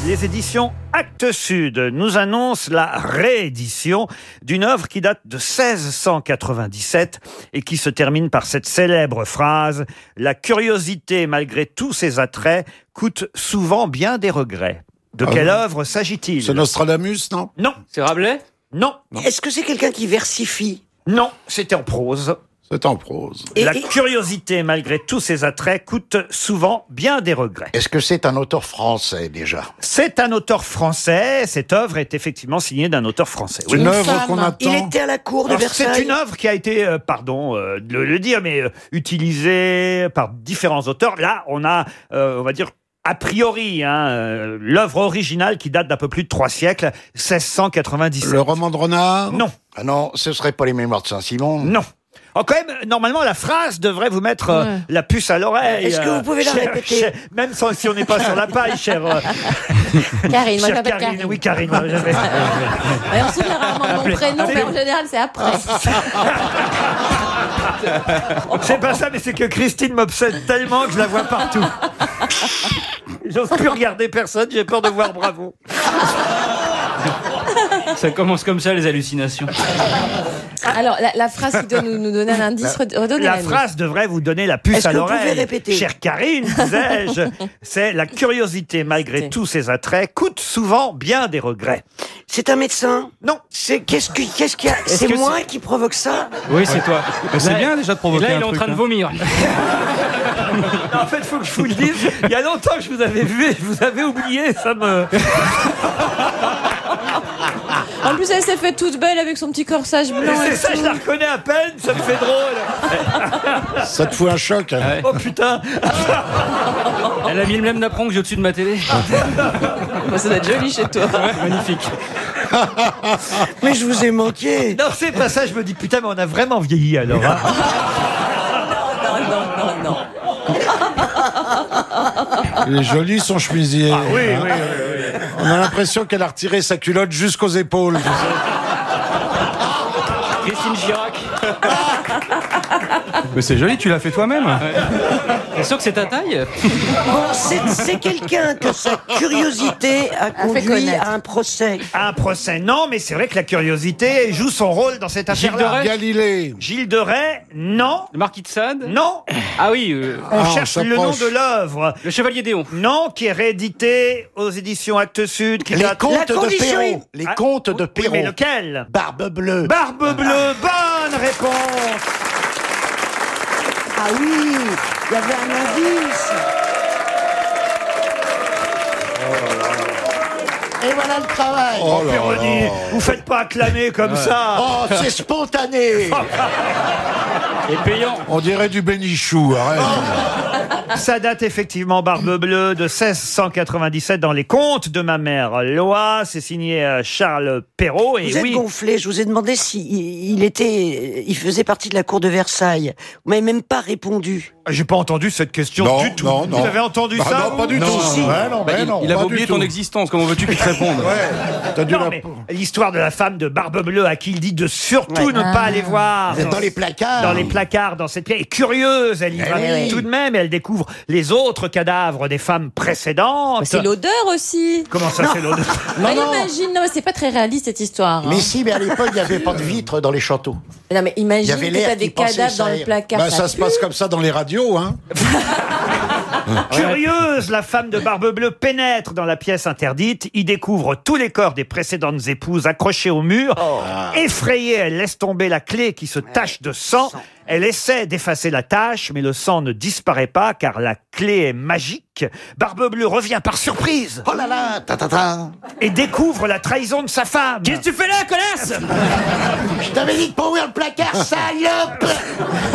Les éditions Actes Sud nous annoncent la réédition d'une œuvre qui date de 1697 et qui se termine par cette célèbre phrase La curiosité, malgré tous ses attraits, coûte souvent bien des regrets. De Ah quelle oui. œuvre s'agit-il? C'est Nostradamus, non? Non. C'est Rabelais? Non. Est-ce que c'est quelqu'un qui versifie? Non, c'était en prose. C'est en prose. La curiosité, malgré tous ses attraits, coûte souvent bien des regrets. Est-ce que c'est un auteur français déjà? C'est un auteur français. Cette œuvre est effectivement signée d'un auteur français. C'est une œuvre qu'on attend. Il était à la cour de Alors, Versailles. C'est une œuvre qui a été, euh, pardon euh, de le dire, mais euh, utilisée par différents auteurs. Là, on a, euh, on va dire, a priori, hein, euh, l'œuvre originale qui date d'un peu plus de trois siècles, 1697. Le roman de Renard Non. Ah non, ce serait pas les mémoires de Saint-Simon Non. Oh, quand même, normalement, la phrase devrait vous mettre euh, Ouais. la puce à l'oreille. Est-ce que euh, vous pouvez la cher- répéter cher- Même sans- si on n'est pas sur la paille, cher. euh, [laughs] Karine, moi chère j'appelle Karine. Karine. Oui, Karine. euh, j'avais- [laughs] on se souvient rarement de mon prénom, mais en général c'est après. [laughs] C'est pas ça, mais c'est que Christine m'obsède tellement que je la vois partout. J'ose plus regarder personne, j'ai peur de voir Bravo. Ça commence comme ça, les hallucinations. Alors la, la phrase qui doit nous, nous donner un indice, red- redonnez La phrase devrait vous donner la puce Est-ce à que vous pouvez l'oreille. répéter Chère Karine, disais-je, [laughs] c'est la curiosité, malgré tous ses attraits, coûte souvent bien des regrets. C'est un médecin Non. C'est qu'est-ce que qu'est-ce qu'il y a C'est que moi qui provoque ça Oui, c'est toi. C'est bien déjà de provoquer Là, il est en truc, train de hein. vomir. [laughs] Non, en fait, il faut que je vous le dise, il y a longtemps que je vous avais vu et je vous avais oublié, ça me... [laughs] En plus, elle s'est fait toute belle avec son petit corsage blanc. C'est ça, tout. je la reconnais à peine, ça me fait drôle. [laughs] Ça te fout un choc. hein. Oh putain [laughs] Elle a mis le même napperon que j'ai au-dessus de ma télé. Bah, [laughs] ça doit être joli chez toi. Ouais, magnifique. Mais je vous ai manqué. Non, c'est pas ça, je me dis putain, mais on a vraiment vieilli alors. hein. Non, non, non, non. Il est joli son chemisier. Ah oui, hein. oui, oui, oui. On a l'impression qu'elle a retiré sa culotte jusqu'aux épaules. Mais c'est joli, tu l'as fait toi-même. T'es sûr que c'est ta taille Bon, c'est c'est quelqu'un que sa curiosité a conduit connaître. à un procès. Un procès, non, mais c'est vrai que la curiosité joue son rôle dans cette Gilles de affaire-là. Rais Galilée. Gilles de Rais, non. Le marquis de Sade Non. Ah oui, euh, On Ah, on cherche le nom s'approche. de l'œuvre. le Chevalier Déon. Non, qui est réédité aux éditions Actes Sud. Qui Les date- contes de condition Perrault. Les Ah, contes de oui, mais lequel? Barbe bleue. Barbe bleue, bonne réponse Ah oui, il y avait un indice. Et voilà le travail. Oh Péroni, là. vous faites pas acclamer comme ça Oh, c'est spontané. [laughs] Et payant. On dirait du bénichou, arrête. [laughs] Ça date effectivement, Barbe Bleue, de 1697 dans les contes de ma mère Loa. C'est signé euh, Charles Perrault. Et Vous êtes oui, gonflé. Je vous ai demandé si il était, il faisait partie de la cour de Versailles. Vous m'avez même pas répondu. j'ai pas entendu cette question Non, du tout. non, non. Vous avez entendu Bah ça non, vous pas du Non, tout. si. Ouais, non, Bah, mais il, non, il pas avait du oublié tout. ton existence, comment veux-tu qu'il te réponde Ouais, t'as dû Non, la- mais l'histoire de la femme de Barbe Bleue à qui il dit de surtout Ouais. ne pas aller voir Vous êtes dans les placards. dans les placards dans cette pièce. Et curieuse, elle y Eh va oui. tout de même. Elle découvre les autres cadavres des femmes précédentes. C'est l'odeur aussi. Comment ça, c'est l'odeur [laughs] Bah, imagine, non, mais c'est pas très réaliste cette histoire. hein. Mais si, mais à l'époque, il n'y avait pas de vitres dans les châteaux. Non, mais Il y imagine avait que l'air t'as qui des cadavres dans ça le est. placard. Bah, ça se pue. passe comme ça dans les radios, hein. [laughs] Curieuse, la femme de Barbe Bleue pénètre dans la pièce interdite, y découvre tous les corps des précédentes épouses accrochés au mur. Effrayée, elle laisse tomber la clé qui se tache de sang. Elle essaie d'effacer la tache, mais le sang ne disparaît pas car la clé est magique. Barbe Bleue revient par surprise Oh là là, ta ta ta. et découvre la trahison de sa femme. Qu'est-ce que tu fais là, connasse? Je t'avais dit de pas ouvrir le placard, salope.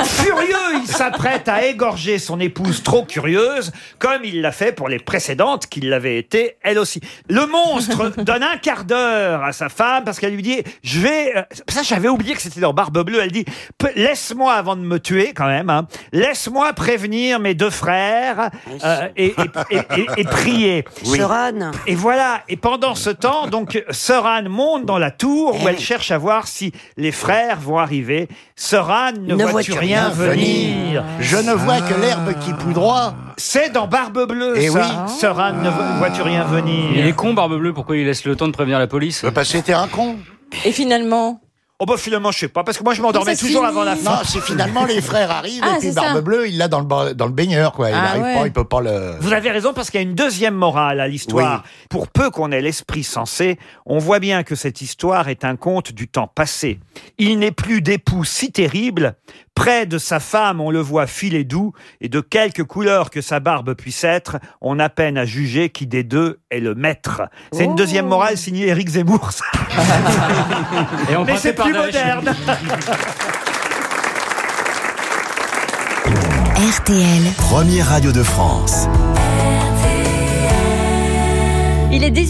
Furieux, il s'apprête à égorger son épouse trop curieuse, comme il l'a fait pour les précédentes qui l'avaient été, elle aussi. Le monstre [laughs] donne un quart d'heure à sa femme parce qu'elle lui dit, je vais... euh, Ça, j'avais oublié que c'était dans Barbe Bleue. Elle dit, laisse-moi avant de me tuer, quand même. hein. Laisse-moi prévenir mes deux frères euh, et, et- et- et- et prier. [laughs] Sœur Anne. Et voilà. Et pendant ce temps, donc, Sœur Anne monte dans la tour où elle cherche à voir si les frères vont arriver. Sœur Anne ne, vois-tu rien venir? Je ne vois que l'herbe qui poudroie. C'est dans Barbe Bleue, Eh ça. oui. Sœur Anne, ne vo- vois-tu rien venir? Il est con, Barbe Bleue, pourquoi il laisse le temps de prévenir la police? Parce que c'était un con. Et finalement Oh bah finalement, je sais pas, parce que moi je m'endormais ça toujours finit avant la fin. Non, c'est finalement les frères arrivent Ah, et puis c'est ça. Barbe Bleue, il l'a dans le, ba- dans le baigneur, quoi. Il Ah arrive ouais. pas, il peut pas le. Vous avez raison parce qu'il y a une deuxième morale à l'histoire. Pour peu qu'on ait l'esprit sensé, on voit bien que cette histoire est un conte du temps passé. Il n'est plus d'époux si terrible. Près de sa femme, on le voit filer doux, et de quelque couleur que sa barbe puisse être, on a peine à juger qui des deux est le maître. C'est une Oh. deuxième morale signée Éric Zemmour. ça. [laughs] Et on Mais c'est plus moderne. RTL. Première radio de France. Il est